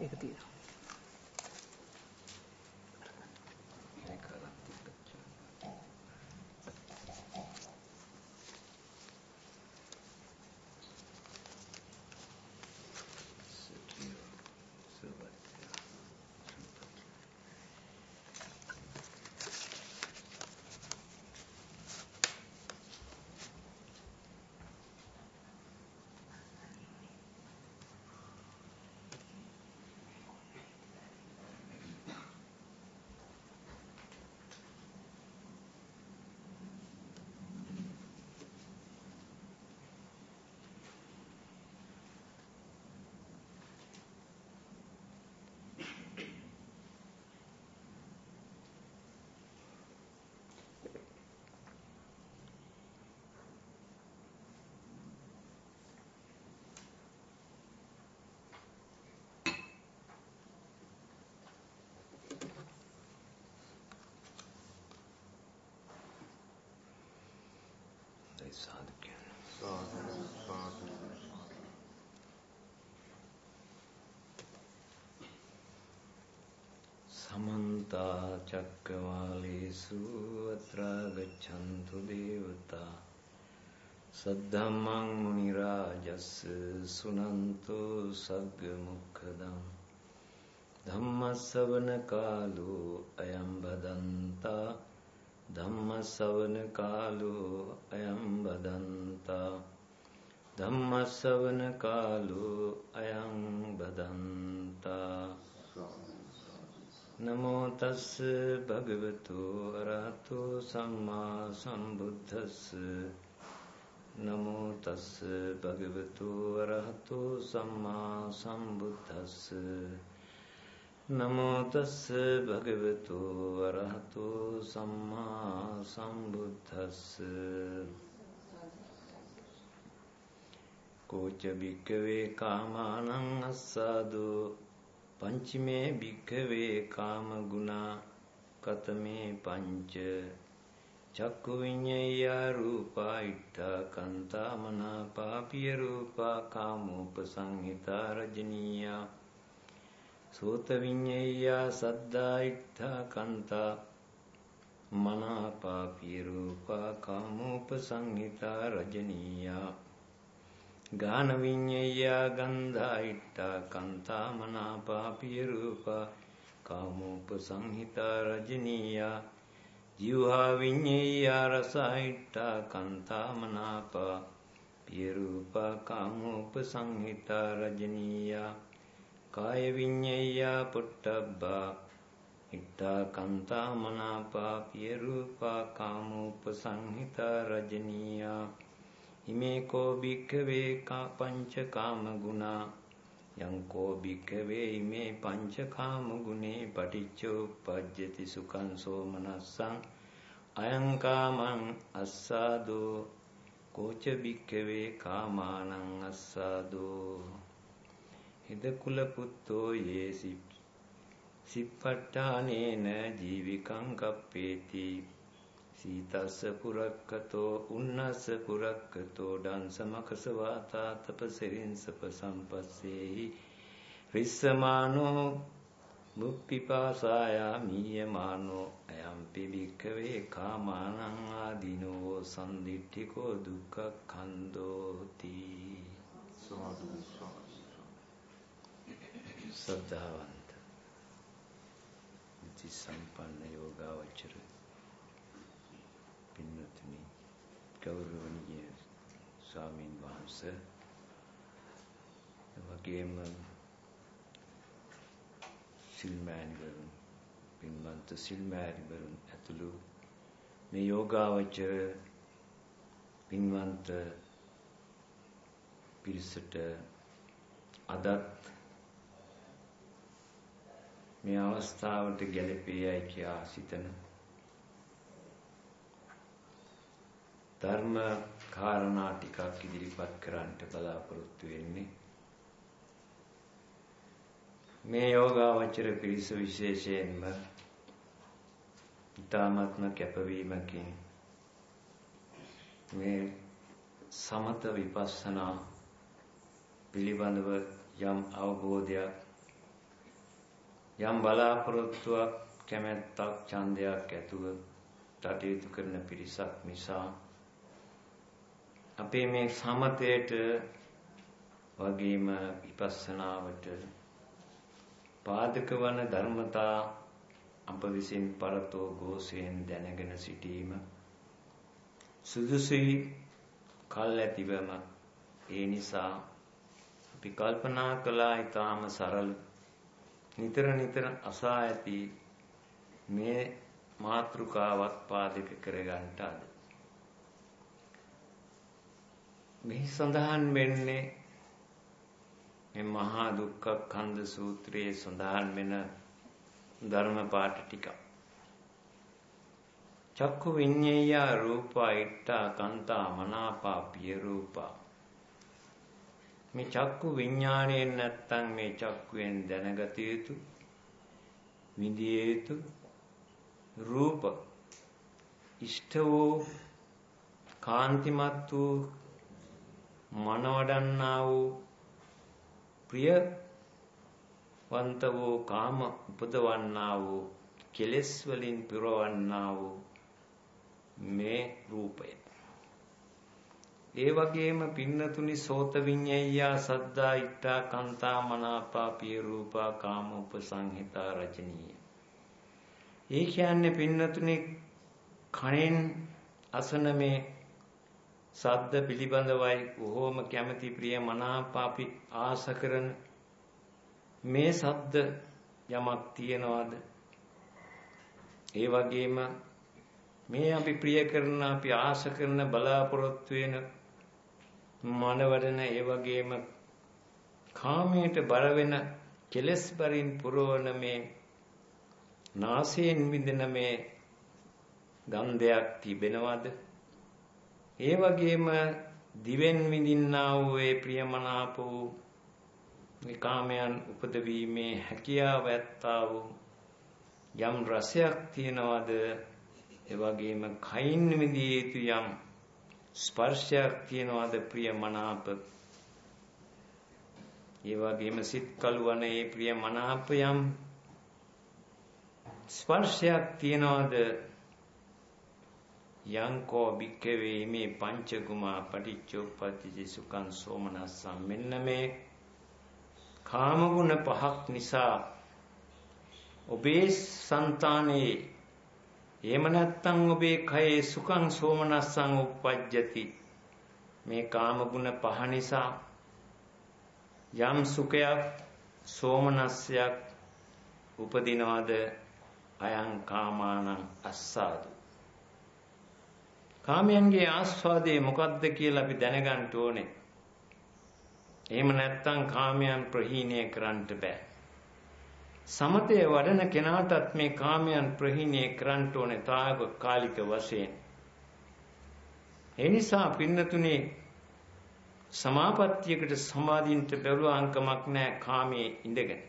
ඒක තියෙනවා. සාදු කියන. සාදු සාදු. සමන්ත චක්කවාලේසු අත්‍රා ගච්ඡන්තු දේවතා සද්ධම්මං මුනි රාජස් සුනන්තු සග්ග මොක්ඛදං ධම්මස්සවන කාලෝ අයම් බදන්තා ධම්මස්සවන කාලෝ අයම් බදන්තා. ධම්මස්සවන කාලෝ අයං බදන්තා. නමෝ තස් භගවතු අරහතෝ සම්මා සම්බුද්දස්ස. නමෝ තස් භගවතු අරහතෝ සම්මා සම්බුද්දස්ස. නමෝ තස්ස භගවතු වරහතු සම්මා සම්බුද්දස්ස. කෝච භික්කවේ කාමානං අස්සාදු. පංචමේ භික්කවේ කාම ගුණා කතමේ පංච. චක්කු විඤ්ඤය රූපා ඉත්තා කන්තා මනා පාපිය රූපා කාමෝපසංහිතා රජනීයා. සෝත විඤ්ඤේයා සද්දායිත්තා කන්තා මනාපාපී රූපා කාමෝපසංහිතා රජනීයා ගාන විඤ්ඤේයා ගන්ධායිත්තා කන්තා මනාපාපී රූපා කාමෝපසංහිතා රජනීයා ජීවහා විඤ්ඤේයා රසයිත්තා කන්තා මනාපා පිය රූපා කාමෝපසංහිතා රජනීයා කාය විඤ්ඤයා පොට්ටබ්බා ඉත්තා කාන්තා මනාපා පිය රූපා කාමෝපසංහිතා රජනීයා හිමේ කෝ භික්ඛවේ කා පංච කාම ගුණා යං කෝ භික්ඛවේ හිමේ පංච කාම ගුණේ පටිච්චෝ පජ්ජති සුඛං සෝමනස්සං අයං කාමං අස්සාදෝ කෝච භික්ඛවේ කාමානං අස්සාදෝ හිද කුල පුත්තෝ යේසි. සිප්පට්ඨානේන ජීවිකං කප්පේති සීතස්ස පුරක්කතෝ උන්නස්ස පුරක්කතෝ ඩංසමකස වාතා තපසරින්සප සම්පස්සේහි. රිස්සමානෝ මුප්පිපාසායා මීයමානෝ අයම්පි භික්කවේ කාමානං ආදීනෝ සම්දිට්ඨිකෝ දුක්ඛ කන්දෝති සාදු සාදු ශ්‍රද්ධාවන්ත. විචි සම්පන්න යෝගාවචර පින්නතුනි ගෞරවනීය ස්වාමීන් වහන්සේ වගේම සිල්මෑණිවරුන් පින්වන්ත සිල්මෑණිවරුන් ඇතුළු මේ යෝගාවචර පින්වන්ත පිරිසට අදත් මේ අවස්ථාවට ගැලපේයයි කියා සිතන. ධර්ම කාරණා ටිකක් ඉදිරිපත් කරන්නට බලාපොරොත්තු වෙන්නේ. මේ යෝගාවචර පිරිස විශේෂයෙන්ම ඊ타ත්ම කැපවීමකින් මේ සමත විපස්සනා පිළිබඳව යම් අවබෝධයක් යම් බලාපොරොත්තුවක් කැමැත්තක් ඡන්දයක් ඇතුව කටයුතු කරන පිරිසක් නිසා අපේ මේ සමතයට වගේම විපස්සනාවට පාදක වන ධර්මතා අප විසින් පරතෝ ഘോഷයෙන් දැනගෙන සිටීම සුදුසුයි කල් ඇතිවම ඒ නිසා අපි කල්පනා කළා ඊටාම සරල නිතර නිතර අසා ඇති මේ මාත්‍රිකාවක් පාදක කරගන්නට අද මෙහි සඳහන් වෙන්නේ මේ මහා දුක්ඛ කන්ද සූත්‍රයේ සඳහන් වෙන ධර්ම පාඨ ටික. චක්කු විඤ්ඤේය රූපා ඉට්ඨා කන්තා මනාපා පිය රූපා මේ චක්කු විඥාණයෙන් නැත්තම් මේ චක්කුවෙන් දැනගත යුතු විඳිය යුතු රූප ඉෂ්ඨ වූ කාන්තිමත් වූ මනවඩන්නා වූ ප්‍රිය වන්ත වූ කාම උපදවන්නා වූ කෙලෙස් වලින් පිරවන්නා වූ මේ රූපය. ඒ වගේම පින්නතුනි සෝත විඤ්ඤාය සද්දා ඉත්තා කාන්තා මනාපා පිය රූපා කාම උපසංහිතා රචනීය. ඒ කියන්නේ පින්නතුනි කණෙන් අසන මේ සද්ද පිළිබඳවයි බොහෝම කැමැති ප්‍රිය මනාපාපි ආස කරන මේ සද්ද යමක් තියනවාද? ඒ වගේම මේ අපි ප්‍රිය කරන අපි ආස කරන බලාපොරොත්තු වෙන මනවඩන ඒ වගේම කාමයට බර වෙන කෙලස් බරින් පුරවන මේ නාසයෙන් විඳින මේ ගන්ධයක් තිබෙනවද? ඒ වගේම දිවෙන් විඳින්නා වූ ඒ ප්‍රියමනාප වූ විකාමයන් උපදවීමේ හැකියාව ඇත්තා වූ යම් රසයක් තියනවද? ඒ වගේම කයින් විඳිය යුතු යම් ස්පර්ශයක් තියනවද ප්‍රියමනාප ඒ වගේම සිත් කලවන ඒ ප්‍රියමනාප යම් ස්පර්ශයක් තියනවද? යංකෝ භික්කවේ මේ පංචකුමා පටිච්චෝපප්පති සුඛං සෝමනස්සම් මෙන්න මේ කාමගුණ පහක් නිසා ඔබේ సంతානයේ එහෙම නැත්නම් ඔබේ කයේ සුඛං සෝමනස්සං උප්පජ්ජති මේ කාමගුණ පහ නිසා යම් සුඛයක් සෝමනස්සයක් උපදිනවද අයං කාමානං අස්සාදු කාමයන්ගේ ආස්වාදයේ මොකක්ද කියලා අපි දැනගන්න ඕනේ. එහෙම නැත්නම් කාමයන් ප්‍රහීණය කරන්න බෑ. සමතේ වඩන කෙනාටත් මේ කාමයන් ප්‍රහීණය කරන්න ඕනේ తాවකාලික වශයෙන්. ඒ නිසා පින්නතුනේ සමාපත්තියකට සමාදින්ට බැරුව අංකමක් නැහැ කාමයේ ඉඳගෙන.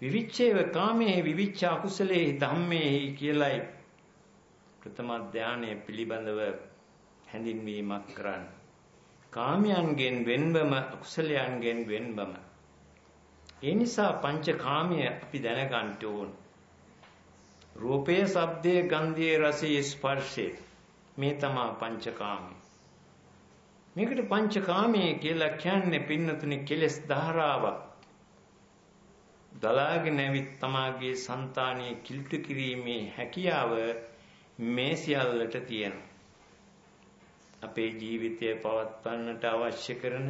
විවිච්ඡේව කාමයේ විවිච්ඡ අකුසලේ ධම්මේ කියලයි ප්‍රථම ධානය පිළිබඳව හැඳින්වීමක් කරන්න. කාමයන්ගෙන් වෙන්වම අකුසලයන්ගෙන් වෙන්වම. ඒ නිසා පංචකාමය අපි දැනගන්න ඕන. රූපය, ශබ්දය, ගන්ධය, රසය, ස්පර්ශය මේ තමා පංචකාමය. මේකට පංචකාමයේ කියලා කියන්නේ පින්නතුනි කෙලස් ධාරාවක්. දලාගෙන ඇවිත් තමාගේ సంతානයේ කිල්ට කිරීමේ හැකියාව මේ සියල්ලට තියෙනවා. අපේ ජීවිතය පවත්වන්නට අවශ්‍ය කරන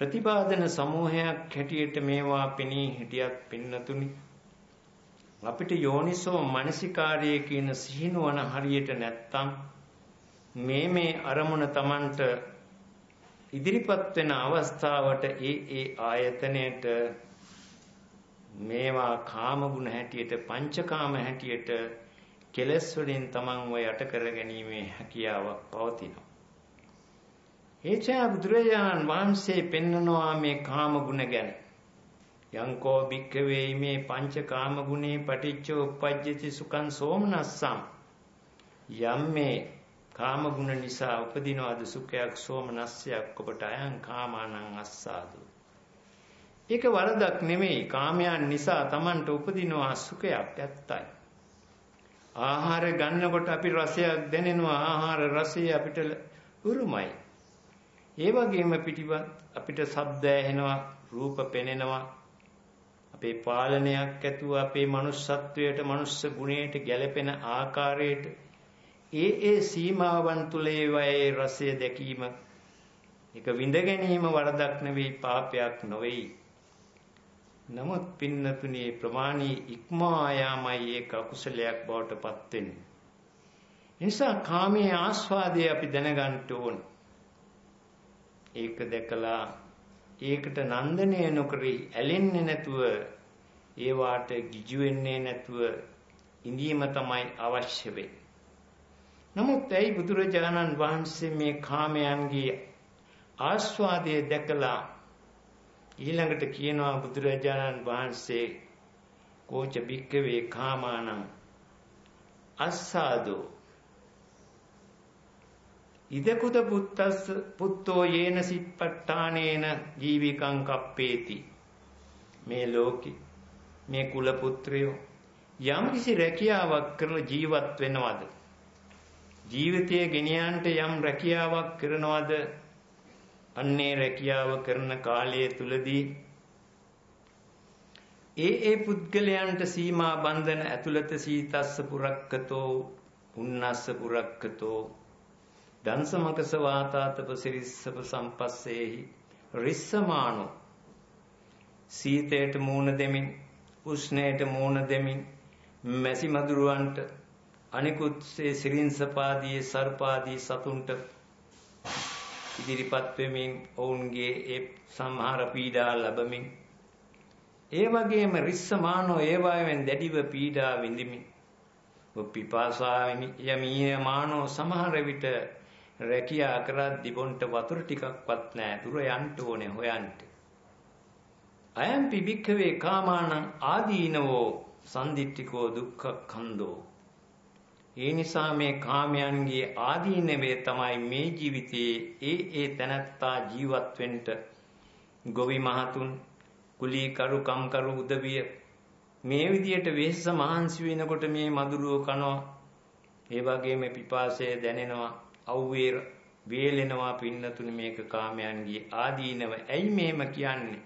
ප්‍රතිපාදන සමූහයක් හැටියට මේවා පෙනී හිටියත් පින්නතුනි අපිට යෝනිසෝ මනසිකාරයේ කියන සිහිනුවන හරියට නැත්තම් මේ මේ අරමුණ Tamanට ඉදිරිපත් වෙන අවස්ථාවට ඒ ඒ ආයතනයට මේවා කාම ගුණ හැටියට පංචකාම හැටියට කෙලස් වලින් තමන්ව යට කර ගැනීමේ හැකියාවක් පවතිනවා. ඒචා බුදුරජාණන් වහන්සේ පෙන්නනවා මේ කාම ගුණ ගැන. යංකෝ භික්ඛවේ මේ පංච කාම ගුණේ පටිච්ච උප්පජ්ජති සුඛං සෝමනස්සම් යම් මේ කාම ගුණ නිසා උපදිනවාද සුඛයක් සෝමනස්සයක් ඔබට අයං කාමානං අස්සාදු ඒක වරදක් නෙමෙයි. කාමයන් නිසා Tamanට උපදිනවා සුඛයක් ඇත්තයි. ආහාර ගන්නකොට අපි රසයක් දැනෙනවා. ආහාර රසය අපිට උරුමයි. ඒ වගේම පිටිපත් අපිට ශබ්ද ඇහෙනවා, රූප පෙනෙනවා. අපේ පාලනයක් ඇතුව අපේ manussත්වයට, manuss ගුණයට ගැළපෙන ආකාරයට ඒ ඒ සීමාවන් තුල ඒවයේ රසය දැකීම ඒක විඳ ගැනීම වරදක් නෙවෙයි පාපයක් නොවේයි. නමුත් පින්නතුනේ ප්‍රමාණී ඉක්මා යාමයි ඒක අකුසලයක් බවට පත් වෙන්නේ. නිසා කාමයේ ආස්වාදය අපි දැනගන්න ඕන. ඒක දැකලා ඒකට නන්දනය නොකරි ඇලෙන්නේ නැතුව ඒ වාට ගිජු වෙන්නේ නැතුව ඉඳීම තමයි අවශ්‍ය වෙන්නේ. නමුත් ඇයි බුදුරජාණන් වහන්සේ මේ කාමයන්ගේ ආස්වාදයේ දැකලා ඊළඟට කියනවා බුදුරජාණන් වහන්සේ කෝච බික්කවේ කාමානං අස්සාදෝ ඉදකුද පුත්තස් පුත්තෝ යේන සිප්පට්ඨානේන ජීවිකං කප්පේති. මේ ලෝකේ මේ කුල පුත්‍රයෝ යම් කිසි රැකියාවක් කරලා ජීවත් වෙනවද? ජීවිතයේ ගෙනියන්නට යම් රැකියාවක් කරනවද? අන්නේ රැකියාව කරන කාලය තුලදී ඒ ඒ පුද්ගලයන්ට සීමා බන්ධන ඇතුළත සීතස්ස පුරක්කතෝ උන්නස්ස පුරක්කතෝ දන්සමකස වාතාතප සිරිස්සප සම්පස්සේහි රිස්සමානෝ. සීතයට මූණ දෙමින් උෂ්ණයට මූණ දෙමින් මැසි මදුරුවන්ට අනිකුත් සිරින්සපාදී සර්පාදී සතුන්ට ඉදිරිපත් වෙමින් ඔවුන්ගේ ඒ සම්හාර පීඩා ලැබමින් ඒ වගේම රිස්සමානෝ ඒවායෙන් දැඩිව පීඩා විඳිමින් උප්පිපාසාවෙමි යමීය මානෝ සමහර විට රැකියා කරද්දි බොන්ට වතුර ටිකක්වත් නැහැ දුර යන්න ඕනේ හොයන්න අයම් පිබික්කවේ කාමානං ආදීනවෝ සම්දිට්ඨිකෝ දුක්ඛඛන්தோ ඒ නිසා මේ කාමයන්ගේ ආදීනවේ තමයි මේ ජීවිතයේ ඒ ඒ තැනත්තා ජීවත් වෙන්න ගොවි මහතුන් කුලී කරු කම්කරු උදවිය මේ විදියට වෙහස මහන්සි වෙනකොට මේ මදුරුව කනවා. ඒ වගේම පිපාසය දැනෙනවා. අව්වේ වේලෙනවා පින්නතුනි මේක කාමයන්ගේ ආදීනව. ඇයි මේම කියන්නේ?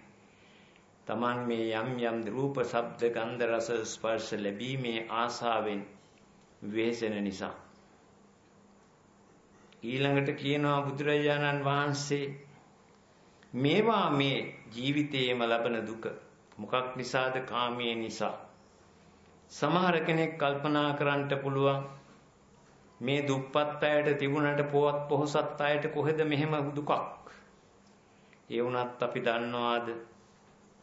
Taman මේ යම් යම් රූප ශබ්ද ගන්ධ රස ස්පර්ශ ලැබීමේ ආසාවෙන් වෙහෙසෙන නිසා. ඊළඟට කියනවා බුදුරජාණන් වහන්සේ මේවා මේ ජීවිතයේම ලබන දුක. මොකක් නිසාද? කාමයේ නිසා. සමහර කෙනෙක් කල්පනා කරන්නට පුළුවන් මේ දුප්පත් අයට තිබුණට පොවත් පොහොසත් අයට කොහෙද මෙහෙම දුකක්? ඒ වුණත් අපි දන්නවාද?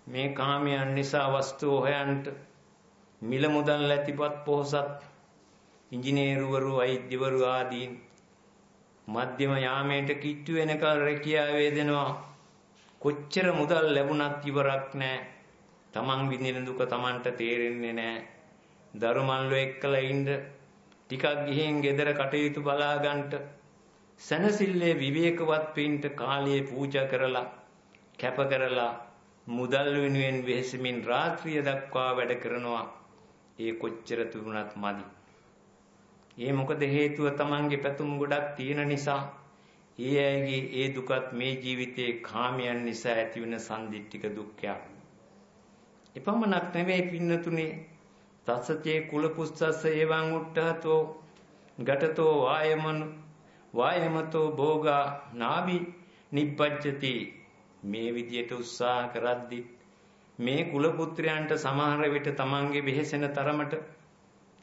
මේ කාමයන් නිසා වස්තු හොයන්ට මිල මුදල් ඇතිපත් පොහොසත් ඉංජිනේරුවරු වෛද්‍යවරු ආදීන් මධ්‍යම යාමයට කිට්ටු වෙනකල් රැකියාව වේදෙනවා. කොච්චර මුදල් ලැබුණත් ඉවරක් නැහැ තමන් විඳින දුක තමන්ට තේරෙන්නේ නැහැ දරුමල්ලෝ එක්කලා ඉන්න ටිකක් ගිහින් ගෙදර කටයුතු බලා ගන්නට සනසිල්ලේ විවේකවත් පින්ට කාලයේ පූජා කරලා කැප කරලා මුදල් වෙනුවෙන් වෙහෙසමින් රාත්‍රිය දක්වා වැඩ කරනවා. ඒ කොච්චර තුරුණත් මදි. ඒ මොකද හේතුව Tamange පැතුම් ගොඩක් තියෙන නිසා ඒ අයගේ ඒ දුකත් මේ ජීවිතේ කාමයන් නිසා ඇතිවන සම්දිත්තික දුක්ඛයක්. එපමණක් නෙවෙයි පින්නතුනේ. තස්සචේ කුල පුස්සස්ස එවං උට්ඨතෝ ගටතෝ වායමන වායමතෝ භෝගා නාබි නිබ්බජ්ජති මේ විදියට උත්සාහ කරද්දි මේ කුල පුත්‍රයන්ට සමහර විට තමන්ගේ වෙහෙසෙන තරමට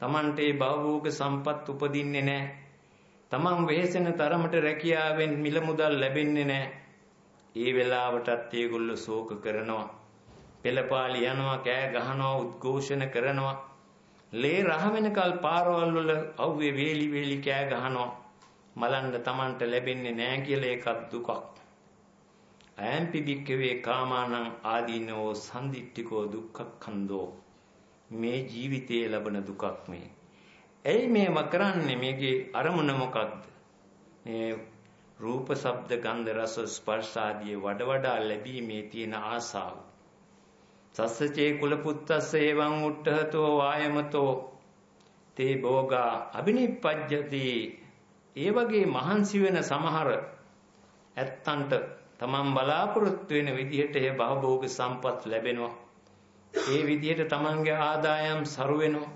Tamante භවෝග සම්පත් උපදින්නේ නැහැ. Taman වෙහෙසෙන තරමට රැකියාවෙන් මිල මුදල් ලැබෙන්නේ නැහැ. ඒ වෙලාවටත් ඒගොල්ලෝ ශෝක කරනවා. පෙළපාලි යනවා, කෑ ගහනවා, උද්ඝෝෂණ කරනවා. ලේ රහ වෙනකල් පාරවල් වල අවුවේ වේලි වේලි කෑ ගහනවා. මලන්න Tamanට ලැබෙන්නේ නැහැ කියලා ඒකත් දුකක්. අයම්පි බික්කවේ කාමානං ආදීනෝ සම්දිට්ඨිකෝ දුක්ඛඛන්தோ මේ ජීවිතයේ ලබන දුකක් මේ. ඇයි මේව කරන්නේ? මේකේ අරමුණ මොකක්ද? මේ රූප, ශබ්ද, ගන්ධ, රස, ස්පර්ශ ආදී වඩ වඩා ලැබීමේ තියෙන ආසාව. සස්සචේ කුල පුත්තස්ස එවං උට්ඨහතෝ වායමතෝ. තේ භෝගා අබිනිප්පජ්ජති ඒ වගේ මහන්සි වෙන සමහර ඇත්තන්ට තමන් බලාපොරොත්තු වෙන විදිහට ඒ භවභෝග සම්පත් ලැබෙනවා. ඒ විදිහට තමන්ගේ ආදායම් සරු වෙනවා.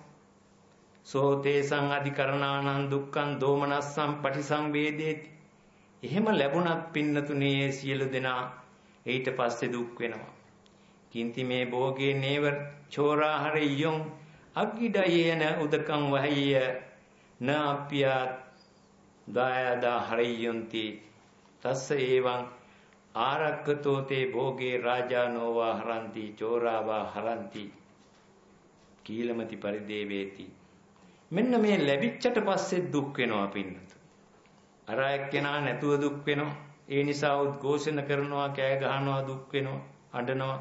සෝ තේසං අධිකරණානං දුක්ඛං දෝමනස්සං පටිසංවේදේති. එහෙම ලැබුණත් පින්නතුනේ සියලු දෙනා ඊට පස්සේ දුක් වෙනවා. කින්ති මේ භෝගේ නේව චෝරාහරෙය්‍යොං අග්ගිඩයේන උදකං වහය්‍ය නාප්‍යා දායදා හරෙය්‍යොන්ති තස්ස එවං ආරක්කතෝ තේ භෝගේ රාජානෝවා හරಂತಿ චෝරාවා හරಂತಿ කීලමති පරිදේවේති මෙන්න මේ ලැබිච්චට පස්සේ දුක් වෙනවා පින්නතු. අර එක්කෙනා නැතුව දුක් වෙනවා. ඒ නිසා උද්ඝෝෂණ කරනවා කෑ ගහනවා දුක් වෙනවා අඬනවා.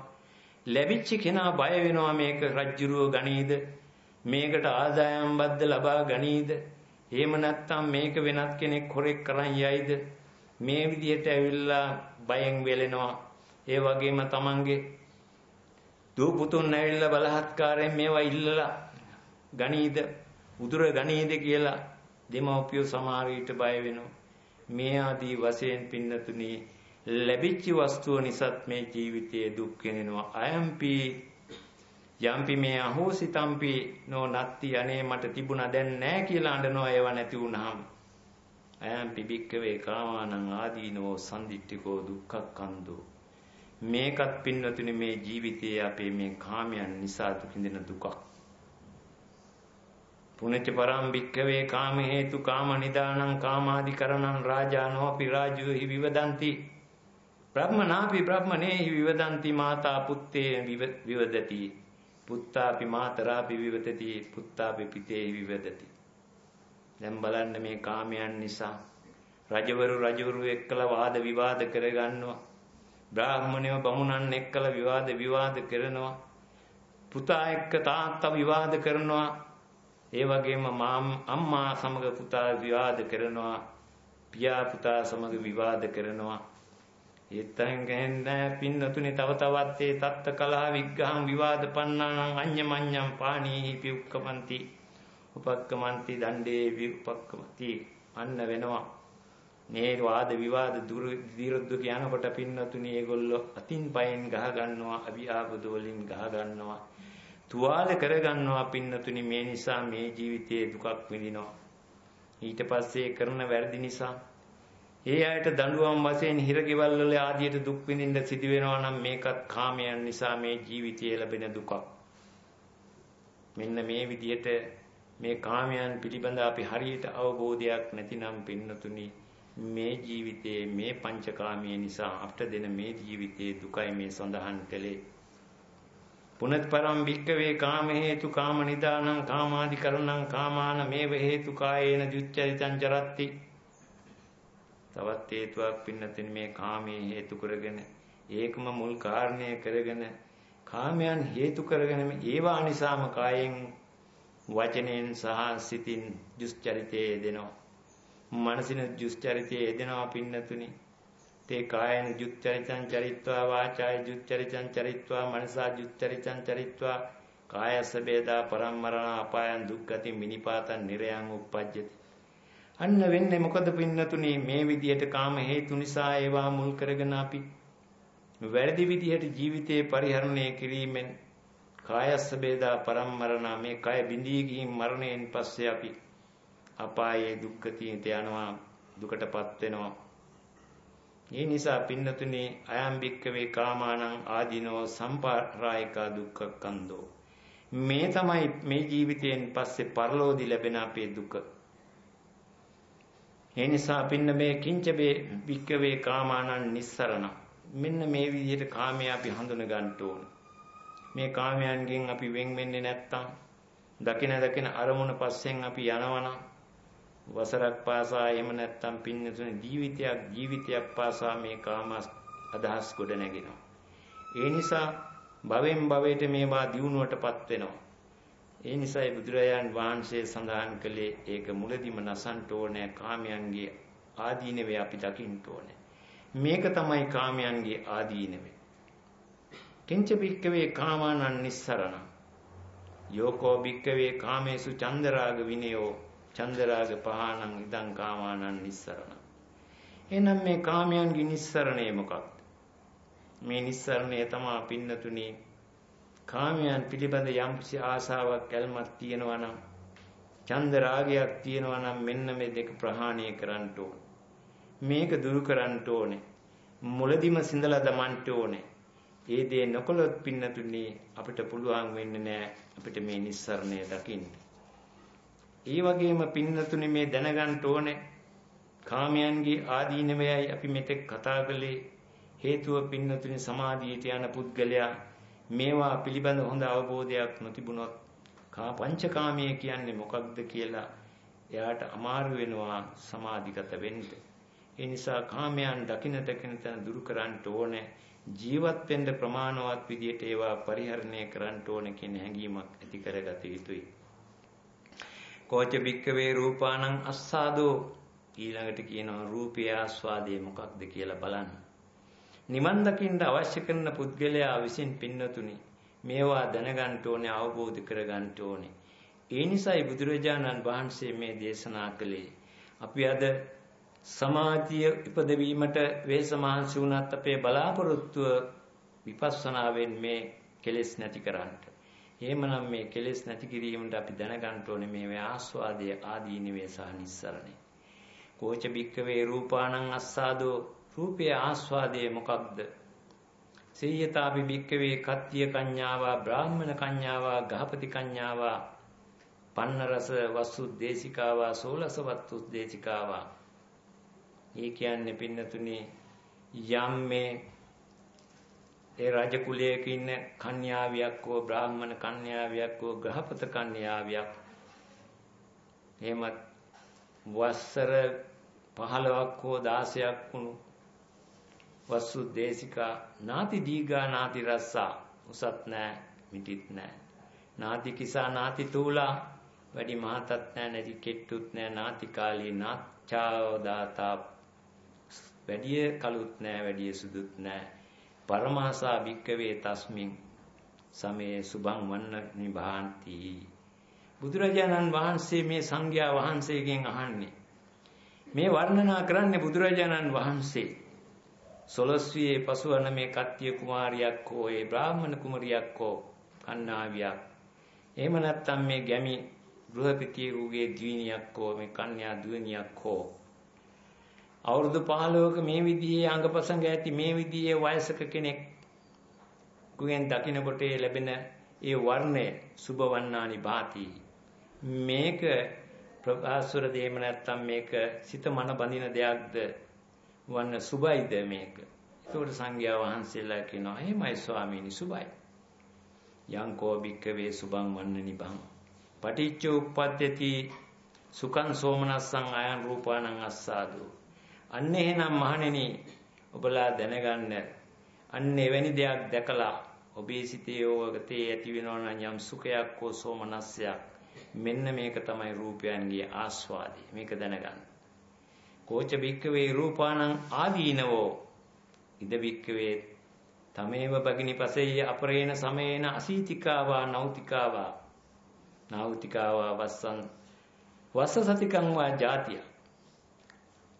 ලැබිච්ච කෙනා බය වෙනවා මේක රජ්ජුරුව ගනීද? මේකට ආදායම් බද්ද ලබා ගනීද? එහෙම නැත්නම් මේක වෙනත් කෙනෙක් හොරෙක් කරන් යයිද? මේ විදිහට ඇවිල්ලා බයෙන් වෙලෙනවා. ඒ වගේම තමන්ගේ දූ පුතුන් ඇවිල්ලා බලහත්කාරයෙන් මේවා ඉල්ලලා ගනීද? උදුර ගනීද කියලා දෙමව්පියෝ සමහර විට බය වෙනවා. මේ ආදී වශයෙන් පින්නතුනි ලැබිච්ච වස්තුව නිසාත් මේ ජීවිතයේ දුක් වෙනවා අයම්පි යම්පි මේ අහෝසිතම්පි නෝ නත්ති අනේ මට තිබුණා දැන් නැහැ කියලා අඬනවා ඒව නැති වුනහම අයම්පි බික්කවේ කාමානං ආදීනෝ සම්දිට්ඨිකෝ දුක්ඛක්ඛන්தோ මේකත් පින්නතුනි මේ ජීවිතයේ අපේ මේ කාමයන් නිසා දුකින්දෙන දුකක්. පුනච්ච පරම් බික්කවේ කාම හේතු කාම නිදානං කාමාදිකරණං රාජානෝ අපි රාජෝ හි විවදಂತಿ බ්‍රහ්මනාපි බ්‍රහ්මනේහි විවදಂತಿ මාතා පුත්තේ විවදති පුත්තාපි මාතරාපි විවදති පුත්තාපි පිතේ විවදති දැන් බලන්න මේ කාමයන් නිසා රජවරු රජවරු එක්කලා වාද විවාද කරගන්නවා. බ්‍රාහ්මණයෝ බමුණන් එක්කලා විවාද විවාද කරනවා. පුතා එක්ක තාත්තා විවාද කරනවා. ඒ වගේම අම්මා සමග පුතා විවාද කරනවා. පියා පුතා සමග විවාද කරනවා. ඒතෙන් ගහන්නේ පින්නතුනේ තව තවත් ඒ තත්ත කලහ විග්ඝහම් විවාද පන්නානං අඤ්ඤමඤ්ඤම් පාණීහි පිඋක්කමන්ති උපක්කමන්ති දණ්ඩේ විපක්කමති. අන්න වෙනවා. මේ වාද විවාද දුරු විරුද්ධ කියනකොට පින්නතුනි ඒගොල්ලෝ අතින් පයෙන් ගහ ගන්නවා අභිආපද වලින් ගහ ගන්නවා. තුවාල කර ගන්නවා පින්නතුනි මේ නිසා මේ ජීවිතයේ දුකක් විඳිනවා. ඊට පස්සේ කරන වැරදි නිසා ඒ අයට දඬුවම් වශයෙන් හිරගෙවල් වල ආදියට දුක් විඳින්න සිදු වෙනවා නම් මේකත් කාමයන් නිසා මේ ජීවිතයේ ලැබෙන දුකක්. මෙන්න මේ විදිහට මේ කාමයන් පිළිබඳ අපි හරියට අවබෝධයක් නැතිනම් පින්නතුනි මේ ජීවිතයේ මේ පංචකාමයේ නිසා අපට දෙන මේ ජීවිතයේ දුකයි මේ සඳහන් කළේ. පුනත් පරම් භික්කවේ කාම හේතු කාම නිදානං කාමාදිකරණං කාමාන මේව හේතු කායේන දුච්චරිතං චරත්ති තවත් හේතුවක් පින්නතින් මේ කාමයේ හේතු කරගෙන ඒකම මුල් කාරණය කරගෙන කාමයන් හේතු කරගෙන ඒවා නිසාම කායෙන් වචනෙන් සහ සිතින් දුස්චරිතයේ යෙදෙනවා. මනසින දුස්චරිතයේ යෙදෙනවා පින්නතුනි. තේ කායන දුස්චරිතං චරිත්වා වාචාය දුස්චරිතං චරිත්වා මනසා දුස්චරිතං චරිත්වා කායස බේදා පරම්මරණ අපායන් දුක්ගති මිනිපාතන් නිරයන් උප්පජ්ජති අන්න වෙන්නේ මොකද පින්නතුනි? මේ විදියට කාම හේතු නිසා ඒවා මුල් කරගෙන අපි වැරදි විදියට ජීවිතේ පරිහරණය කිරීමෙන් කායස්ස බේදා පරම්මරණ මේ කය බිඳී ගිහින් මරණයෙන් පස්සේ අපි අපායේ දුක්ගතියට යනවා දුකටපත් වෙනවා. ඒ නිසා පින්නතුනි අයම් බික්කවේ කාමානං ආදීනෝ සම්පාරායිකා දුක්ඛකන්தோ මේ තමයි මේ ජීවිතයෙන් පස්සේ පරලෝදි ලැබෙන අපේ දුක. ඒ නිසා පින්න මේ කිංචබේ වික්කවේ කාමානං නිස්සරණ. මෙන්න මේ විදිහට කාමයේ අපි හඳුන ගන්න ඕන. මේ කාමයන්ගෙන් අපි වෙන් වෙන්නේ නැත්තම් දකින දකින අරමුණ පස්සෙන් අපි යනවනම් වසරක් පාසා එහෙම නැත්තම් පින්නතුනේ ජීවිතයක් ජීවිතයක් පාසා මේ කාම අදහස් ගොඩ නැගෙනවා ඒ නිසා භවෙන් භවයට මේවා දියුණුවටපත් වෙනවා. ඒ නිසායි බුදුරජාන් වහන්සේ සඳහන් කළේ ඒක මුලදිම නසන්ට ඕනේ කාමයන්ගේ ආදීනවේ අපි දකින්න ඕනේ. මේක තමයි කාමයන්ගේ ආදීනවේ. කිංච භික්කවේ කාමානං නිස්සරණ යෝකෝ භික්කවේ කාමේසු චන්දරාග විනයෝ චන්දරාග පහනං ඉදං කාමානං නිස්සරණ එහෙනම් මේ කාමයන්ගේ නිස්සරණය මොකක්ද මේ නිස්සරණය තමයි පින්නතුනි කාමයන් පිළිබඳ යම්කිසි ආසාවක් කැල්මක් තියෙනවා නම් චන්ද රාගයක් තියෙනවා නම් මෙන්න මේ දෙක ප්‍රහාණය කරන්න ඕනේ. මේක දුරු කරන්න ඕනේ. මුලදිම සිඳලා දමන්න ඕනේ. ඒ දේ නොකළොත් පින්නතුනි අපිට පුළුවන් වෙන්නේ නැහැ අපිට මේ නිස්සරණය දකින්න. ඒ වගේම පින්නතුනි මේ දැනගන්න ඕනේ කාමයන්ගේ ආදීනවයයි අපි මෙතෙක් කතා කළේ හේතුව පින්නතුනි සමාධියට යන පුද්ගලයා මේවා පිළිබඳ හොඳ අවබෝධයක් නොතිබුණොත් කා පංචකාමයේ කියන්නේ මොකක්ද කියලා එයාට අමාරු වෙනවා සමාධිගත වෙන්න. ඒ නිසා කාමයන් දකින දකින තැන දුරු කරන්න ඕනේ. ජීවත් වෙන්න ප්‍රමාණවත් විදියට ඒවා පරිහරණය කරන්න ඕනේ කියන හැඟීමක් ඇති කරගත යුතුයි. කෝච බික්කවේ රූපානං අස්සාදෝ ඊළඟට කියනවා රූපය ආස්වාදයේ මොකක්ද කියලා බලන්න. නිවන් දකින්න අවශ්‍ය කරන පුද්ගලයා විසින් පින්නතුනි මේවා දැනගන්න ඕනේ අවබෝධ කරගන්න ඕනේ. ඒ නිසායි බුදුරජාණන් වහන්සේ මේ දේශනා කළේ. අපි අද සමාධිය ඉපදවීමට වේස මහන්සි වුණත් අපේ බලාපොරොත්තුව විපස්සනාවෙන් මේ කෙලෙස් නැති කරන්න. එහෙමනම් මේ කෙලෙස් නැති කිරීමට අපි දැනගන්න ඕනේ මේ ආස්වාදයේ ආදීනවේ සහ නිස්සරණේ. කෝච බික්කවේ රූපාණං අස්සාදෝ රූපයේ ආස්වාදයේ මොකක්ද? සේයතාපි භික්කවේ කත්තිය කඤ්ඤාවා බ්‍රාහ්මණ කඤ්ඤාවා ගහපති කඤ්ඤාවා පන්න රස වස්තු දේශිකාවා සෝලස වස්තු දේශිකාවා ඒ කියන්නේ පින්නතුනි යම් මේ ඒ රජ කුලයක ඉන්න කන්‍යාවියක් හෝ බ්‍රාහ්මණ කන්‍යාවියක් හෝ ග්‍රහපත කන්‍යාවියක් එහෙමත් වස්සර 15ක් හෝ 16ක් වුණු වස්සු දේශිකා නාති දීගා නාති රස්සා. උසත් නෑ මිටිත් නෑ. නාති කිසා නාති තූලා වැඩි මහතත් නෑ නැති කෙට්ටුත් නෑ නාති කාලී නාච්ඡාව දාතා. වැඩි කලුත් නෑ වැඩි සුදුත් නෑ. පරමාසා භික්කවේ තස්මින් සමේ සුභං වන්න නිභාන්ති බුදුරජාණන් වහන්සේ මේ සංඝයා වහන්සේගෙන් අහන්නේ මේ වර්ණනා කරන්නේ බුදුරජාණන් වහන්සේ. සොළොස්වියේ පසුවන මේ කත්තිය කුමාරියක් හෝ ඒ බ්‍රාහ්මණ කුමරියක් හෝ කන්නාවියක්. එහෙම නැත්නම් මේ ගැමි ගෘහපතියෙකුගේ දිවිනියක් හෝ මේ කන්‍යා දුවනියක් හෝ. අවුරුදු 15ක මේ විදිහේ අංගපසංග ඇති මේ විදිහේ වයසක කෙනෙක් කුගෙන් දකින්නකොට ලැබෙන ඒ වර්ණය සුබ වන්නානි භාති. මේක ප්‍රභාස්වර දෙයම නැත්තම් මේක සිත මන බඳින දෙයක්ද? වන්න සුබයිද මේක. ඒකට සංඝයා වහන්සේලා කියනවා එහෙමයි ස්වාමීනි සුබයි. යංකෝ භික්කවේ සුබං වන්න නිබං. පටිච්ච උප්පද්දති සුඛං සෝමනස්සං අයං රූපානං අස්සාදු. අන්න එහෙනම් මහණෙනි ඔබලා දැනගන්න අන්න එවැනි දෙයක් දැකලා ඔබේ සිතේ යෝගතේ ඇති වෙනවා නම් යම් සුඛයක් හෝ සෝමනස්සයක් මෙන්න මේක තමයි රූපයන්ගේ ආස්වාදය මේක දැනගන්න කෝච බික්කවේ රූපාණං ආදීනවෝ. ඉද බික්කවේ තමේව බගිනි පසෙය්‍ය අපරේණ සමේන අසීතිකාවා නෞතිකාවා. නෞතිකාවා වස්සන් වස්ස සතිකං වා ජාතිය.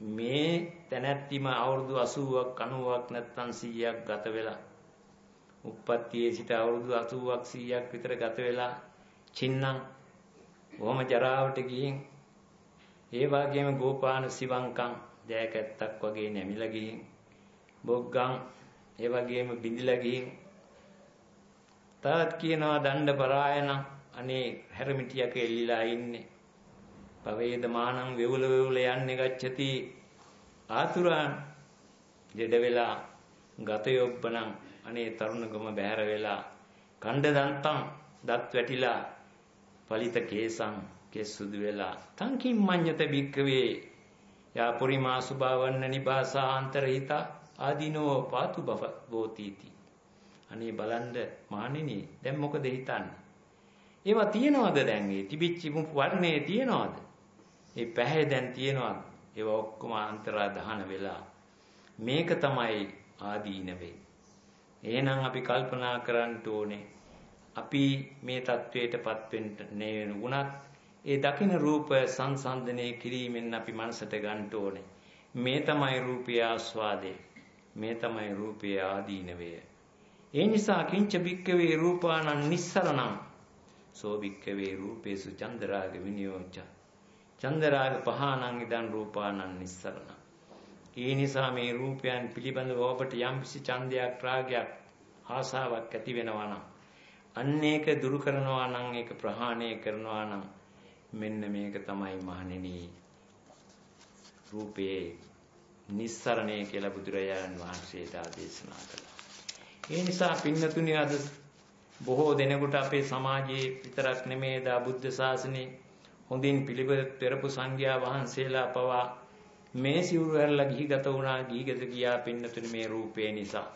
මේ තැනැත්තිම අවුරුදු 80ක් 90ක් නැත්නම් 100ක් ගත වෙලා උප්පත්තියේ සිට අවුරුදු 80ක් 100ක් විතර ගත වෙලා චින්නම් බොහොම ජරාවට ගිහින් ඒ වගේම ගෝපාන සිවංකම් දෑකැත්තක් වගේ නැමිලා ගිහින් බොග්ගම් ඒ වගේම බිඳිලා ගිහින්. තාත් කියනවා දණ්ඩ පරායන අනේ හැරමිටියක එල්ලිලා ඉන්නේ. පවේදමානං වෙවුල වෙවුල යන්නේ ගච්ඡති. ආතුරාන් දෙඩ වෙලා ගත යොබ්බනම් අනේ තරුණගම බැහැර වෙලා කණ්ඩ දන්තම් දත් වැටිලා පලිත කේසං කෙස් සුදු වෙලා තංකින් මඤ්ඤත භික්කවේ යා පුරිමා සුභවන්න නිබාසා අන්තරහිත ආදීනෝ පාතු බව ගෝතීති අනේ බලන්න මානිනී දැන් මොකද හිතන්නේ? ඒවා තියනවද දැන්? ඒ තිබිච්ච වර්ණේ තියනවද? ඒ පැහැ දැන් තියනවද? ඒවා ඔක්කොම අන්තරා දහන වෙලා මේක තමයි ආදීනවේ එහෙනම් අපි කල්පනා කරන්න ඕනේ අපි මේ தത്വයටපත් වෙන්න නේ වුණත් ඒ දකින රූප සංසන්දනය කිරීමෙන් අපි මනසට ගන්න ඕනේ. මේ තමයි රූපය ආස්වාදේ. මේ තමයි රූපය ආදීනවය. ඒ නිසා කිංච බික්කවේ රූපානං නිස්සරණං සෝ බික්කවේ රූපේසු චන්දරාග විනියෝච චන්දරාග පහානං ඉදන් රූපානං නිස්සරණං ඒ නිසා මේ රූපයන් පිළිබඳව ඔබට යම්කිසි ඡන්දයක් රාගයක් ආසාවක් ඇති වෙනවා නම් අන්න ඒක දුරු කරනවා නම් ඒක ප්‍රහාණය කරනවා නම් මෙන්න මේක තමයි මහණෙනි රූපේ නිස්සරණය කියලා බුදුරජාණන් වහන්සේට ආදේශනා කළා. ඒ නිසා පින්නතුනි අද බොහෝ දෙනෙකුට අපේ සමාජයේ විතරක් නෙමේ දා බුද්ධ ශාසනේ හොඳින් පිළිවෙත් පෙරපු සංඝයා වහන්සේලා පවා මේ සිවුරු හැරලා ගිහි ගත වුණා ගිහි ගත ගියා පින්නතුනි මේ රූපේ නිසා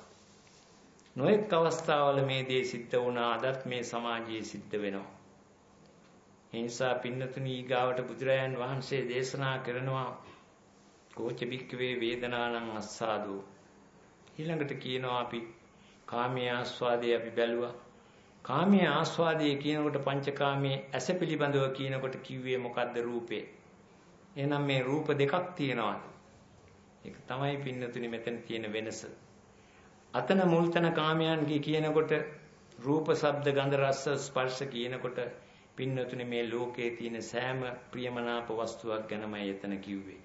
නොඑක් අවස්ථාවල මේ දේ සිද්ධ වුණා අදත් මේ සමාජයේ සිද්ධ වෙනවා. ඒ නිසා පින්නතුනි ඊගාවට බුදුරයන් වහන්සේ දේශනා කරනවා කෝච බික්කවේ වේදනානං අස්සාදෝ. ඊළඟට කියනවා අපි කාමයේ ආස්වාදයේ අපි බැලුවා. කාමයේ ආස්වාදයේ කියනකොට පංචකාමයේ ඇස පිළිබඳව කියනකොට කිව්වේ මොකද්ද රූපේ? එහෙනම් මේ රූප දෙකක් තියෙනවා ඒක තමයි පින්නතුනි මෙතන තියෙන වෙනස. අතන මුල්තන කාමයන්ගේ කියනකොට රූප, ශබ්ද, ගන්ධ, රස, ස්පර්ශ කියනකොට පින්නතුනේ මේ ලෝකයේ තියෙන සෑම ප්‍රියමනාප වස්තුවක් ගැනමයි එතන කිව්වේ.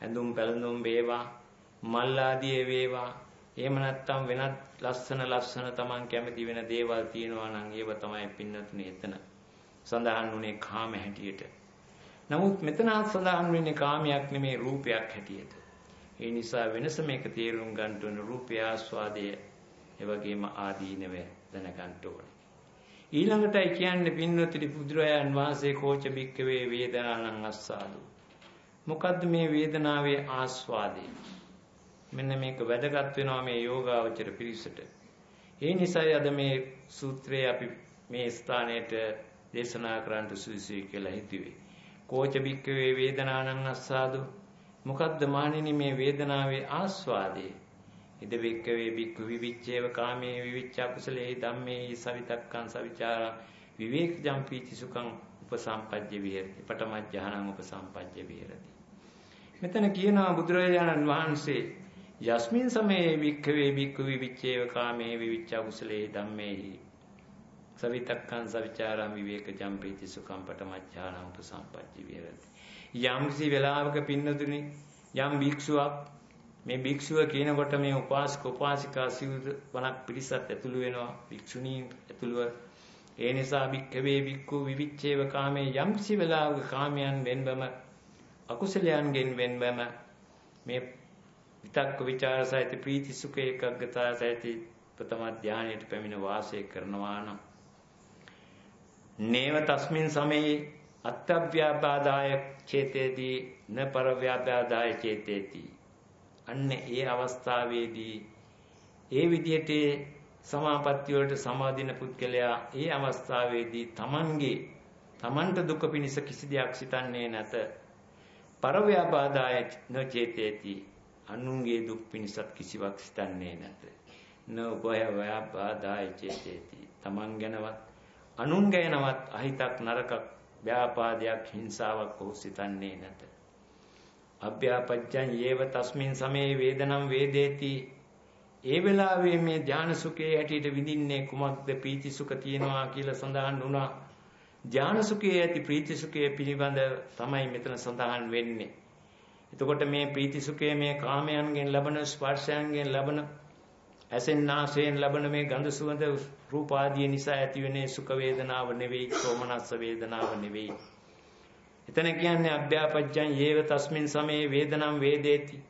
ඇඳුම් පැළඳුම් වේවා, මල් ආදී වේවා, එහෙම නැත්නම් වෙනත් ලස්සන ලස්සන Taman කැමති වෙන දේවල් තියෙනවා නම් ඒව තමයි පින්නතුනේ එතන සඳහන් වුණේ කාම හැටියට. නමුත් මෙතන සඳහන් වෙන්නේ කාමයක් නෙමේ රූපයක් හැටියට. ඒ නිසා වෙනස මේක තේරුම් ගන්න ඕන රූපය ආස්වාදය ඒ වගේම ආදීනව දැනගන්න ඕනේ. ඊළඟටයි කියන්නේ පින්වත්නි බුදුරයන් වහන්සේ කෝච බික්කවේ වේදනානං අස්සාදු. මොකද්ද මේ වේදනාවේ ආස්වාදය? මෙන්න මේක වැදගත් වෙනවා මේ යෝගාවචර පිරිසට. ඒ නිසායි අද මේ සූත්‍රය අපි මේ ස්ථානයට දේශනා කරන්න සුදුසුයි කියලා හිතුවේ. කෝච බික්කවේ වේදනානං අස්සාදු මොකද්ද මානිනි මේ වේදනාවේ ආස්වාදේ ඉද වික්කවේ බික්ඛු විවිච්ඡේව කාමේ විවිච්ඡ කුසලේ ධම්මේ සවිතක්කං සවිචාර විවේක ජම්පීති සුඛං උපසම්පජ්ජ විහෙරති. පටමජ්ජහනං උපසම්පජ්ජ විහෙරති. මෙතන කියනවා බුදුරජාණන් වහන්සේ යස්මින් සමයේ වික්ඛවේ බික්ඛු විවිච්ඡේව කාමේ විවිච්ඡ කුසලේ ධම්මේ සවිතක්කං සවිචාරං විවේක ජම්පීති සුඛං පටමජ්ජහනං උපසම්පජ්ජ විහෙරති. යම්කිසි වෙලාවක පින්නතුනි යම් භික්ෂුවක් මේ භික්ෂුව කියනකොට මේ උපාසක උපාසිකා සිවුරු වණක් පිරිසත් ඇතුළු වෙනවා. භික්ෂුණීන් ඇතුළුව. ඒ නිසා භික්ඛවේ භික්ඛු විවිච්ඡේව කාමේ යම්කිසි වෙලාවක කාමයන් වෙන්වම අකුසලයන්ගෙන් වෙන්වම මේ විතක්ක ਵਿਚාර සහිත ප්‍රීති සුඛ ඒකග්ගතා සහිත ප්‍රථම ධානයට පැමිණ වාසය කරනවා නම් නේව තස්මින් සමේ අත්ත්ව්‍යාපාදාය චේතේති න පරව්‍යාපාදාය චේතේති. අන්න ඒ අවස්ථාවේදී ඒ විදිහට සමාපත්තිය වලට සමාදින පුද්ගලයා ඒ අවස්ථාවේදී තමන්ගේ තමන්ට දුක පිණිස කිසි දෙයක් සිතන්නේ නැත. පරව්‍යාපාදාය නොචේතේති අනුන්ගේ දුක් පිණිසත් කිසිවක් සිතන්නේ නැත. න උභය ව්‍යාපාදාය චේතේති තමන් ගැනවත් අනුන් ගැනවත් අහිතක් නරකක් ව්‍යාපාදයක් හිංසාවක් ඔහු සිතන්නේ නැත. අභ්‍යාපජ්ජං යේව තස්මින් සමේ වේදනම් වේදේති ඒ වෙලාවේ මේ ධාන සුඛයේ හැටියට විඳින්නේ කුමක්ද ප්‍රීති සුඛ තියනවා කියලා සඳහන් වුණා. ධාන සුඛයේ ඇති ප්‍රීති සුඛයේ පිළිබඳ තමයි මෙතන සඳහන් වෙන්නේ. එතකොට මේ ප්‍රීති සුඛයේ මේ කාමයන්ගෙන් ලබන ස්පර්ශයන්ගෙන් ලබන ඇසෙන් නාසයෙන් ලබන මේ ගඳ සුවඳ රූප ආදී නිසා ඇතිවෙන සුඛ වේදනාව නෙවෙයි සෝමනස්ස වේදනාව නෙවෙයි. එතන කියන්නේ අභ්‍යාපජ්ජං යේව තස්මින් සමේ වේදනම් වේදේති.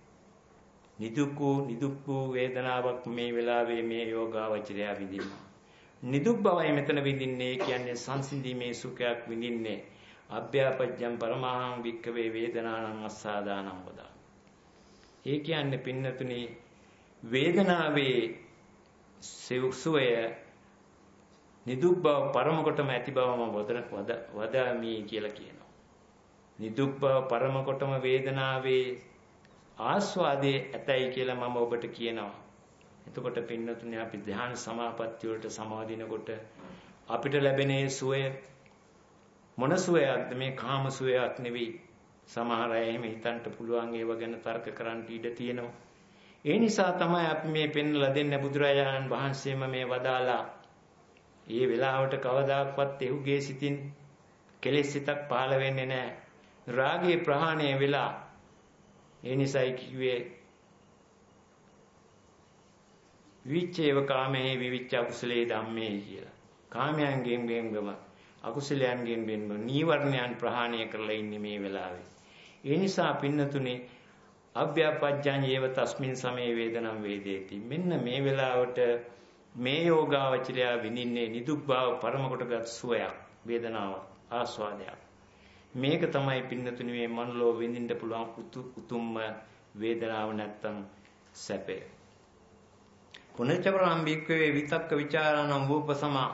නිදුක්ඛ නිදුක්ඛ වේදනාවක් මේ වෙලාවේ මේ යෝගාවචරය විඳිනවා. නිදුක් බවයි මෙතන විඳින්නේ කියන්නේ සංසිඳීමේ සුඛයක් විඳින්නේ. අභ්‍යාපජ්ජං පරමහං වික්කවේ වේදනානං අස්සාදානං වදා. ඒ කියන්නේ පින්නතුනේ වේදනාවේ සුවය නිදුක් බව පරම කොටම ඇති බවම වද වදාමි කියලා කියනවා. නිදුක් බව පරම කොටම වේදනාවේ ආස්වාදයේ ඇතයි කියලා මම ඔබට කියනවා. එතකොට පින්නතුනේ අපි ධ්‍යාන සමාපatti වලට සමාදිනකොට අපිට ලැබෙන සුවය මොන සුවයක්ද මේ කාම සුවයක් නෙවෙයි. සමහර අය එහෙම හිතන්න පුළුවන් ඒව ගැන තර්ක කරන්න ඉඩ තියෙනවා. ඒ නිසා තමයි අපි මේ පෙන්වලා දෙන්න බුදුරජාණන් වහන්සේම මේ වදාලා. ඒ වෙලාවට කවදාක්වත් එහුගේ සිතින් කෙලෙස් සිතක් පහළ වෙන්නේ නැහැ. රාගයේ ප්‍රහාණය වෙලා ඒ නිසායි කිව්වේ විවිච්ඡේව කාමයේ විවිච්ඡ අකුසලේ ධම්මේ කියලා. කාමයන්ගෙන් වෙන්වම අකුසලයන්ගෙන් වෙන්ව නීවරණයන් ප්‍රහාණය කරලා ඉන්නේ මේ වෙලාවේ. ඒ නිසා පින්නතුනේ අභ්‍යපජ්ජං යේව තස්මින් සමේ වේදනම් වේදේති. මෙන්න මේ වෙලාවට මේ යෝගාවචරය විඳින්නේ නිදුක් බව පරම කොටගත් සුවයක්, වේදනාවක්, ආස්වාදයක්. මේක තමයි පින්නතුනි මේ මනෝලෝ විඳින්න පුළුවන් උතුම්ම වේදනාව නැත්තම් සැපය. පුනච්චපරාම්භික්කවේ විතක්ක ਵਿਚාරානම් වූපසමා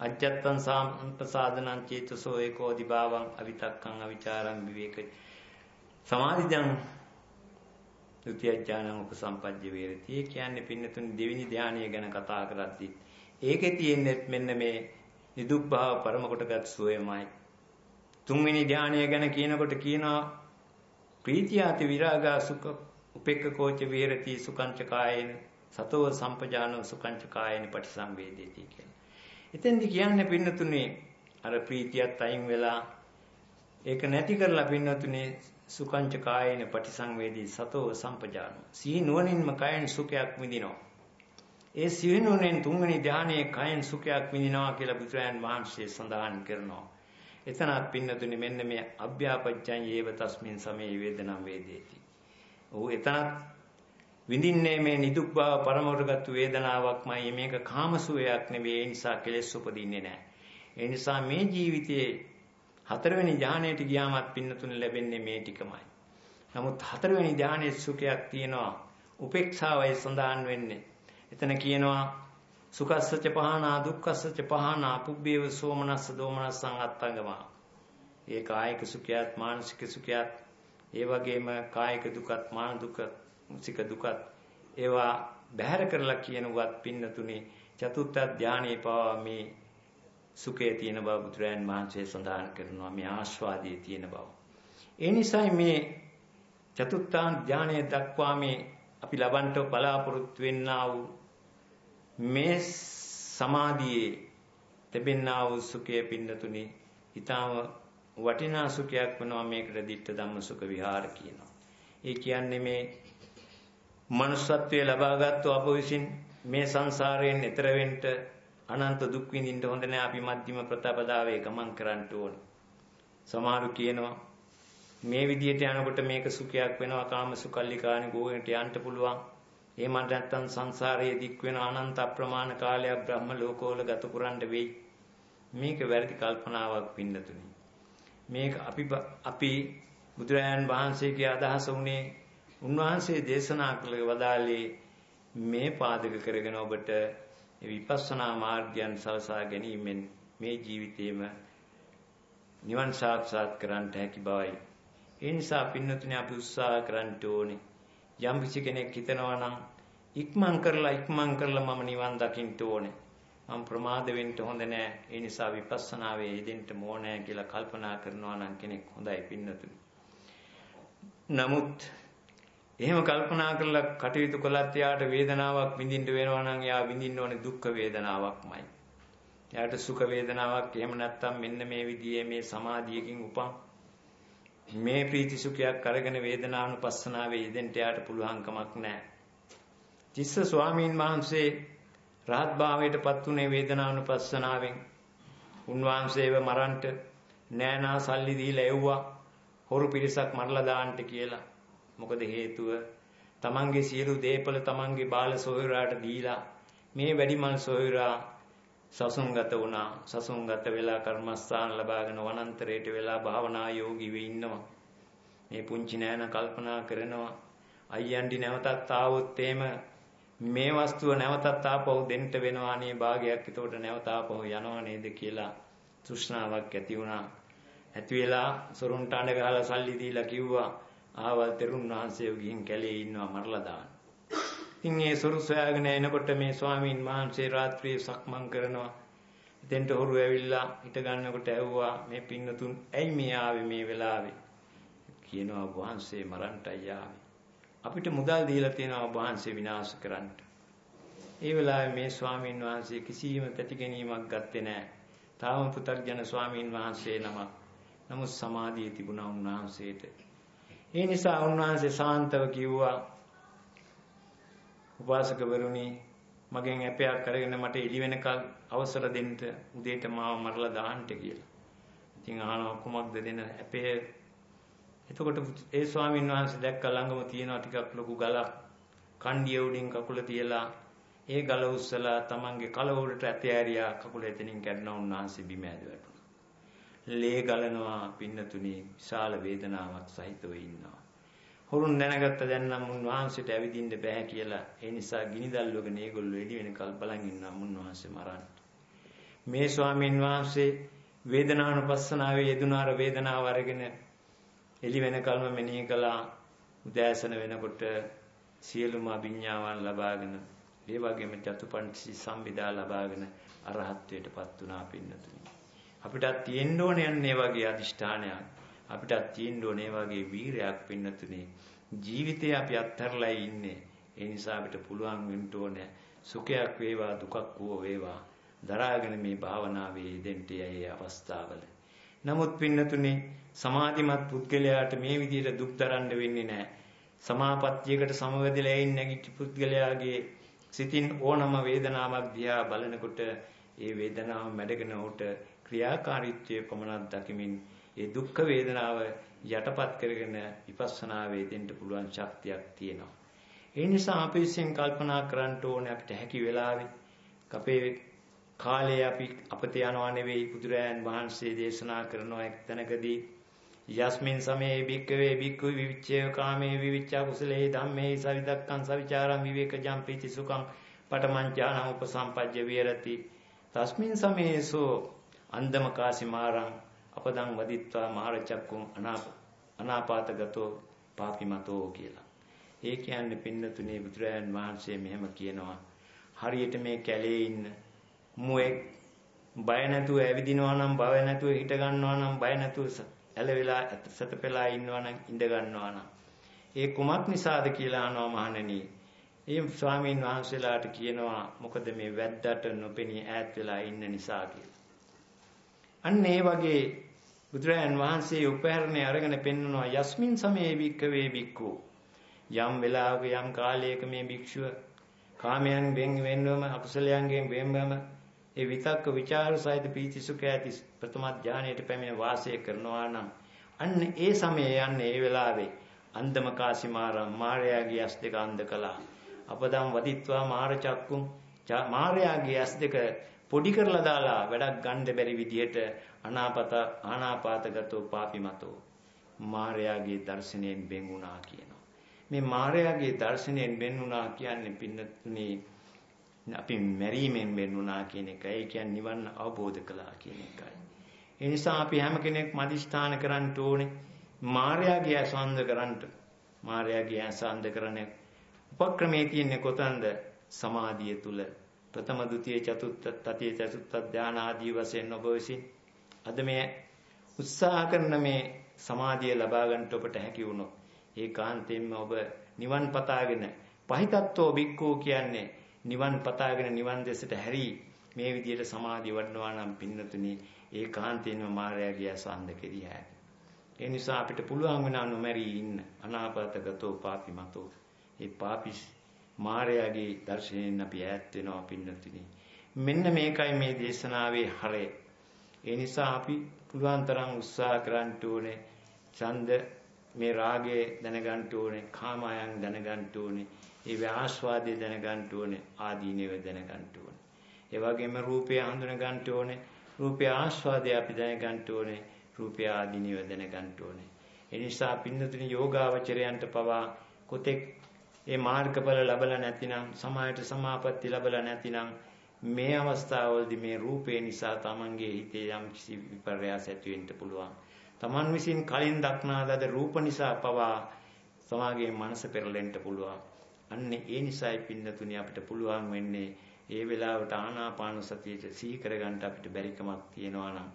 අජත්තං සම්පසාදනං චේතසෝ ඒකෝ දිභාවං අවිතක්කං අවිචාරං විවේක සමාධිජං ဒုတိ ය ඥානං උපසම්පජ්ජ වේරති කියන්නේ පින්නතුනි දෙවිනි ධානය ගැන කතා කරද්දී ඒකේ තියෙන්නේ මෙන්න මේ නිදුක් භාව පරම කොටගත් සෝයමයි තුන්වෙනි ධානය ගැන කියනකොට කියනවා ප්‍රීතියාති විරාගා සුඛ උපෙක්ඛකෝච විහෙරති සුඛංච කායේන සතෝ සම්පජානෝ සුඛංච කායේන පටිසංවේදේති කියලා. එතෙන්දි කියන්නේ පින්නතුනේ අර ප්‍රීතියත් අයින් වෙලා ඒක නැති කරලා පින්නතුනේ සුඛංච කායේන පටිසංවේදී සතෝ සම්පජානෝ. සිහි නුවණින්ම කයෙන් සුඛයක් විඳිනවා. ඒ සිහි නුවණෙන් තුන්වෙනි ධානයේ කයෙන් සුඛයක් විඳිනවා කියලා බුදුරයන් වහන්සේ සඳහන් කරනවා. එතනත් පින්නතුනි මෙන්න මේ අභ්‍යාපච්චයන් යේව තස්මින් සමේ වේදනම් වේදේති. ඔහු එතනත් විඳින්නේ මේ නිදුක් බව පරමවරගත් වේදනාවක්මයි මේක කාමසුවයක් නෙවෙයි ඒ නිසා කෙලෙස් උපදින්නේ නැහැ. ඒ නිසා මේ ජීවිතයේ හතරවෙනි ධානයට ගියාමත් පින්නතුනි ලැබෙන්නේ මේ ටිකමයි. නමුත් හතරවෙනි ධානයේ සුඛයක් තියෙනවා. උපේක්ෂාවයි සඳහන් වෙන්නේ. එතන කියනවා සුඛස්සච පහනා දුක්ඛස්සච පහනා පුබ්බේව සෝමනස්ස දෝමනස්සං අත්තංගමා. ඒ කායික සුඛයත් මානසික සුඛයත් ඒ වගේම කායික දුකත් මාන දුක මුසික දුකත් ඒවා බැහැර කරලා කියනුවත් පින්නතුනි චතුත්ථ ධානයේ පවා මේ සුඛයේ තියෙන බව බුදුරයන් වහන්සේ සඳහන් කරනවා මේ ආස්වාදයේ තියෙන බව. ඒ නිසායි මේ චතුත්ථ ධානයේ දක්වා මේ අපි ලබන්ට බලාපොරොත්තු වෙන්නා වූ මේ සමාධියේ තිබෙනා වූ සුඛය පින්නතුනි ඊටාම වටිනා සුඛයක් වෙනවා මේකට ditta ධම්ම සුඛ විහාර කියනවා. ඒ කියන්නේ මේ මනුස්සත්වයේ ලබාගත්තු අප විසින් මේ සංසාරයෙන් එතර වෙන්න අනන්ත දුක් විඳින්න හොඳ නැහැ අපි මධ්‍යම ප්‍රතිපදාවේ ගමන් කරන්න ඕන. සමහරු කියනවා මේ විදියට යනකොට මේක සුඛයක් වෙනවා කාම සුකල්ලිකානි ගෝයන්ට යන්න පුළුවන්. එහෙම නැත්නම් සංසාරයේ දික් වෙන අනන්ත අප්‍රමාණ කාලයක් බ්‍රහ්ම ලෝකවල ගත කරන්න වෙයි. මේක වැරදි කල්පනාවක් පින්නතුනි. මේක අපි අපි බුදුරජාන් වහන්සේගේ අදහස උනේ උන්වහන්සේ දේශනා කළ වදාළේ මේ පාදක කරගෙන ඔබට විපස්සනා මාර්ගයන් සලසා ගැනීමෙන් මේ ජීවිතේම නිවන් සාක්ෂාත් කරන්නට හැකි බවයි. ඒ නිසා පින්නතුනි අපි උත්සාහ කරන්න ඕනේ. යම් කිසි කෙනෙක් හිතනවා නම් ඉක්මන් කරලා ඉක්මන් කරලා මම නිවන් දකින්න ඕනේ. මම ප්‍රමාද වෙන්න හොඳ නෑ. ඒ නිසා විපස්සනාවේ යෙදෙන්න ඕනේ කියලා කල්පනා කරනවා නම් කෙනෙක් හොඳයි පින්නතුනි. නමුත් එහෙම කල්පනා කරලා කටයුතු කළත් එයාට වේදනාවක් විඳින්න වෙනවා නම් එයා විඳින්න ඕනේ දුක් වේදනාවක්මයි. එයාට සුඛ වේදනාවක් එහෙම නැත්නම් මෙන්න මේ විදිහේ මේ සමාධියකින් උපන් මේ ප්‍රීති සුඛයක් අරගෙන වේදනානුපස්සනාවේ යෙදෙන්න යාට පුළුවන්කමක් නැහැ. තිස්ස ස්වාමීන් වහන්සේ රහත් භාවයට පත් උනේ වේදනානුපස්සනාවෙන්. උන්වහන්සේව මරන්ට නෑනා සල්ලි දීලා එව්වා. හොරු පිරිසක් මරලා දාන්නට කියලා. මොකද හේතුව තමන්ගේ සියලු දේපල තමන්ගේ බාල සොයුරාට දීලා මේ වැඩිමල් සොයුරා සසුන්ගත වුණා. සසුන්ගත වෙලා කර්මස්ථාන ලබාගෙන වනාන්තරයට වෙලා භාවනා යෝගීව ඉන්නවා. මේ පුංචි නෑන කල්පනා කරනවා. අයියන්ඩි නැවතත් ආවොත් එහෙම මේ වස්තුව නැවතත් ආපහු දෙන්න වෙනවා අනේ භාගයක්. එතකොට නැවත ආපහු යනවා නේද කියලා තෘෂ්ණාවක් ඇති වුණා. ඇති වෙලා සොරුන්ට අඬ ගහලා සල්ලි දීලා කිව්වා ආවල් තෙරුන් වහන්සේ ගිහින් කැලේ ඉන්නවා මරලා දාන්න. ඉතින් ඒ සොරු සොයාගෙන එනකොට මේ ස්වාමීන් වහන්සේ රාත්‍රියේ සක්මන් කරනවා. එතෙන්ට හොරු ඇවිල්ලා හිට ගන්නකොට ඇහුවා මේ පින්නතුන් ඇයි මේ ආවේ මේ වෙලාවේ? කියනවා වහන්සේ මරන්ටයි ආවේ. අපිට මුදල් දීලා තියෙනවා වහන්සේ විනාශ කරන්න. ඒ වෙලාවේ මේ ස්වාමීන් වහන්සේ කිසිම පැතිගැනීමක් ගත්තේ නැහැ. තාම පුතර්ජන ස්වාමීන් වහන්සේ නමක්. නමුත් සමාධිය තිබුණා උන්වහන්සේට. ඒ නිසා උන්වහන්සේ සාන්තව කිව්වා උපාසකවරුනි මගෙන් ඇපයක් අරගෙන මට එළි වෙනකල් අවසර දෙන්න උදේට මාව මරලා දාන්න කියලා. ඉතින් අහනවා කුමක්ද දෙන ඇපේ එතකොට ඒ ස්වාමීන් වහන්සේ දැක්ක ළඟම තියෙනවා ටිකක් ලොකු ගලක් කණ්ඩිය උඩින් කකුල තියලා ඒ ගල උස්සලා තමන්ගේ කල උඩට ඇත ඇරියා කකුල එතනින් කැඩුණා උන්වහන්සේ බිම ඇද වැටුණා. ලේ ගලනවා පින්නතුණි විශාල වේදනාවක් සහිතව ඉන්නවා. හොරුන් දැනගත්ත දැන් නම් උන්වහන්සේට ඇවිදින්න බෑ කියලා. ඒ නිසා ගිනි දැල්වගෙන ඒගොල්ලෝ එළි වෙනකල් බලන් ඉන්නවා උන්වහන්සේ මරන්න. මේ ස්වාමීන් වහන්සේ වේදනානුපස්සනාවේ යෙදුනාර වේදනාව අරගෙන එළි වෙනකල්ම මෙනෙහි කළා. උදෑසන වෙනකොට සියලුම අභිඥාවන් ලබාගෙන ඒ වගේම චතුපන්සි සම්විදා ලබාගෙන අරහත්ත්වයටපත් වුණා පින්නතුනි. අපිටත් තියෙන්න ඕනේ යන්නේ වගේ අදිෂ්ඨානයක්. අපිටත් තියෙන්න ඕනේ වගේ වීරයක් පින්නතුනි. ජීවිතේ අපි අත්හැරලා ඉන්නේ. ඒ නිසා අපිට පුළුවන් වෙන්න ඕනේ සුඛයක් වේවා දුකක් වූ වේවා දරාගෙන මේ භාවනාවේ යෙදෙන්න යයි අවස්ථාවල. නමුත් පින්නතුනි සමාධිමත් පුද්ගලයාට මේ විදිහට දුක් දරන්න වෙන්නේ නැහැ. සමාපත්තියකට සමවැදලා ඉන්න නැගිටි පුද්ගලයාගේ සිතින් ඕනම වේදනාවක් දිහා බලනකොට ඒ වේදනාව මැඩගෙන උට ක්‍රියාකාරීත්වයේ පමණක් දකිමින් ඒ දුක්ඛ වේදනාව යටපත් කරගෙන විපස්සනා වේදෙන්න පුළුවන් ශක්තියක් තියෙනවා. ඒ නිසා අපි විසින් කල්පනා කරන්න ඕනේ අපිට හැකි වෙලාවේ අපේ කාලේ අපි අපත යනවා නෙවෙයි බුදුරයන් වහන්සේ දේශනා කරන එක් තැනකදී යස්මින් සමේ බික්කවේ බික්කු විවිච්ඡය කාමේ විවිච්ඡා කුසලේ ධම්මේ සවිදක්කං සවිචාරං විවේකජං ප්‍රීති සුඛං පඨමං ඥානං උපසම්පජ්ජ විහෙරති තස්මින් සමේසෝ අන්දමකාසි මාරං අපදං වදිත්වා මහරචක්කුං අනාපාතගතෝ පාපිමතෝ කියලා. ඒ කියන්නේ පින්නතුනේ බුදුරයන් වහන්සේ මෙහෙම කියනවා. හරියට මේ කැලේ ඉන්න මුවෙක් බය නැතුව ඇවිදිනවා නම් බය නැතුව හිට ගන්නවා නම් බය නැතුව ඇලවිලා සතපෙලා ඉන්නවා නම් ඉඳ ගන්නවා නම් ඒ කුමක් නිසාද කියලා අහනවා මහණෙනි. ඒ ස්වාමීන් වහන්සේලාට කියනවා මොකද මේ වැද්දට නොපෙනී ඈත් වෙලා ඉන්න නිසා කියලා. අන්න ඒ වගේ බුදුරයන් වහන්සේ උපහැරණේ අරගෙන පෙන්වනවා යස්මින් සමේ වික්කවේ වික්කෝ යම් වෙලාවක යම් කාලයක මේ භික්ෂුව කාමයන් වෙන් වෙනවම අකුසලයන්ගෙන් වෙන්වම ඒ විතක්ක ਵਿਚාර සහිත පීතිසුඛ ඇති ප්‍රථම ඥානයට පැමිණ වාසය කරනවා නම් අන්න ඒ සමයේ යන්නේ ඒ වෙලාවේ අන්දම කාසිමාරම් මාර්යාගේ ඇස් දෙක අන්ධ කළා. අපදම් වදිත්වා මාර චක්කුම් මාර්යාගේ ඇස් දෙක පොඩි කරලා දාලා වැඩක් ගන්න බැරි විදියට අනාපත ආනාපාතගතෝ පාපිමතෝ මාර්යාගේ දර්ශනයෙන් බෙන්ුණා කියනවා මේ මාර්යාගේ දර්ශනයෙන් බෙන්ුණා කියන්නේ පින්නතුනේ අපි මැරීමෙන් වෙන්නුනා කියන එක. ඒ කියන්නේ නිවන් අවබෝධ කළා කියන එකයි. ඒ නිසා අපි හැම කෙනෙක්ම අදිෂ්ඨාන කරන්න ඕනේ මාර්යාගේ අසන්ද කරන්න. මාර්යාගේ අසන්ද කරන උපක්‍රමයේ තියෙන්නේ කොතනද? සමාධිය තුල. ප්‍රථම, ဒုတိ ය, චතුර්ථ, තතිය, චතුර්ථ ධාන ආදී වශයෙන් ඔබ විසින් අද මේ උත්සාහ කරන මේ සමාධිය ලබා ගන්නට ඔබට හැකි වුණොත් ඒකාන්තයෙන්ම ඔබ නිවන් පතාගෙන පහිතත්වෝ බික්කෝ කියන්නේ නිවන් පතාගෙන නිවන් දෙසට හැරී මේ විදියට සමාධිය වඩනවා නම් පින්නතුනි ඒකාන්තයෙන්ම මායාවේ අසන්ද කෙරිය හැකියි. ඒ නිසා අපිට පුළුවන් වෙනා නොමැරී ඉන්න අනාපතගතෝ පාපිමතෝ. ඒ පාපි මායාවේ දර්ශනයෙන් අපි ඈත් වෙනවා පින්නතුනි. මෙන්න මේකයි මේ දේශනාවේ හරය. ඒ නිසා අපි පුළුවන් තරම් උත්සාහ කරන්න ඕනේ. ඡන්ද මේ රාගය දැනගන්න ඕනේ, කාමයන් දැනගන්න ඕනේ. ඒ ආස්වාදය දැනගන්න ඕනේ ආදීනව දැනගන්න ඕනේ. ඒ වගේම රූපය හඳුන ගන්න ඕනේ. රූපය ආස්වාදය අපි දැනගන්න ඕනේ. රූපය ආදීනව දැනගන්න ඕනේ. ඒ නිසා පින්නතුනි යෝගාවචරයන්ට පවා කොතෙක් ඒ මාර්ගඵල ලැබලා නැතිනම් සමායට සමාපatti ලැබලා නැතිනම් මේ අවස්ථාවවලදී මේ රූපේ නිසා Tamanගේ හිතේ යම් කිසි විපර්යාස ඇති වෙන්න පුළුවන්. Taman විසින් කලින් දක්නා ලද රූප නිසා පවා සමාගයේ මනස පෙරලෙන්න පුළුවන්. අන්න ඒ නිසායි පින්නතුනි අපිට පුළුවන් වෙන්නේ ඒ වෙලාවට ආනාපාන සතියට සිහි කරගන්න අපිට බැරිකමක් තියෙනවා නම්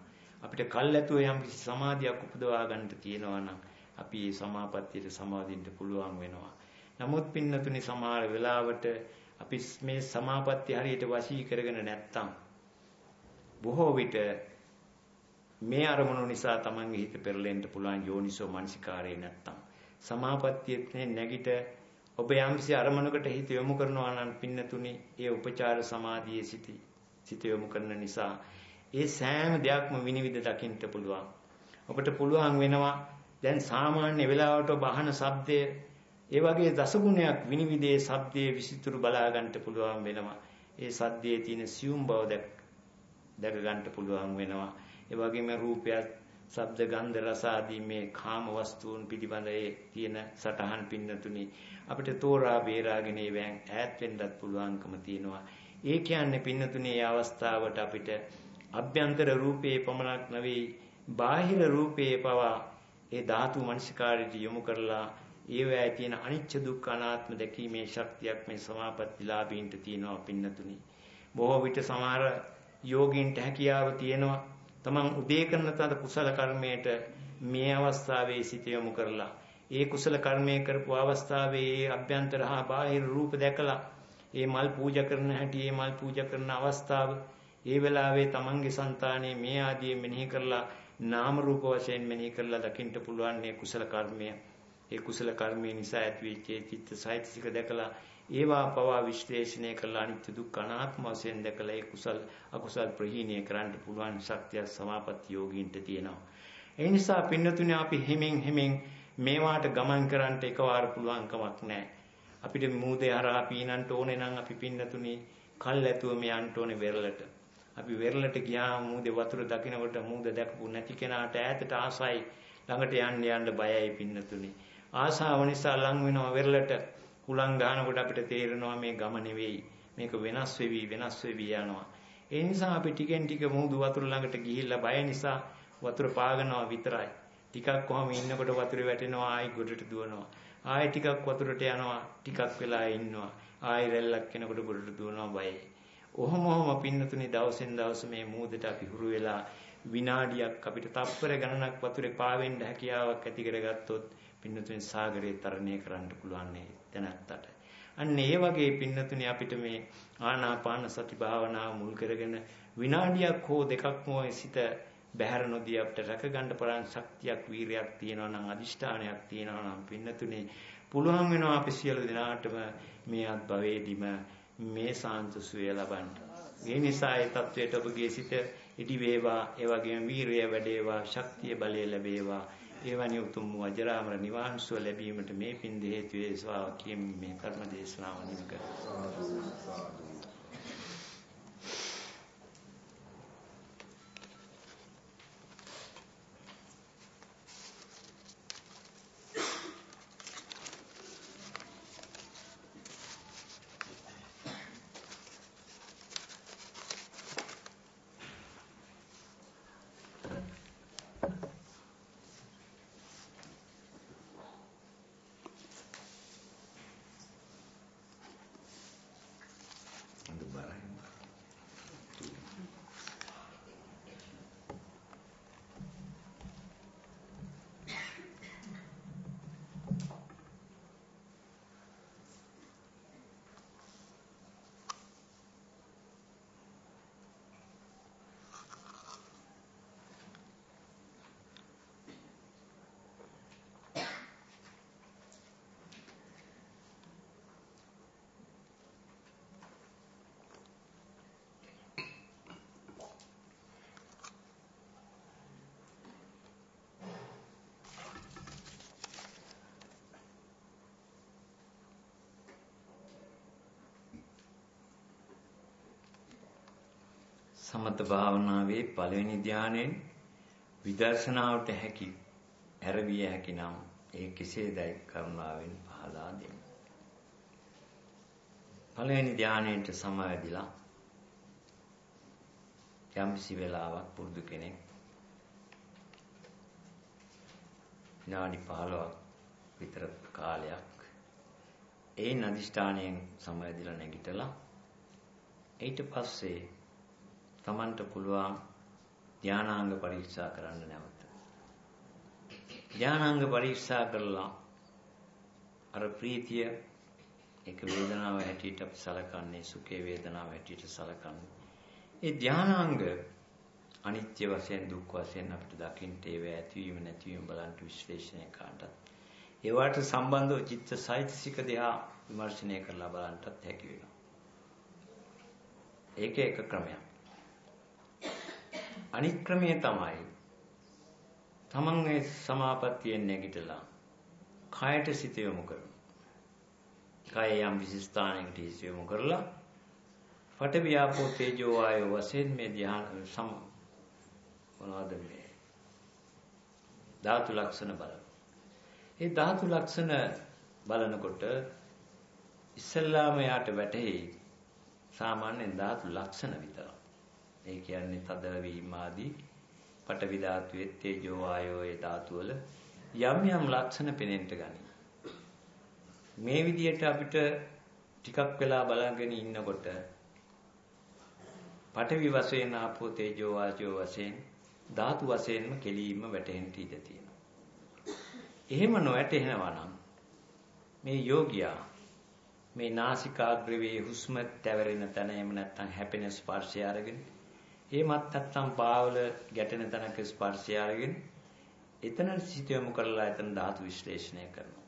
අපිට කල්ැතුව යම් කිසි සමාධියක් උපදවා ගන්නට තියෙනවා නම් අපි මේ සමාපත්තියට සමාදින්න පුළුවන් වෙනවා. නමුත් පින්නතුනි සමහර වෙලාවට අපි මේ සමාපත්තිය හරියට වශී කරගෙන නැත්තම් බොහෝ විට මේ අරමුණු නිසා තමන්ගේ හිත පෙරලෙන්න පුළුවන් යෝනිසෝ මනසිකාරය නැත්තම් සමාපත්තියේ නැගිට ඔබ යම්සි අරමුණකට හිත යොමු කරනවා නම් පින්නතුනි ඒ උපචාර සමාධියේ සිටි සිත යොමු කරන නිසා ඒ සෑම දෙයක්ම විනිවිද දකින්න පුළුවන්. ඔබට පුළුවන් වෙනවා දැන් සාමාන්‍ය වෙලාවට ඔබ අහන ශබ්දය ඒ වගේ දසගුණයක් විනිවිදේ ශබ්දයේ විසිතුරු බලා ගන්නට පුළුවන් වෙනවා. ඒ සද්දයේ තියෙන සියුම් බව දැක දැක ගන්නට පුළුවන් වෙනවා. ඒ වගේම රූපයත් ශබ්ද ගන්ධ රස ආදී මේ කාම වස්තුන් පිළිබඳ ඒ තියෙන සටහන් පින්නතුනි අපිට තෝරා බේරාගෙන ඒවෙන් ඈත් වෙන්නත් පුළුවන්කම තියෙනවා. ඒ කියන්නේ පින්නතුනි මේ අවස්ථාවට අපිට අභ්‍යන්තර රූපේ පමණක් නෙවෙයි බාහිර රූපේ පවා ඒ ධාතු මනසිකාරයට යොමු කරලා ඒවැය තියෙන අනිච්ච දුක්ඛ අනාත්ම දැකීමේ ශක්තියක් මේ සමාපත්තිලාභීන්ට තියෙනවා පින්නතුනි. බොහෝ විට සමහර යෝගීන්ට හැකියාව තියෙනවා තමන් උදේ කරන තද කුසල කර්මයට මේ අවස්ථාවේ සිත යොමු කරලා ඒ කුසල කර්මය කරපු අවස්ථාවේ ඒ අභ්‍යන්තර හා බාහිර රූප දැකලා ඒ මල් පූජා කරන හැටි ඒ මල් පූජා කරන අවස්ථාව ඒ වෙලාවේ තමන්ගේ సంతානයේ මේ ආදී මෙනෙහි කරලා නාම රූප වශයෙන් මෙනෙහි කරලා දකින්න පුළුවන් මේ කුසල කර්මය ඒ කුසල කර්මය නිසා ඇතිවෙච්ච චිත්ත සාහිත්‍යික දැකලා ඒවා පවා විශ්ලේෂණය කරලා අනිත්‍ය දුක්ඛ අනාත්ම වශයෙන් දැකලා ඒ කුසල් අකුසල් ප්‍රහීණය කරන්න පුළුවන් ශක්තිය සමාපatti යෝගීන්ට තියෙනවා. ඒ නිසා පින්නතුනේ අපි හිමින් හිමින් මේවාට ගමන් කරන්න එකවර පුළුවන් කමක් නැහැ. අපිට මූදේ හරහා පීනන්න ඕනේ නම් අපි පින්නතුනේ කල් ඇතුව මේ යන්න ඕනේ වෙරළට. අපි වෙරළට ගියාම මූදේ වතුර දකින්නකොට මූද දැකපු නැති කෙනාට ඈතට ආසයි ළඟට යන්න යන්න බයයි පින්නතුනේ. ආසාව නිසා ලං වෙනවා වෙරළට. හුලං ගන්නකොට අපිට තේරෙනවා මේ ගම නෙවෙයි. මේක වෙනස් වෙවි වෙනස් වෙවි යනවා. ඒ නිසා අපි ටිකෙන් ටික මුහුදු වතුර ළඟට ගිහිල්ලා බය නිසා වතුර පාගනවා විතරයි. ටිකක් කොහම ඉන්නකොට වතුරේ වැටෙනවා ආයි ගොඩට දුවනවා. ආයි ටිකක් වතුරට යනවා ටිකක් වෙලා ඉන්නවා. ආයි රැල්ලක් කෙනකොට ගොඩට දුවනවා බයයි ඔහොම ඔහොම පින්නතුනේ දවසෙන් දවස මේ මූදට අපි හුරු වෙලා විනාඩියක් අපිට තප්පර ගණනක් වතුරේ පාවෙන්න හැකියාවක් ඇති කරගත්තොත් පින්නතුනේ සාගරේ තරණය කරන්න පුළුවන් දැනත්තට. අන්න ඒ වගේ පින්නතුනේ අපිට මේ ආනාපාන සති භාවනාව මුල් කරගෙන විනාඩියක් හෝ දෙකක් හෝ සිත බැහැර නොදී අපිට රැකගන්න පුළුවන් ශක්තියක් වීරයක් තියෙනවා නම් අදිෂ්ඨානයක් තියෙනවා නම් පින්නතුනේ පුළුවන් වෙනවා අපි සියලු දෙනාටම මේ අත්භවයේදීම මේ සාන්තසුය ලබන්න. මේ නිසා ඒ தത്വයට ඔබගේ සිත ඉදි වේවා, ඒ වගේම වීරිය වැඩේවා, ශක්තිය බලය ලැබේවා. එවැනි උතුම් වූ අජරාමර නිවන් සුව ලැබීමට මේ පින් හේතු වේවා කියන මේ කර්ම දේශනාව නිම කරා. සමත භාවනාවේ පළවෙනි ධානයෙන් විදර්ශනාවට හැකි ඇරවිය හැකි නම් ඒ කෙසේදයි කරුණාවෙන් පහදා දෙන්න. පළවෙනි ධානයට සමවැදිලා යම්සි වෙලාවක් පුරුදු කෙනෙක් විනාඩි 15ක් විතර කාලයක් ඒන් අදිෂ්ඨානයෙන් සමවැදිලා නැගිටලා ඊට පස්සේ Tamanට පුළුවන් ධානාංග පරීක්ෂා කරන්න නැවත. ධානාංග පරීක්ෂා කරලා අර ප්‍රීතිය ඒක වේදනාව හැටියට අපි සලකන්නේ සුඛේ වේදනාව හැටියට සලකන්නේ. ඒ ධානාංග අනිත්‍ය වශයෙන් දුක් වශයෙන් අපිට දකින්න ඒව ඇතිවීම නැතිවීම බලන්න විශ්ලේෂණය කරන්නත් ඒවට සම්බන්ධව චිත්ත සාහිත්‍යික දෙහා විමර්ශනය කරලා බලන්නත් හැකි වෙනවා. ඒක එක ක්‍රමයක්. අනිත් ක්‍රමය තමයි තමන්ගේ සමාපත්තියෙන් නැගිටලා කයට සිත යොමු කරනවා. කය යම් විශිෂ්ඨානයකට හිත යොමු කරලා පඨ වියාපෝ තේජෝ වායෝ වශයෙන් මේ ධ්‍යාන සම මොනවද මේ ධාතු ලක්ෂණ බලන. ඒ ධාතු ලක්ෂණ බලනකොට ඉස්සල්ලාම යාට වැටහෙයි සාමාන්‍යයෙන් ධාතු ලක්ෂණ විතරයි. ඒ කියන්නේ තද වීම ආදී පඨවි ධාතුවේ තේජෝ ආයෝ ඒ ධාතු වල යම් යම් ලක්ෂණ පෙනෙන්න ගනී. මේ විදිහට අපිට ටිකක් වෙලා බලගෙන ඉන්නකොට පඨවි වශයෙන් ආපෝ තේජෝ වායෝ වශයෙන් ධාතු වශයෙන්ම කෙලීම වැටෙන්න ඉඩ තියෙනවා. එහෙම නොවැටෙනවා නම් මේ යෝගියා මේ නාසිකාග්‍රවේ හුස්ම තැවරෙන තැන එහෙම නැත්නම් හැපෙන ස්පර්ශය අරගෙන එහෙමත් නැත්නම් පාවල ගැටෙන තැනක ස්පර්ශය අරගෙන එතන සිත යොමු කරලා එතන ධාතු විශ්ලේෂණය කරනවා.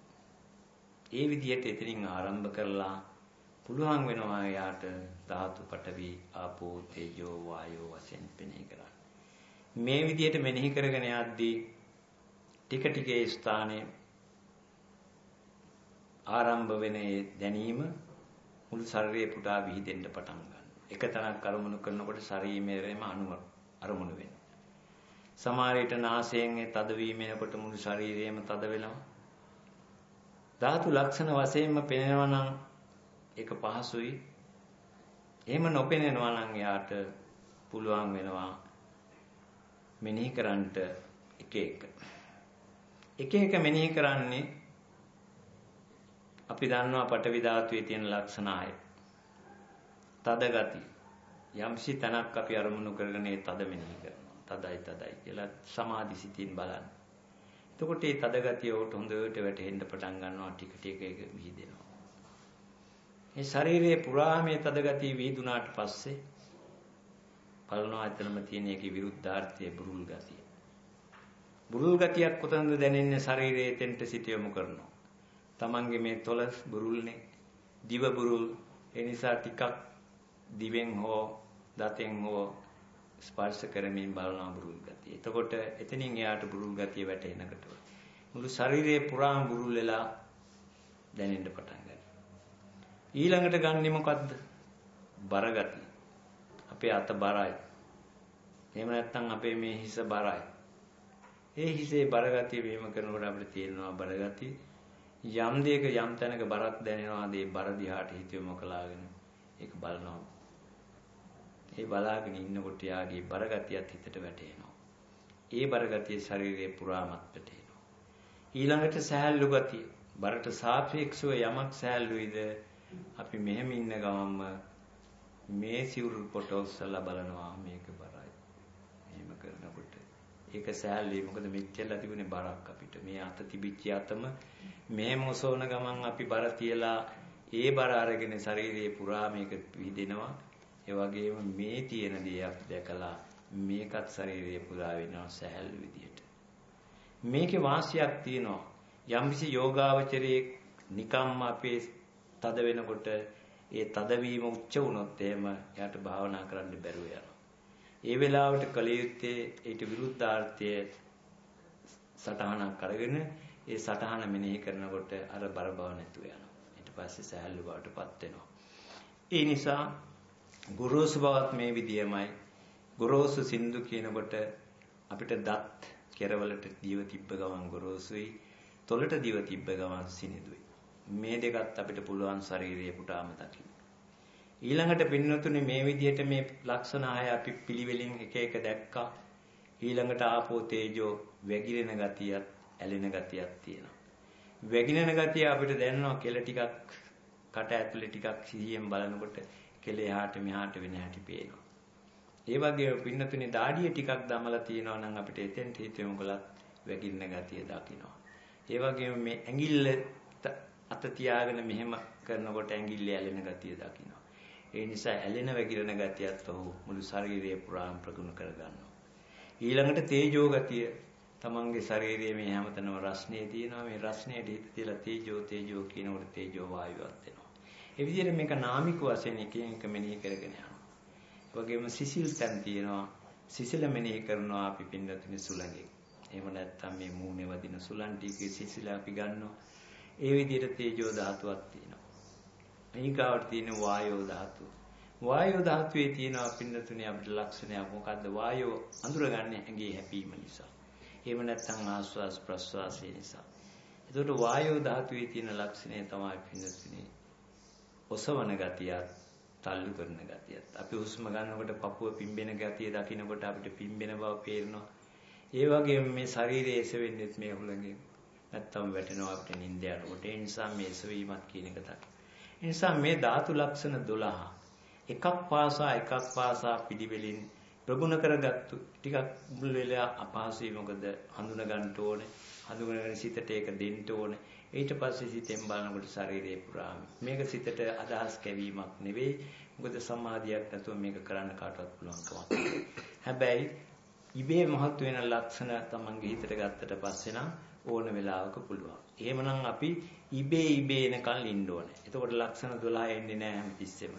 ඒ විදිහට එතනින් ආරම්භ කරලා පුළුවන් වෙනවා යාට ධාතු පටවි ආපෝ තේජෝ වායෝ වශයෙන් පෙනී කරන්න. මේ විදිහට මෙනෙහි කරගෙන යද්දී ටික ටික ඒ ස්ථානයේ ආරම්භ වෙන දැනීම මුළු ශරීරේ පුටා විහිදෙන්න පටන් ගන්නවා. එක තැනක් අරමුණු කරනකොට ශරීරයේම අණු අරමුණු වෙනවා. සමහර විට නාසයෙන් තද වීමෙනකොට මුළු ශරීරයම තද වෙනවා. ධාතු ලක්ෂණ වශයෙන්ම පෙනෙනවා නම් ඒක පහසුයි. එහෙම නොපෙනෙනවා නම් යාට පුළුවන් වෙනවා මෙනෙහි කරන්නට එක එක. එක එක මෙනෙහි කරන්නේ අපි දන්නවා පටවි ධාතුවේ තියෙන ලක්ෂණ ආය. තද ගති. යම්සි තනක් අපි අරමුණු කරගෙන ඒ තද මෙනෙහි කරනවා. තදයි තදයි කියලා සමාධි සිතින් බලන්න. එතකොට මේ තද ගතිය උට හොඳට වැටෙන්න පටන් ගන්නවා ටික ටික ඒක විහිදෙනවා. මේ ශරීරයේ පුරා මේ තද ගතිය විහිදුනාට පස්සේ බලනවා එතනම තියෙන එකේ විරුද්ධාර්ථය බුරුල් ගතිය. බුරුල් ගතියක් කොතනද දැනෙන්නේ ශරීරයේ තෙන්ට සිට යොමු කරනවා. Tamange මේ තොල බුරුල්නේ දිව බුරුල් ඒ නිසා ටිකක් දිවෙන් හෝ දතෙන් හෝ ස්පර්ශ කරමින් බලනවා බුරුල් ගතිය. එතකොට එතනින් එයාට බුරුල් ගතිය වැටෙනකොට මුළු ශරීරයේ පුරාම බුරුල් වෙලා දැනෙන්න පටන් ගන්නවා. ඊළඟට ගන්නෙ මොකද්ද? බර ගතිය. අපේ අත බරයි. එහෙම නැත්නම් අපේ මේ හිස බරයි. ඒ හිසේ බරගතිය වීම කරනකොට අපිට තේරෙනවා බරගතිය යම් දෙයක යම් තැනක බරක් දැනෙනවා ඒ බර දිහාට හිත යොමු කලාගෙන ඒක බලනවා. ඒ බලාගෙන ඉන්නකොට යාගේ බරගතියත් හිතට වැටෙනවා. ඒ බරගතිය ශරීරයේ පුරාමත් වැටෙනවා. ඊළඟට සහැල්ලු ගතිය. බරට සාපේක්ෂව යමක් සහැල්ලුයිද අපි මෙහෙම ඉන්න ගමන්ම මේ සිවුරු කොට ඔස්සලා බලනවා මේක බරයි. එහෙම කරනකොට ඒක සෑහලුයි මොකද මෙච්චරලා තිබුණේ බරක් අපිට. මේ අත තිබිච්ච අතම මෙහෙම ඔසවන ගමන් අපි බර තියලා ඒ බර අරගෙන ශරීරයේ පුරා මේක විහිදෙනවා. ඒ වගේම මේ තියෙන දේ අපි දැකලා මේකත් ශරීරයේ පුරා වෙනවා සෑහලු විදියට. මේකේ වාසියක් තියෙනවා. යම්කිසි යෝගාවචරයේ නිකම්ම අපේ තද වෙනකොට ඒ තදවීම උච්ච වුණොත් එහෙම එයාට භාවනා කරන්න බැරුව යනවා. ඒ වෙලාවට කල යුත්තේ ඊට විරුද්ධාර්ථය සටහනක් අරගෙන ඒ සටහන මෙනෙහි කරනකොට අර බර බව නැතුව යනවා. ඊට පස්සේ සහැල්ලු බවටපත් වෙනවා. ඒ නිසා ගුරුසු බවත් මේ විදියමයි. ගුරුසු සින්දු කියනකොට අපිට දත් කෙරවලට දිව තිබ්බ ගමන් ගොරෝසුයි තොලට දිව තිබ්බ ගමන් සිනිදුයි මේ දෙකත් අපිට පුළුවන් ශාරීරිය පුටාම දකින්න. ඊළඟට පින්නතුනේ මේ විදිහට මේ ලක්ෂණ ආය අපි පිළිවෙලින් එක එක දැක්කා. ඊළඟට ආපෝ තේජෝ වැగిරෙන ගතියත් ඇලෙන ගතියක් තියෙනවා. වැగిරෙන ගතිය අපිට දැනෙනවා කෙල ටිකක් කට ඇතුලේ ටිකක් සිහියෙන් බලනකොට කෙලේ එහාට මෙහාට වෙන හැටි පේනවා. ඒ වගේ පින්නතුනේ දාඩිය ටිකක් දමලා තියෙනවා නම් අපිට එතෙන්ට හිත යොමු කළත් වැగిන්න ගතිය දකින්නවා. ඒ වගේම මේ ඇඟිල්ල අත තියාගෙන මෙහෙම කරනකොට ඇඟිල්ල ඇලෙන ගතිය දකින්නවා. ඒ නිසා ඇලෙන වැగిරෙන ගතියත් ඔහු මුළු ශරීරය පුරාම ප්‍රගුණ කරගන්නවා. ඊළඟට තේජෝ ගතිය තමන්ගේ ශරීරයේ මේ හැමතැනම රස්නේ තියෙනවා මේ රස්නයට හිත තියලා තේජෝ තේජෝ කියනකොට තේජෝ වායුවක් වෙනවා. ඒ විදිහට මේක නාමික වශයෙන් එකින් එක මෙනෙහි කරගෙන යනවා. ඒ වගේම සිසිල් තැන් තියෙනවා. සිසිල මෙනෙහි කරනවා අපි පින්නතුනි සුළඟේ. එහෙම නැත්නම් මේ මූණේ වදින සුළං ටිකේ සිසිල අපි ගන්නවා. ඒ විදිහට තේජෝ ධාතුවක් තියෙනවා. ඊගාවට තියෙන වායෝ ධාතුව. වායෝ ධාතුවේ තියෙනවා පින්නතුනි අපිට ලක්ෂණයක් මොකද්ද? වායෝ අඳුරගන්නේ ඇඟේ හැපීම නිසා. එහෙම නැත්නම් ආස්වාස් ප්‍රස්වාසය නිසා. එතකොට වායෝ ධාතුවේ තියෙන ලක්ෂණය තමයි පින්නතුනේ ඔසවන ගතියත්, තල්ලු කරන ගතියත්. අපි හුස්ම ගන්නකොට පපුව පිම්බෙන ගතිය දකිනකොට අපිට පිම්බෙන බව පේනවා. ඒ වගේම මේ ශරීරයේ එසවෙන්නේත් මේ හුලඟෙන්. නැත්තම් වැටෙනවා අපිට නිින්ද යනකොට. ඒ නිසා මේ එසවීමක් කියන එක තමයි. ඒ නිසා මේ ධාතු ලක්ෂණ 12 එකක් පාසා එකක් පාසා පිළිවෙලින් ප්‍රගුණ කරගත්තු ටිකක් මුල් වෙලා අපහසුයි මොකද හඳුන ගන්න ඕනේ හඳුනගෙන සිතට ඒක දෙන්න ඕනේ ඊට පස්සේ සිතෙන් බලනකොට ශරීරේ පුරාම. මේක සිතට අදහස් කැවීමක් නෙවෙයි. මොකද සමාධියක් නැතුව මේක කරන්න කාටවත් පුළුවන් කමක් හැබැයි ඉබේ මහත් වෙන ලක්ෂණ තමන්ගේ හිතට ගත්තට පස්සේ නම් ඕන වෙලාවක පුළුවන්. එහෙමනම් අපි ඉබේ ඉබේ එනකල් ඉන්න ඕනේ. එතකොට ලක්ෂණ 12 එන්නේ නැහැ හැමතිස්සෙම.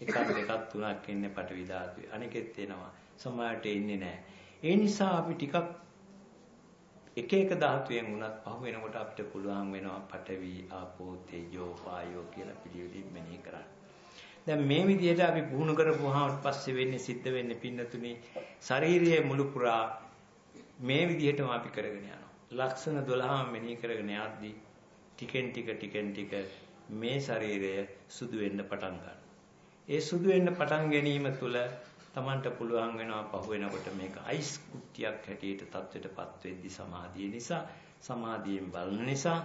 එකක් දෙකක් තුනක් එන්නේ පටවි ධාතුවේ. අනිකෙත් එනවා. සමායට එන්නේ නැහැ. ඒ නිසා අපි ටිකක් එක එක ධාතුයෙන් උනත් පහු වෙනකොට අපිට පුළුවන් වෙනවා පඨවි ආපෝ තේජෝ වායෝ කියලා පිළිවෙලින් මෙනෙහි කරන්න. දැන් මේ විදිහට අපි පුහුණු කරපුවාම පස්සේ වෙන්නේ සිද්ධ වෙන්නේ පින්නතුනේ ශාරීරියේ මුළු පුරා මේ විදිහටම අපි කරගෙන යනවා. ලක්ෂණ 12ම මෙනෙහි කරගෙන යද්දී ටිකෙන් ටික ටිකෙන් ටික මේ ශරීරය සුදු වෙන්න පටන් ගන්නවා. ඒ සුදු වෙන්න පටන් ගැනීම තුළ Tamanට පුළුවන් වෙනවා පහු වෙනකොට මේක අයිස් කුට්ටියක් හැටියට තත්ත්වයටපත් වෙද්දි සමාධිය නිසා සමාධියෙන් බලන නිසා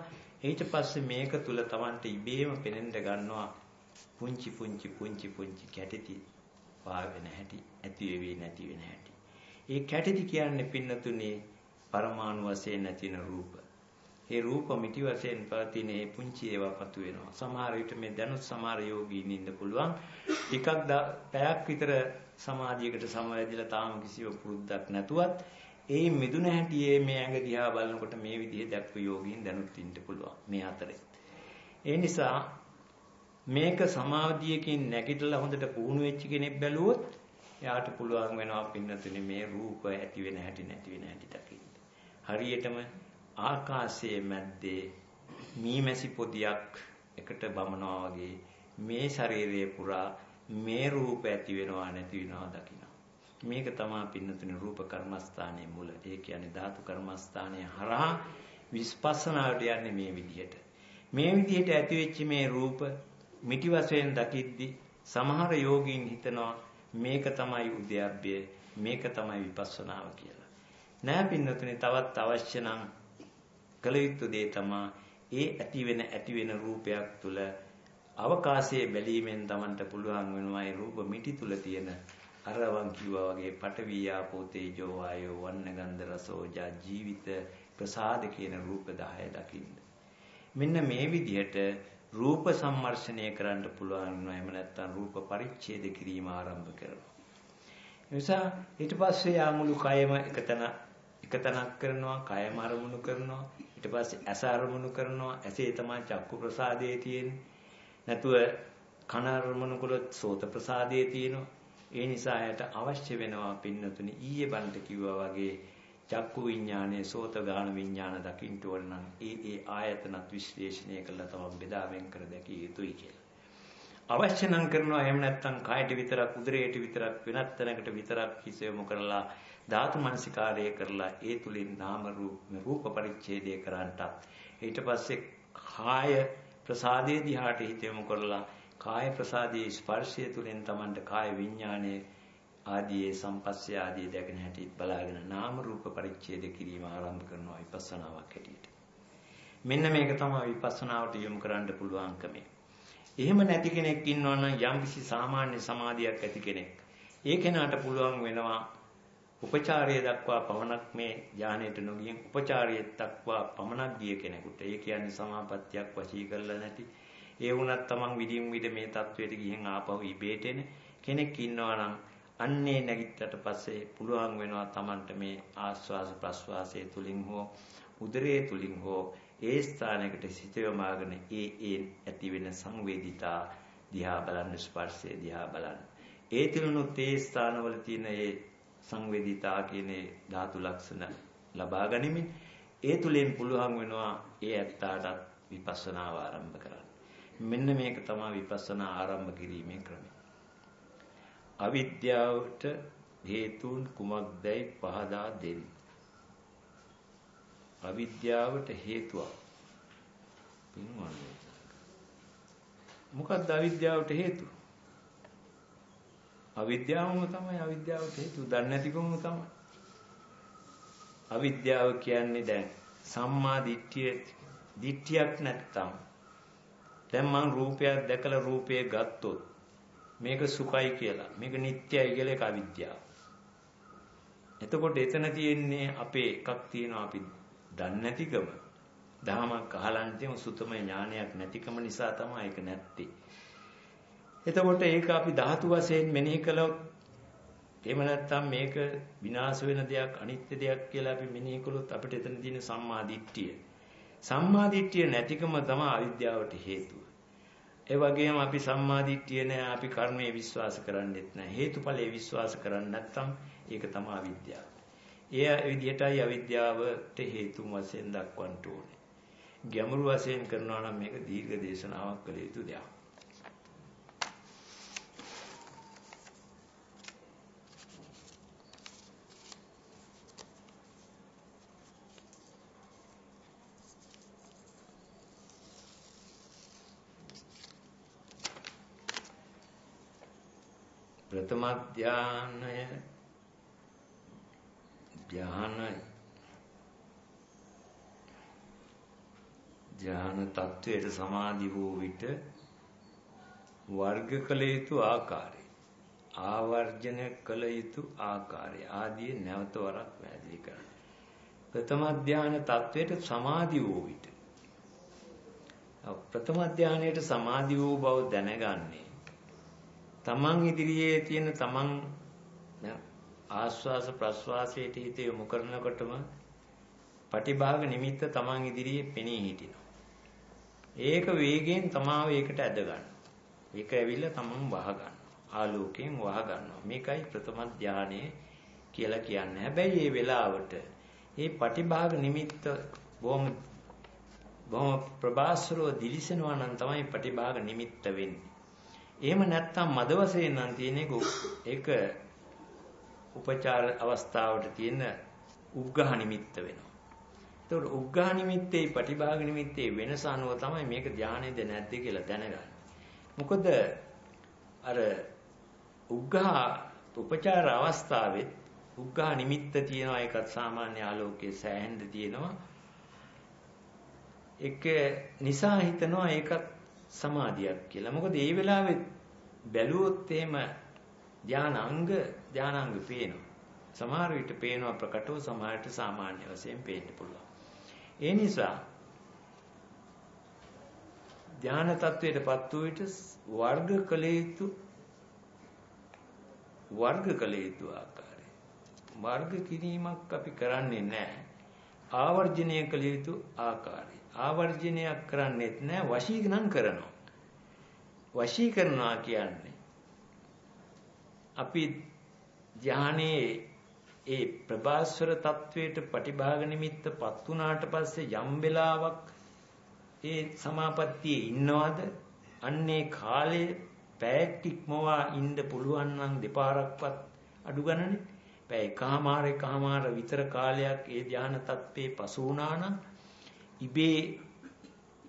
ඊට පස්සේ මේක තුල Tamanට ඉබේම පෙනෙන්න ගන්නවා පුංචි පුංචි පුංචි පුංචි කැටිති වාවෙන හැටි ඇති වෙවි නැති වෙන හැටි. ඒ කැටිති කියන්නේ පින්නතුනේ පරමාණු වශයෙන් නැතින රූප. ඒ රූප මිටි වශයෙන් පවතින ඒ පුංචි ඒවා පතු වෙනවා. සමහර විට මේ දැනුත් සමහර යෝගීන් ඉන්න පුළුවන්. ටිකක් පැයක් විතර සමාධියකට සමවැදිලා තාම කිසිව පුරුද්දක් නැතුවත් ඒ මිදුන හැටියේ මේ ඇඟ දිහා බලනකොට මේ විදිහේ දැක්ක යෝගීන් දැනුත් ඉන්න පුළුවන් මේ අතරේ. ඒ නිසා මේක සමාධියකින් නැගිටලා හොඳට පුහුණු වෙච්ච කෙනෙක් බැලුවොත් එයාට පුළුවන් වෙනවා පින්නතුනේ මේ රූප ඇති වෙන හැටි නැති වෙන හැටි දකින්න. හරියටම ආකාශයේ මැද්දේ මීමැසි පොදියක් එකට බමනවා වගේ මේ ශරීරයේ පුරා මේ රූප ඇති වෙනවා නැති වෙනවා දකිනවා. මේක තමයි පින්නතුනේ රූප කර්මස්ථානයේ මුල. ඒ කියන්නේ ධාතු කර්මස්ථානයේ හරහා විස්පස්සනාවට යන්නේ මේ විදිහට. මේ විදිහට ඇති වෙච්ච මේ රූප මිටි වශයෙන් දකිද්දි සමහර යෝගීන් හිතනවා මේක තමයි උද්‍යප්පය මේක තමයි විපස්සනාව කියලා. නෑ පින්නතුනේ තවත් අවශ්‍ය නම් කළ යුතු දේ තමයි ඒ ඇති වෙන ඇති වෙන රූපයක් තුල අවකාශයේ බැලීමෙන් Tamanට පුළුවන් වෙනවා ඒ රූප මිටි තුල තියෙන අරවන් කිව්වා වගේ පඨවි ආපෝ තේජෝ වායෝ වන්න ගන්ධ රසෝජා ජීවිත ප්‍රසාද කියන රූප 10 දකින්න. මෙන්න මේ විදිහට රූප සම්මර්ෂණය කරන්න පුළුවන් වෙනවා. එහෙම නැත්නම් රූප පරිච්ඡේද කිරීම ආරම්භ කරනවා. නිසා ඊට පස්සේ යා මුළු කයම එකතන එකතනක් කරනවා, කයම අරමුණු කරනවා. ඊට පස්සේ ඇස අරමුණු කරනවා. ඇසේ තමයි චක්කු ප්‍රසාදයේ තියෙන්නේ. නැතුව කන අරමුණු කළොත් සෝත ප්‍රසාදයේ තියෙනවා. ඒ නිසා යට අවශ්‍ය වෙනවා පින්නතුනි ඊයේ බන්ට කිව්වා වගේ චක්කු විඥානයේ සෝත ගාන විඥාන දකින්න ඕන නම් ඒ ඒ ආයතනත් විශ්ලේෂණය කරලා තමයි බෙදා වෙන් කර දැකිය යුතුයි කියලා. අවශ්‍ය නම් කරනවා එහෙම නැත්නම් කායට විතරක් උදරයට විතරක් වෙනත් තැනකට විතරක් හිස යොමු කරලා ධාතු මනසිකාරය කරලා ඒ තුලින් නාම රූප රූප පරිච්ඡේදය කරන්නට ඊට පස්සේ කාය ප්‍රසාදයේ දිහාට හිත යොමු කරලා කාය ප්‍රසාදයේ ස්පර්ශය තුළින් Tamanට කාය විඥානයේ ආදී සම්පස්ය ආදී දැකෙන හැටි බලාගෙන නාම රූප පරිච්ඡේද කිරීම ආරම්භ කරනවා විපස්සනාවක් හැටියට. මෙන්න මේක තමයි විපස්සනාවට යොමු කරන්න පුළුවන්කම. එහෙම නැති කෙනෙක් ඉන්නවා නම් යම්කිසි සාමාන්‍ය සමාධියක් ඇති කෙනෙක්. ඒ කෙනාට පුළුවන් වෙනවා උපචාරය දක්වා පමණක් මේ ඥානයට නොගියන් උපචාරය දක්වා පමණක් ගිය කෙනෙකුට ඒ කියන්නේ සමාපත්තියක් වශී කරලා නැති ඒ වුණත් තමන් විදින් විද මේ தത്വයට ගිහින් ආපහු ඉබේට එන කෙනෙක් ඉන්නවා නම් අන්නේ නැගිට්ටට පස්සේ පුළුවන් වෙනවා තමන්ට මේ ආස්වාස ප්‍රස්වාසයේ තුලින් හෝ උදරයේ තුලින් හෝ ඒ ස්ථානයකට සිත යොමාගෙන ඒ ඒ ඇති වෙන සංවේදිතා දිහා බලන්න ස්පර්ශය දිහා බලන්න. ඒ තුලනොත් ඒ ස්ථානවල තියෙන ඒ සංවේදිතා කියන ධාතු ලක්ෂණ ලබා ගනිමින් ඒ තුලින් පුළුවන් වෙනවා ඒ ඇත්තාට විපස්සනාව ආරම්භ කරන්න. මෙන්න මේක තමයි විපස්සනා ආරම්භ කිරීමේ ක්‍රමය. අවිද්‍යාවට හේතුන් කුමක්දයි පහදා දෙන්න. අවිද්‍යාවට හේතුවක්. පින්වන්නේ. මොකක්ද අවිද්‍යාවට හේතුව? අවිද්‍යාවම තමයි අවිද්‍යාවට හේතුව. දන්නේ නැතිකම තමයි. අවිද්‍යාව කියන්නේ දැන් සම්මා දිට්ඨිය දිට්ඨියක් නැත්තම් දැන් මං රූපයක් දැකලා රූපය ගත්තොත් මේක සුඛයි කියලා මේක නිට්ටයයි කියලා ඒක අවිද්‍යාව. එතකොට එතන තියෙන්නේ අපේ එකක් තියෙනවා අපි දන්නේ නැතිකම. දහමක් අහලා නැතිම සුතම ඥානයක් නැතිකම නිසා තමයි ඒක නැත්තේ. එතකොට ඒක අපි ධාතු වශයෙන් මෙනෙහි කළොත් එහෙම නැත්නම් මේක විනාශ වෙන දෙයක් අනිත්‍ය දෙයක් කියලා අපි මෙනෙහි කළොත් අපිට එතන තියෙන සම්මා දිට්ඨිය. සම්මා දිට්ඨිය නැතිකම තමයි අවිද්‍යාවට හේතුව. ඒ වගේම අපි සම්මා දිට්ඨිය නැහැ අපි කර්මයේ විශ්වාස කරන්නේත් නැහැ. හේතුඵලයේ විශ්වාස කරන්නේ නැත්නම් ඒක තමයි අවිද්‍යාව. ඒ විදිහටයි අවිද්‍යාවට හේතු වශයෙන් දක්වන්න ඕනේ. ගැඹුරු වශයෙන් කරනවා නම් මේක දීර්ඝ දේශනාවක් කළ යුතු දෙයක්. ප්‍රථම ධානය ධානයි ධාන තත්වයට සමාධි වූ විට වර්ග කළ යුතු ආකාරය ආවර්ජන කළ යුතු ආකාරය ආදී නැවත වරක් පැහැදිලි කරන්න. ප්‍රථම ධාන තත්වයට සමාධි වූ විට ප්‍රථම ධානයට සමාධි වූ බව දැනගන්නේ තමන් ඉදිරියේ තියෙන තමන් ආස්වාස ප්‍රස්වාසයට හිත යොමු කරනකොටම පටිභාග නිමිත්ත තමන් ඉදිරියේ පෙනී හිටිනවා. ඒක වේගයෙන් තමාව ඒකට ඇද ගන්නවා. ඒක ඇවිල්ලා තමන් වහ ගන්නවා. ආලෝකයෙන් වහ ගන්නවා. මේකයි ප්‍රථම ධානයේ කියලා කියන්නේ. හැබැයි මේ වෙලාවට මේ පටිභාග නිමිත්ත බොහොම බොහොම ප්‍රබාස්වරව දිලිසෙනවා නම් තමයි පටිභාග නිමිත්ත වෙන්නේ. එහෙම නැත්නම් මද වශයෙන් නම් තියෙන එක උපචාර අවස්ථාවට තියෙන උග්ඝහ නිමිත්ත වෙනවා. එතකොට උග්ඝහ නිමිත්තේ ප්‍රතිභාග නිමිත්තේ වෙනස අනුව තමයි මේක ධානයේද නැද්ද කියලා දැනගන්නේ. මොකද අර උග්ඝහ උපචාර අවස්ථාවේ උග්ඝහ නිමිත්ත තියෙනවා ඒකත් සාමාන්‍ය ආලෝකයේ සෑහෙන්න තියෙනවා. ඒක නිසා හිතනවා ඒකත් සමාධියක් කියලා. මොකද මේ වෙලාවේ බැලුවොත් එහෙම ධානාංග ධානාංග පේනවා. සමහර විට පේනවා ප්‍රකටව සමහරට සාමාන්‍ය වශයෙන් පේන්න පුළුවන්. ඒ නිසා ධාන තත්වයටපත් වූ විට වර්ග කළ යුතු වර්ග කළ යුතු ආකාරය. වර්ග කිරීමක් අපි කරන්නේ නැහැ. ආවර්ජනය කළ යුතු ආකාරය. ආවර්ජනයක් කරන්නේත් නැහැ වශීකරණ කරනවා. වශී කරනවා කියන්නේ අපි ධානයේ ඒ ප්‍රභාස්වර තත්වයට පටිභාග නිමිත්තපත් වුණාට පස්සේ යම් වෙලාවක් ඒ සමාපත්තියේ ඉන්නවද අන්නේ කාලේ පැයක් ඉක්මවා ඉන්න පුළුවන් නම් දෙපාරක්වත් අඩු ගන්නනේ පැය එකමාර එකමාර විතර කාලයක් ඒ ධාන තත්ත්වේ පසු වුණා නම් ඉබේ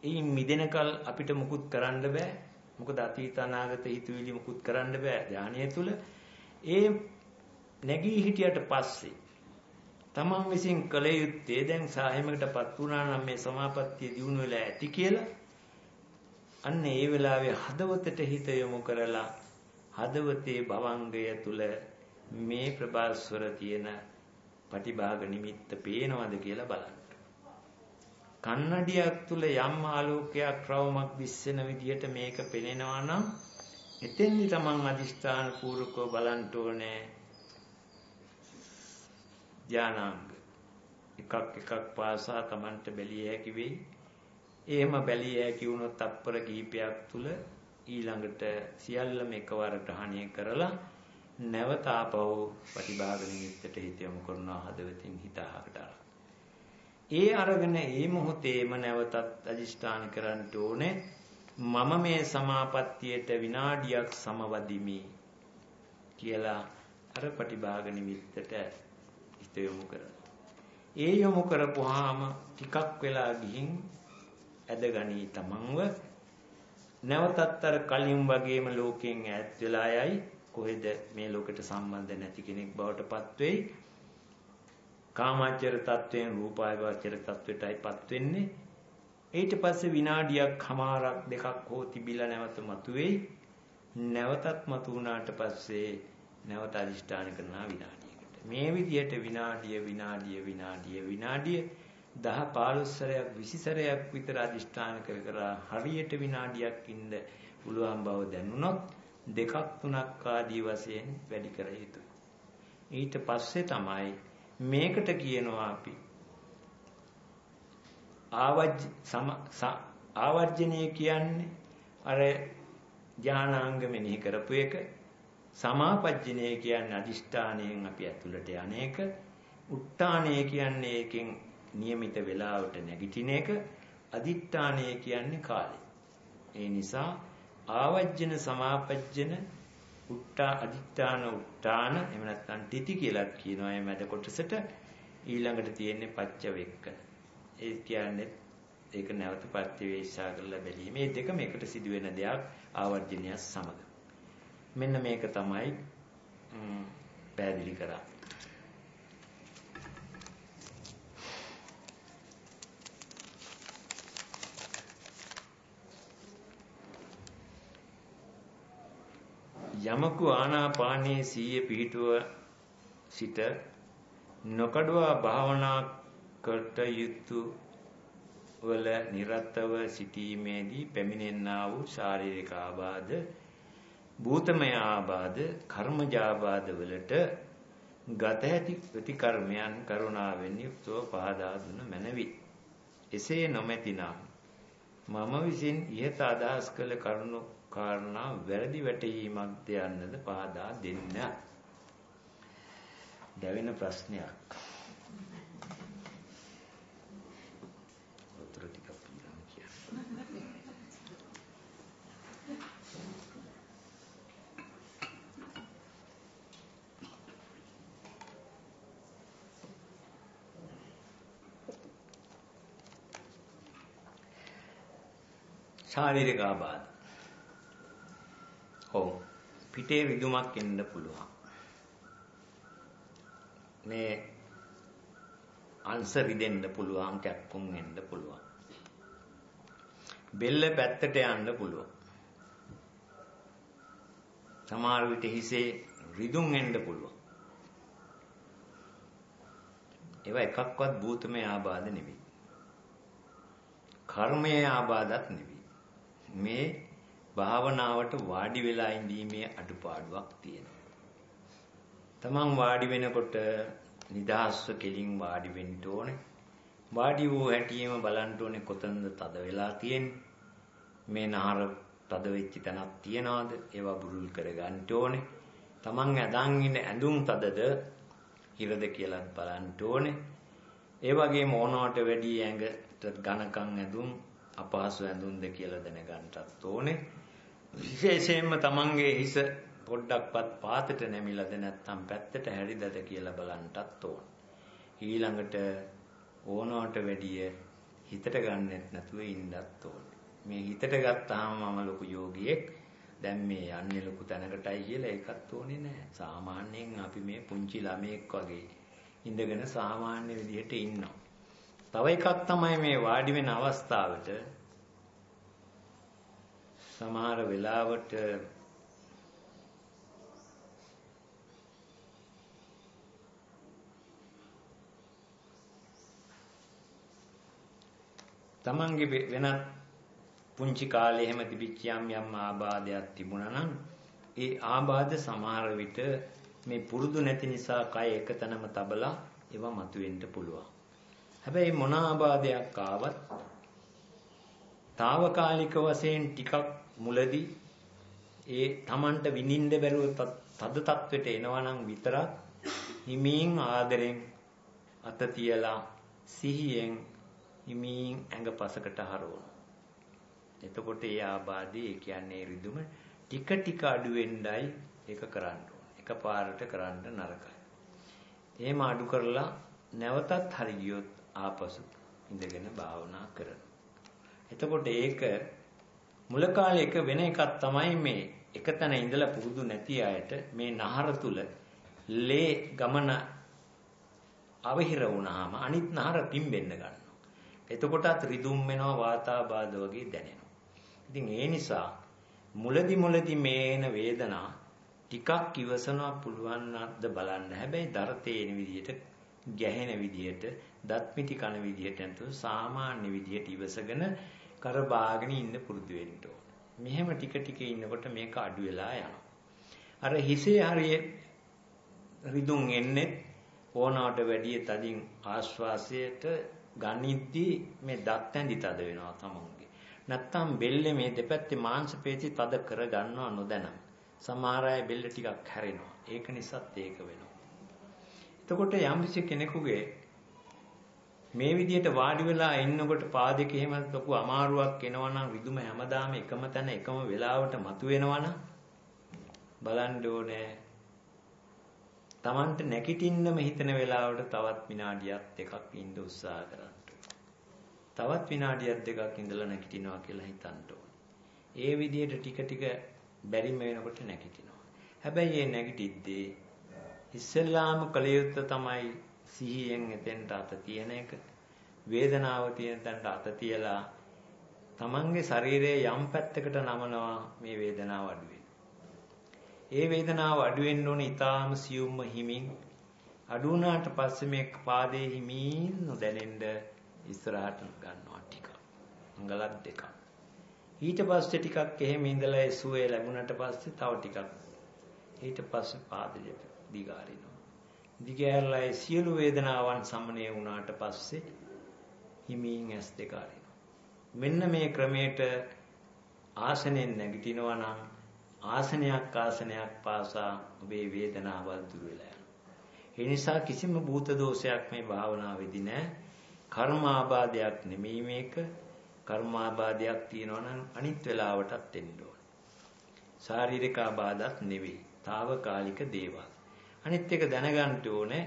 ඒ මිදෙනකල් අපිට මුකුත් කරන්න බෑ. මොකද අතීත අනාගත හිතුවිලි මුකුත් කරන්න බෑ ධානය තුල. ඒ නැගී හිටියට පස්සේ තමන් විසින් කළ යුත්තේ දැන් සාහෙමකටපත් වුණා නම් මේ සමාපත්තිය දිනු වෙලා ඇති කියලා අන්න ඒ වෙලාවේ හදවතට හිත යොමු කරලා හදවතේ භවංගය තුල මේ ප්‍රභාස්වර තියෙන පටිභාග නිමිත්ත පේනවද කියලා බලන්න. කන්නඩියක් තුල යම් ආලෝකයක් රවුමක් දිස්සෙන විදිහට මේක පෙනෙනවා නම් එතෙන්දි තමන් අදිෂ්ඨාන පූර්වකව බලන්න ඕනේ ධානාංග එකක් එකක් පාසා තමන්ට බැලිය හැකි වෙයි. එහෙම බැලිය හැකි වුණොත් තත්පර කිහිපයක් තුල ඊළඟට සියල්ලම එකවර ග්‍රහණය කරලා නැවත ආපහු ප්‍රතිභාග නිමිත්තට හිත යොමු කරනවා හදවතින් හිත අහකට ඒ අරගෙන ඒ මොහොතේම නැවතත් අදිෂ්ඨාන කරන්න ඕනේ. මම මේ සමාපත්තියට විනාඩියක් සමවදිමි කියලා අර ප්‍රතිභාග නිමිත්තට හිත යොමු කරනවා. ඒ යොමු කරපුවාම ටිකක් වෙලා ගිහින් ඇදගනී තමන්ව. නැවතත් අර කලින් වගේම ලෝකයෙන් ඈත් වෙලා යයි. කොහෙද මේ ලෝකෙට සම්බන්ධ නැති කෙනෙක් බවට පත් වෙයි. කාමාචර තත්වයෙන් රූපායවාචර තත්වයටයිපත් වෙන්නේ. ඊට පස්සේ විනාඩියක් හමාරක් දෙකක් හෝ තිබිලා නැවත මතුවේයි. නැවතත් මතු වුණාට පස්සේ නැවත අදිෂ්ඨාන කරනවා විනාඩියකට. මේ විදිහට විනාඩිය විනාඩිය විනාඩිය විනාඩිය 10 15 සැරයක් 20 සැරයක් විතර අදිෂ්ඨාන කර කර හරියට විනාඩියක් ඉන්න පුළුවන් බව දැනුණොත් දෙකක් තුනක් ආදී වශයෙන් වැඩි කර යුතුයි. ඊට පස්සේ තමයි මේකට කියනවා අපි ආවජ් ආවර්ජනය කියන්නේ අර ඥානාංග මෙනෙහි කරපු එක සමාපජ්ජනය කියන්නේ අදිෂ්ඨානයෙන් අපි ඇතුළට යන්නේක උත්තානය කියන්නේ ඒකෙන් નિયમિત වේලාවට නැගිටින එක අදිත්‍යානය කියන්නේ කාලය. ඒ නිසා ආවජ්ජන සමාපජ්ජන උට්ටා අදිත්‍යාන උට්ටාන එහෙම නැත්නම් තිති කියලාත් කියනවා මේ මැද කොටසට ඊළඟට තියෙන්නේ පච්ච වෙක්ක. ඒ කියන්නේ ඒක නැවත ප්‍රතිවේක්ෂා කරලා බැලීම. මේ දෙකම එකට සිදුවෙන දෙයක් ආවර්ජනය සමග. මෙන්න මේක තමයි පැහැදිලි කරන්නේ. යමකු ආනාපානයේ සීය පිහිටුව සිට නොකඩවා භාවනා කරට යුතු වල නිරතව සිටීමේදී පැමිණෙන්නා වූ ශාරීරික ආබාධ භූතමය ආබාධ කර්මජ ආබාධ වලට ගත හැකි ප්‍රතිකර්මයන් කරුණාවෙන් යුක්තව පහදා දුන මැනවි. එසේ නොමැතිනම් මම විසින් ඉහත අදහස් කළ කරුණු කාරණා වැරදි වැටහීමක්ද යන්නද පහදා දෙන්න. දැවෙන ප්‍රශ්නයක්. උත්තර ටිකක් පිළිගන්න කියන්නේ. ශාරීරික ආබාධ ඔව්. පිටේ රිදුමක් එන්න පුළුවන්. මේ අංශ රිදෙන්න පුළුවන්, කැක්කුම් එන්න පුළුවන්. බෙල්ල පැත්තට යන්න පුළුවන්. සමහර විට හිසේ රිදුම් එන්න පුළුවන්. ඒවා එකක්වත් භූතමය ආබාධ නෙවෙයි. කර්මයේ ආබාධත් නෙවෙයි. මේ භාවනාවට වාඩි වෙලා ඉඳීමේ අඩුපාඩුවක් තියෙනවා. තමන් වාඩි වෙනකොට නිදහස්ව කෙලින් වාඩි වෙන්න ඕනේ. වාඩි වූ හැටියෙම බලන්න ඕනේ කොතනද තද වෙලා තියෙන්නේ. මේ නහර තද වෙච්ච තැනක් තියනවාද? ඒවා බුරුල් කරගන්න ඕනේ. තමන් ඇඳන් ඉන්න ඇඳුම් තදද හිරද කියලා බලන්න ඕනේ. ඒ වගේම ඕනවට වැඩි ඇඟට ඝනකම් ඇඳුම් අපහසු ඇඳුම්ද කියලා දැනගන්නත් ඕනේ. විශේෂයෙන්ම තමන්ගේ හිස පොඩ්ඩක්වත් පාතට නැමිලාද නැත්නම් පැත්තට හැරිදද කියලා බලන්නටත් ඕන. ඊළඟට ඕනවට වැඩිය හිතට ගන්නෙත් නැතුව ඉන්නත් ඕන. මේ හිතට ගත්තාම මම ලොකු යෝගියෙක් දැන් මේ යන්නේ ලොකු තැනකටයි කියලා ඒකත් ඕනේ නැහැ. සාමාන්‍යයෙන් අපි මේ පුංචි ළමයෙක් වගේ ඉඳගෙන සාමාන්‍ය විදිහට ඉන්නවා. තව එකක් තමයි මේ වාඩි වෙන අවස්ථාවට සමහර වෙලාවට තමන්ගේ වෙනත් පුංචි කාලේ එහෙම තිබිච්ච යම් යම් ආබාධයක් තිබුණා නම් ඒ ආබාධ සමහර විට මේ පුරුදු නැති නිසා කය එකතැනම තබලා ඒවා මතුවෙන්න පුළුවන්. හැබැයි මොන ආබාධයක් ආවත් తాවකාලික වශයෙන් ටිකක් මුලදී ඒ Tamanට විඳින්න බැරුව තද තත්වෙට එනවා නම් විතරක් හිමින් ආදරෙන් අත තියලා සිහියෙන් හිමින් ඇඟ පසකට හරවනවා. එතකොට ඒ ආබාධය ඒ කියන්නේ රිදුම ටික ටික අඩු වෙන්නයි ඒක කරන්න ඕනේ. එකපාරට කරන්න නරකයි. එහෙම අඩු කරලා නැවතත් හරි ගියොත් ආපසු ඉඳගෙන භාවනා කරන. එතකොට ඒක මුල කාලේ එක වෙන එකක් තමයි මේ එකතැන ඉඳලා පුරුදු නැති අයට මේ නහර තුල ලේ ගමන අවහිර වුණාම අනිත් නහර පිම්බෙන්න ගන්නවා. එතකොටත් රිදුම් වෙනවා වාතාබාධ වගේ දැනෙනවා. ඉතින් ඒ නිසා මුලදි මුලදි මේන වේදනා ටිකක් ඉවසනවා පුළුවන් නැද්ද බලන්න. හැබැයි දර තේන විදියට, ගැහෙන විදියට, දත් මිටි කන විදියට නැතුව සාමාන්‍ය විදියට ඉවසගෙන කර බාගෙන ඉන්න පුරුදු වෙන්න ඕන. මෙහෙම ටික ටික ඉන්නකොට මේක අඩු වෙලා යනවා. අර හිසේ හරිය රිදුම් එන්නේ ඕනාට වැඩිය තදින් ආශ්වාසයට ගනිද්දී මේ දත් ඇඳි තද වෙනවා තමුන්ගේ. නැත්තම් බෙල්ලේ මේ දෙපැත්තේ මාංශ පේශි තද කර ගන්නවා නොදැන. සමහර අය බෙල්ල ටිකක් හැරෙනවා. ඒක නිසාත් ඒක වෙනවා. එතකොට යම්කිසි කෙනෙකුගේ මේ විදිහට වාඩි වෙලා ඉන්නකොට පාදයක එහෙම ලොකු අමාරුවක් එනවා නම් විදුම හැමදාම එකම තැන එකම වෙලාවට මතුවෙනවා නම් බලන්න ඕනේ Tamanට නැගිටින්නම හිතන වෙලාවට තවත් විනාඩියක් දෙකක් ඉන්න උත්සාහ කරන්න. තවත් විනාඩියක් දෙකක් ඉඳලා නැගිටිනවා කියලා හිතන්න ඕනේ. ඒ විදිහට ටික ටික බැරිම වෙනකොට නැගිටිනවා. හැබැයි මේ නැගිටිද්දී ඉස්සෙල්ලාම කළ යුත්තේ තමයි සිහියෙන් එතෙන්ට අත තියන එක. වේදනාව තියෙන තැනට අත තියලා තමන්ගේ ශරීරයේ යම් පැත්තකට නමනවා මේ වේදනාව අඩු ඒ වේදනාව අඩු වෙන්න ඕනේ ඊටාම සියුම්ම හිමින් අඩු වුණාට පස්සේ මේ පාදයේ හිමින් නොදැනෙන්න ඉස්සරහට ගන්නවා ටික. අඟලක් දෙකක්. ඊට පස්සේ ටිකක් එහෙම ඉඳලා ඒ සුවේ ලැබුණට පස්සේ තව ටිකක්. ඊට පස්සේ පාදෙ දිගාරිනවා. දිගෑරලා ඒ සියලු වේදනාවන් සමනය වුණාට පස්සේ හිමින් ඇස් දෙක අරිනවා. මෙන්න මේ ක්‍රමයට ආසනෙන් නැගිටිනවා නම් ආසනයක් ආසනයක් පාසා ඔබේ වේදනාවල් දුර වෙලා යනවා. ඒ නිසා කිසිම භූත දෝෂයක් මේ භාවනාවේදී නැහැ. කර්මාබාධයක් නෙමෙයි මේක. කර්මාබාධයක් තියෙනවා නම් අනිත් වෙලාවටත් එන්න ඕනේ. ශාරීරික ආබාධත් නෙවෙයි. తాවකාලික දේවල්. අනිත් එක දැනගන්න ඕනේ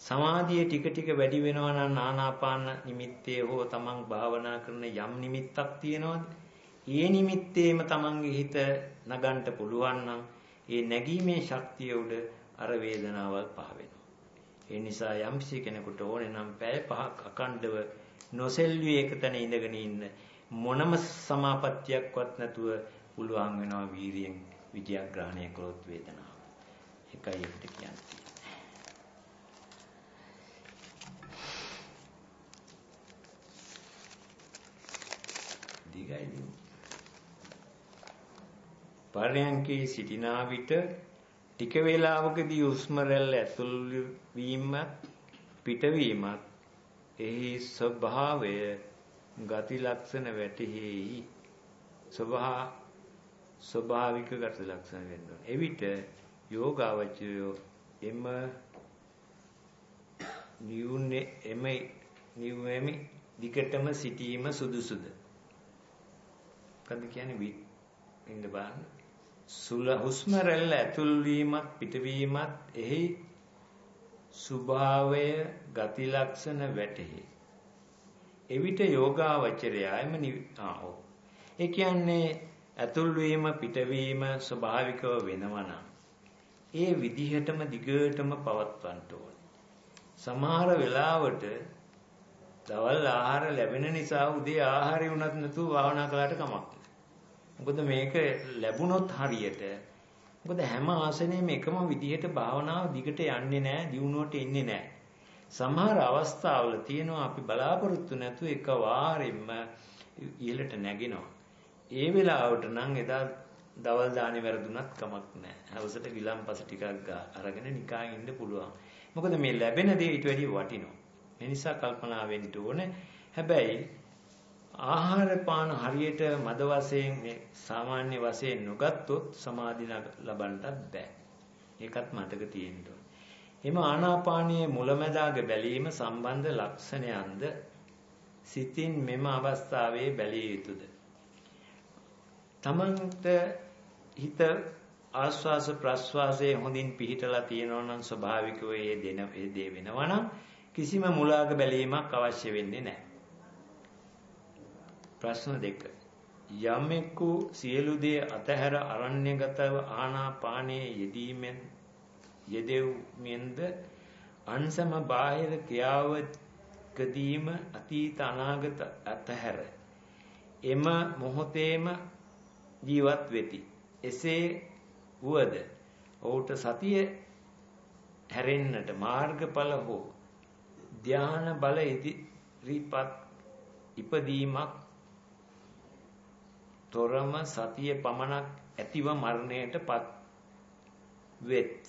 සමාධිය ටික ටික වැඩි වෙනවා නම් ආනාපාන නිමිත්තේ හෝ තමන් භාවනා කරන යම් නිමිත්තක් තියෙනවද? ඒ නිමිත්තේම තමන්ගේ හිත නගන්න පුළුවන් නම් ඒ නැගීමේ ශක්තිය උඩ අර වේදනාවල් පහ වෙනවා. ඒ නිසා යම්කිසි කෙනෙකුට ඕනේ නම් පැය පහක් අකණ්ඩව නොසෙල්වි එකතැන ඉඳගෙන ඉන්න මොනම සමාපත්තියක්වත් නැතුව පුළුවන් වෙනවා වීරියෙන් විද්‍යාග්‍රහණය කළොත් වේදනාව. එකයි අපිට කියන්නේ. දිගයි පරයන්කේ සිටිනා විට ටික වේලාවකදී හුස්ම රැල්ල ඇතුල් වීමත් පිටවීමත් එහි ස්වභාවය ගති ලක්ෂණ වැටහෙයි. ස්වභා ස්වභාවික ගති ලක්ෂණ වෙනවා එවිට යෝගාවචරය එම නියුනේ එම නියුමෙමි දිකටම සිටීම සුදුසුද? මොකද කියන්නේ ඉන්න බලන්න සුල හුස්ම රැල්ල ඇතුල් වීමත් පිටවීමත් එහි ස්වභාවය ගති ලක්ෂණ වැටහි. එවිට යෝගාවචරයයිම ආ ඒ කියන්නේ ඇතුල් වීම පිටවීම ස්වභාවිකව වෙනවනම් ඒ විදිහටම දිගටම පවත්වන්න ඕනේ. සමහර වෙලාවට දවල් ආහාර ලැබෙන නිසා උදේ ආහාරය වුණත් නැතුව භාවනා කළාට කමක් නැහැ. මොකද මේක ලැබුණොත් හරියට මොකද හැම ආසනෙම එකම විදිහට භාවනාව දිගට යන්නේ නැහැ, දියුණුවට එන්නේ නැහැ. සමහර අවස්ථාවල තියෙනවා අපි බලාපොරොත්තු නැතුව එක වාරෙම ඉහළට නැගෙනවා. ඒ වෙලාවට නම් එදා දවල් දානේ වැරදුනත් කමක් නැහැ. හවසට ගිලම්පස ටිකක් අරගෙන නිකන් ඉන්න පුළුවන්. මොකද මේ ලැබෙන දේ ඊට වැඩිය වටිනවා. ඒ නිසා කල්පනා වෙන්න ඕනේ. හැබැයි ආහාර පාන හරියට මද වශයෙන් මේ සාමාන්‍ය වශයෙන් නොගත්තොත් සමාධි ලබන්නත් බෑ. ඒකත් මතක තියෙන්න ඕනේ. එම ආනාපානයේ මුලැමැදාග බැලීම සම්බන්ධ ලක්ෂණයන්ද සිතින් මෙම අවස්ථාවේ බැලිය යුතුයද? තමන්ට හිත ආස්වාස ප්‍රස්වාසයේ හොඳින් පිහිටලා තියෙනවා නම් ස්වභාවිකව ඒ දෙන ඒ දේ වෙනවා නම් කිසිම මුලාක බැලීමක් අවශ්‍ය වෙන්නේ නැහැ. ප්‍රශ්න දෙක. යමෙකු සියලු දේ අතහැර අරණ්‍යගතව ආනාපානයේ යෙදීමෙන් යෙදෙව්මින්ද අන්සම බාහිර ක්‍රියාවකදීම අතීත අනාගත අතහැර එම මොහොතේම ජීවත් වෙති. එසේ වුවද ඔහුට සතිය හැරෙන්නට මාර්ගඵල හෝ ධාන බල ඉදිරිපත් ඉපදීමක් තොරම සතිය පමණක් ඇතිව මරණයටපත් වෙත්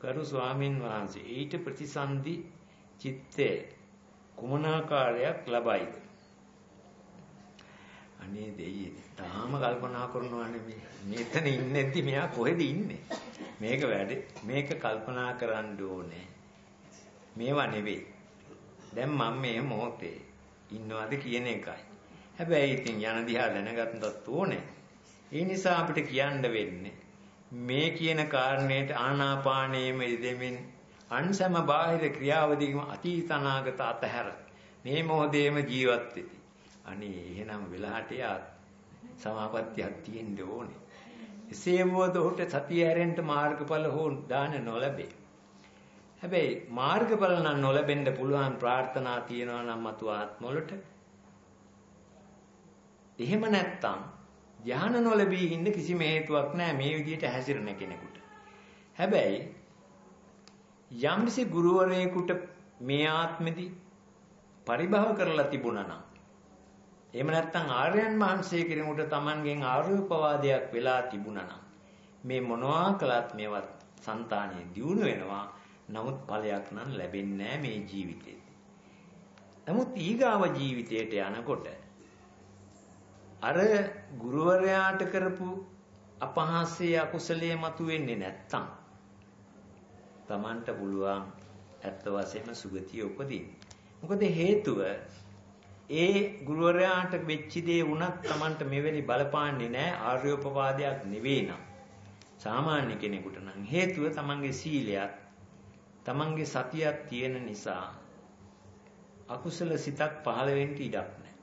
කරු ස්වාමින් වහන්සේ ඊට ප්‍රතිසන්දි චිත්තේ කුමනාකාරයක් ලබයිද අනේ දෙයියේ තාම කල්පනා කරනවානේ මේ. මෙතන ඉන්නේ නැති මෙයා කොහෙද ඉන්නේ? මේක වැඩ. මේක කල්පනා කරන්න ඕනේ. මේවා නෙවෙයි. දැන් මම මේ මොහොතේ ඉන්නවද කියන එකයි. හැබැයි ඉතින් යන දිහා දැනගන්නත් ඕනේ. ඒ නිසා අපිට කියන්න වෙන්නේ මේ කියන කාරණේට ආනාපානයේම දෙමින් අන්සම බාහිර ක්‍රියාවදීම අතීත අනාගත අතහැර මේ මොහොතේම ජීවත් වෙති අනේ එහෙනම් වෙලාට යා සමාපත්තියක් තියෙන්න ඕනේ. එසේ වුවද ඔහුට සතිය හැරෙන්න මාර්ගඵල හෝ දාන නොලැබේ. හැබැයි මාර්ගඵල නම් නොලැබෙන්න පුළුවන් ප්‍රාර්ථනා තියනවා නම් මතු ආත්මවලට. එහෙම නැත්තම් ධානය නොලැබී ඉන්න කිසිම හේතුවක් නැහැ මේ විදිහට හැසිරෙන කෙනෙකුට. හැබැයි යම්සි ගුරුවරයෙකුට මේ ආත්මෙදි පරිභව කරලා තිබුණා නම් එහෙම නැත්නම් ආර්යයන් වහන්සේ කෙනෙකුට Tamanගෙන් ආර්යෝපවාදයක් වෙලා තිබුණා නම් මේ මොනවා කළත් මේවත් సంతානෙ දියුණු වෙනවා. නමුත් ඵලයක් නම් ලැබෙන්නේ මේ ජීවිතේ. නමුත් ඊගාව ජීවිතයට යනකොට අර ගුරුවරයාට කරපු අපහාසයේ අකුසලයේ මතුවෙන්නේ නැත්තම් Tamanට පුළුවන් ඇත්ත වශයෙන්ම සුගතිය උපදින්න. මොකද හේතුව ඒ ගුරුවරයාට වෙච්ච දේ වුණත් Tamanට මෙවැනි බලපාන්නේ නැහැ ආර්යෝපවාදයක් නෙවෙයි නම්. සාමාන්‍ය කෙනෙකුට නම් හේතුව Tamanගේ සීලයක් Tamanගේ සතියක් තියෙන නිසා අකුසල සිතක් පහළ වෙන්න ඉඩක් නැහැ.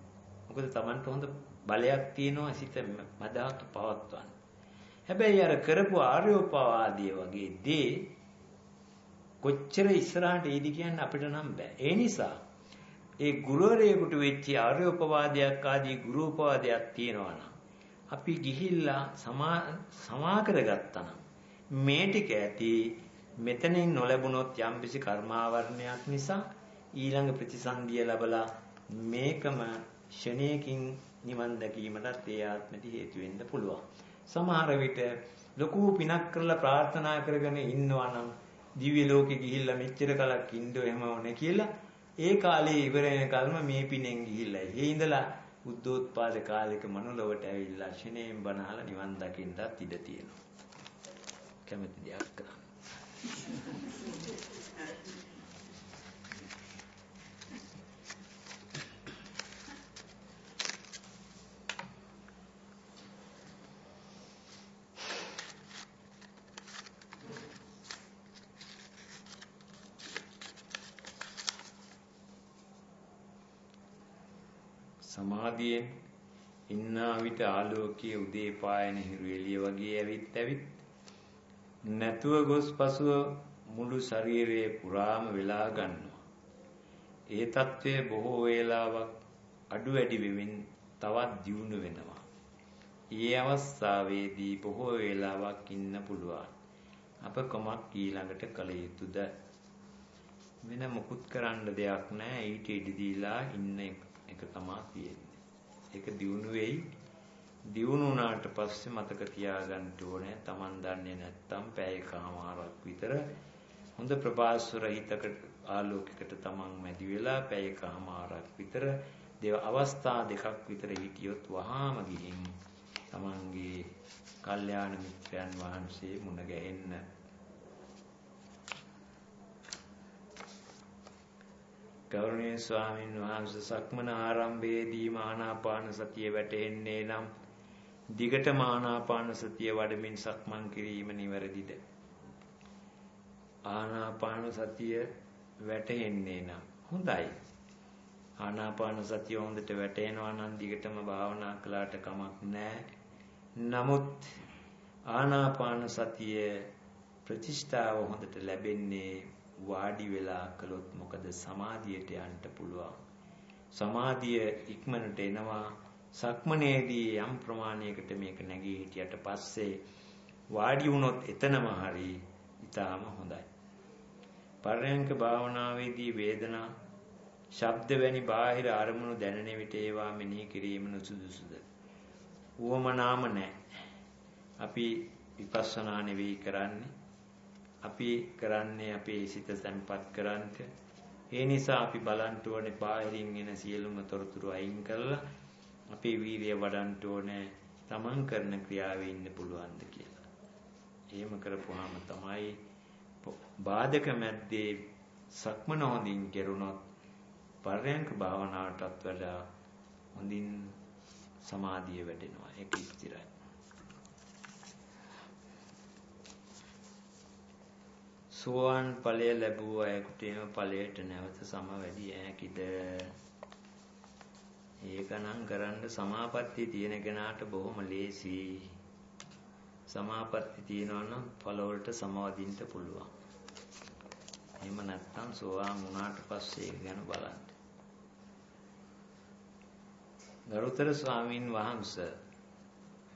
මොකද Tamanට හොඳ බලයක් තියෙනවා සිත මදාට පවත්වන්න. හැබැයි අර කරපු ආර්යෝපවාදයේ වගේ දේ කොච්චර ඉස්සරහට එයිද කියන්න අපිට නම් බෑ. ඒ නිසා ඒ ගුරුවරයෙකුට වෙච්ච ආර්යෝපවාදයක් ආදී ගුරුපවාදයක් තියෙනවා නම් අපි ගිහිල්ලා සමා සමා කරගත්තා නම් මේ ටික ඇති මෙතනින් නොලැබුණොත් යම්කිසි කර්මාවරණයක් නිසා ඊළඟ ප්‍රතිසන්දිය ලැබලා මේකම ෂණයකින් නිවන් දැකීමටත් ඒ ආත්මෙදි හේතු වෙන්න පුළුවන්. සමහර විට ලොකු පිනක් කරලා ප්‍රාර්ථනා කරගෙන ඉන්නවා නම් දිව්‍ය ලෝකෙ ගිහිල්ලා මෙච්චර කලක් ඉන්න එහෙම ඕනේ කියලා ඒ කාලේ ඉවර වෙනකල්ම මේ පිනෙන් ගිහිල්ලා ඒ ඉඳලා බුද්ධෝත්පාද කාලෙක මනුලොවට ඇවිල්ලා ශිනේම් බණහලා නිවන් දකින්නත් ඉඩ තියෙනවා. කැමති දෙයක් කරන්න. සමාධියෙන් ඉන්නා විට ආලෝකයේ උදේ පායන හිරු එළිය වගේ ඇවිත් ඇවිත් නැතුව ගොස් පසුව මුළු ශරීරයේ පුරාම වෙලා ගන්නවා. ඒ తත්වයේ බොහෝ වේලාවක් අඩු වැඩි වෙමින් තවත් දියුණු වෙනවා. ඒ අවස්ථාවේදී බොහෝ වේලාවක් ඉන්න පුළුවන්. අප කොමක් ඊළඟට කළ යුතුද? වෙන මුකුත් කරන්න දෙයක් නැහැ. ඊට ඉඩ දීලා ඉන්න එක තමයි තියෙන්නේ. ඒක දියුණු වෙයි. දියුණු වුණාට පස්සේ මතක තියාගන්න ඕනේ Taman දන්නේ නැත්තම් පැයකමාරක් විතර හොඳ ප්‍රභාස්වර හිතකට ආලෝකයකට Taman මැදි වෙලා පැයකමාරක් විතර දේව අවස්ථා දෙකක් විතර හිටියොත් වහාම ගිහින් Tamanගේ කල්යාණ මිත්‍රයන් වහන්සේ මුණ ගැහෙන්න ගෞරවනීය ස්වාමින් වහන්සේ සක්මන ආරම්භයේදී ආනාපාන සතිය වැටෙන්නේ නම් දිගට ආනාපාන සතිය වඩමින් සක්මන් කිරීම නිවැරදිද ආනාපාන සතිය වැටෙන්නේ නම් හොඳයි ආනාපාන සතිය හොඳට වැටෙනවා නම් දිගටම භාවනා කළාට කමක් නැහැ. නමුත් ආනාපාන සතිය ප්‍රතිෂ්ඨාව හොඳට ලැබෙන්නේ වාඩි වෙලා කළොත් මොකද සමාධියට යන්න පුළුවන්. සමාධිය ඉක්මනට එනවා. සක්මනේදී යම් ප්‍රමාණයකට මේක නැගී හිටියට පස්සේ වාඩි වුණොත් එතනම හරි ඊටාම හොඳයි. පරයන්ක භාවනාවේදී වේදනා ශබ්ද වැනි බාහිර අරමුණු දැනෙන විට ඒවා මෙනෙහි කිරීම නුසුදුසුද? උවමනාම නැහැ. අපි විපස්සනා නෙවෙයි කරන්නේ. අපි කරන්නේ අපේ සිත තැම්පත් කරන්ට. ඒ නිසා අපි බලන්න ඕනේ බාහිරින් එන සියලුම තොරතුරු අයින් කරලා අපේ වීරිය වඩන්න ඕනේ. තමන් කරන ක්‍රියාවේ ඉන්න පුළුවන්ද කියලා. එහෙම කරපුවාම තමයි බාධක මැද්දේ සක්මන හොඳින් කෙරුණොත් පරයන්ක භාවනාවටත් වඩා හොඳින් සමාධිය වැඩෙනවා. ඒක ස්ථිරයි. සෝවාන් ඵලය ලැබුව අයෙකුට එම ඵලයට නැවත සම වැඩි හැකිද? ඒකනම් කරන්න සමාපatti තියෙන කෙනාට බොහොම ලේසි. සමාපatti තියෙනවා නම් ඵල වලට සමවදින්න පුළුවන්. එහෙම නැත්නම් සෝවාන් වුණාට පස්සේ ඒක ගැන බලන්න. ගරුතර ස්වාමින් වහන්සේ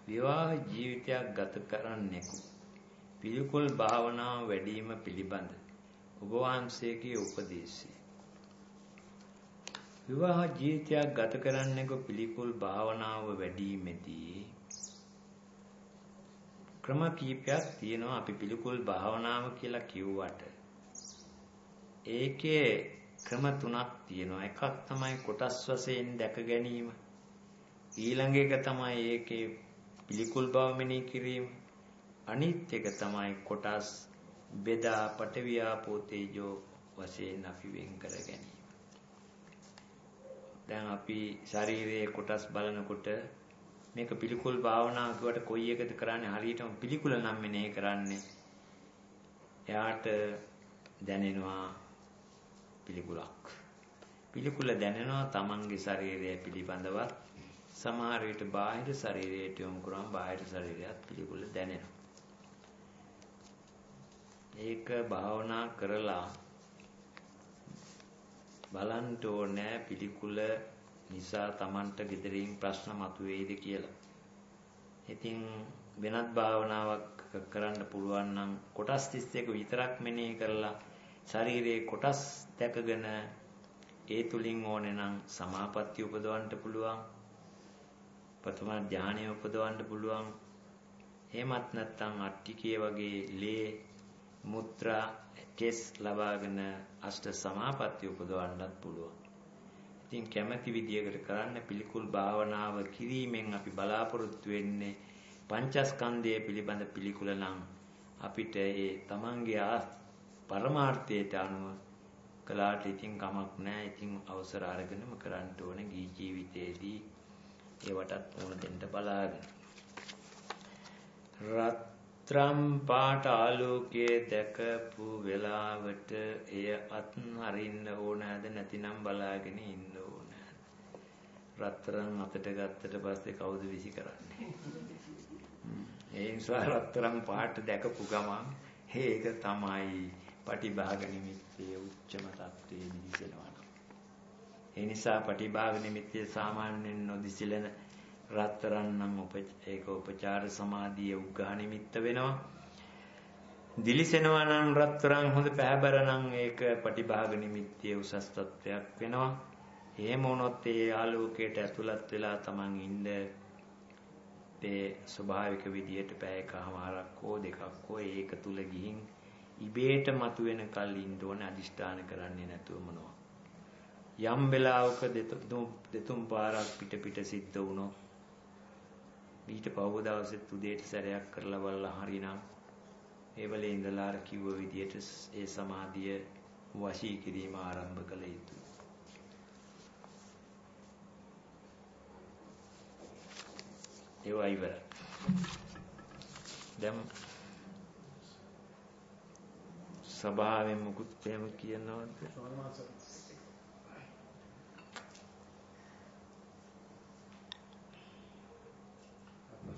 විවාහ ජීවිතයක් ගත කරන්නෙකු පිළිකුල් භාවනාව වැඩිම පිළිබඳ ඔබ වහන්සේගේ උපදේශය. විවාහ ජීවිතයක් ගත කරන්නෙකු පිළිකුල් භාවනාව වැඩිමේදී ක්‍රම කීපයක් තියෙනවා අපි පිළිකුල් භාවනාව කියලා කිව්වට. ඒකේ ක්‍රම තුනක් තියෙනවා. එකක් තමයි කොටස් වශයෙන් දැක ගැනීම. ඊළඟ එක තමයි ඒකේ පිළිකුල් බව මෙනෙහි කිරීම. අනිත් එක තමයි කොටස් බෙදා පටවියාපෝ තේජෝ වශයෙන් අපි වෙන් කර ගැනීම. දැන් අපි ශරීරයේ කොටස් බලනකොට මේක පිළිකුල් භාවනාව කියවට කොයි එකද කරන්නේ හරියටම පිළිකුල නම් මෙනෙහි කරන්නේ. එයාට දැනෙනවා පිළිකුලක්. පිළිකුල දැනෙනවා තමන්ගේ ශරීරය පිළිබඳවත් සමහර විට බාහිර ශරීරයට යොමු කරාම බාහිර ශරීරයත් පිළිකුල දැනෙනවා. ඒක භාවනා කරලා බලන්න ඕනේ පිළිකුල නිසා Tamanට gedirin ප්‍රශ්න මතුවේද කියලා. ඉතින් වෙනත් භාවනාවක් කරන්න පුළුවන් නම් කොටස් 31 විතරක් මෙනෙහි කරලා ශරීරයේ කොටස් දැකගෙන ඒ තුලින් ඕනේ නම් සමාපatti උපදවන්න පුළුවන්. ප්‍රථම ධානය උපදවන්න පුළුවන්. එහෙමත් නැත්නම් අට්ටිකේ වගේ ලේ මුත්‍රා කෙස් ලබාගෙන අෂ්ට සමාපatti උපදවන්නත් පුළුවන්. ඉතින් කැමැති විදියකට කරන්න පිළිකුල් භාවනාව කිරීමෙන් අපි බලාපොරොත්තු වෙන්නේ පංචස්කන්ධය පිළිබඳ පිළිකුල නම් අපිට ඒ තමන්ගේ පරමාර්ථයට අනුව කලාට ඉතින් කමක් නැහැ. ඉතින් අවසර අරගෙනම කරන්න ඕනේ ගී ජීවිතයේදී ඒවටත් මුණ දෙන්න බලාගෙන. රත්‍රම් පාට ආලෝකයේ දැකපු වෙලාවට එය අත් හරින්න ඕනද නැතිනම් බලාගෙන ඉන්න ඕන. රත්තරන් අතට ගත්තට පස්සේ කවුද විසි කරන්නේ? ඒ නිසා රත්තරන් පාට දැකපු ගමන් ඒක තමයි පටිභාග නිමිත්තේ උච්චම තත්ත්වයේ දිවිසෙනවා. ඒ නිසා පටිභාග නිමිත්තේ සාමාන්‍යයෙන් නොදිසිලෙන රත්තරන් නම් ඒක උපචාර සමාධිය උග්ඝා නිමිත්ත වෙනවා. දිලිසෙනවා නම් රත්තරන් හොඳ පැහැබර නම් ඒක පටිභාග නිමිත්තේ උසස් තත්වයක් වෙනවා. එහෙම වුණොත් ඒ ආලෝකයට ඇතුළත් වෙලා Taman ඉන්න ඒ ස්වභාවික විදියට පැයකමාරක් හෝ දෙකක් හෝ ඒක තුල ගිහින් ඉබේට මතුවෙන කල් ඉන්න ඕන අදිෂ්ඨාන කරන්නේ නැතුව මොනවා. යම් වෙලාවක දෙතුන් පාරක් පිට පිට සිද්ධ වුණොත් ඊට පහුව දවසෙත් උදේට සැරයක් කරලා බලලා හරිනම් ඒ වෙලේ ඉඳලා අර කිව්ව විදියට ඒ සමාධිය වශී කිරීම ආරම්භ කළ යුතුයි. ඒවා ඉවරයි. දැන් සභාවෙන් මුකුත් එහෙම කියනවද?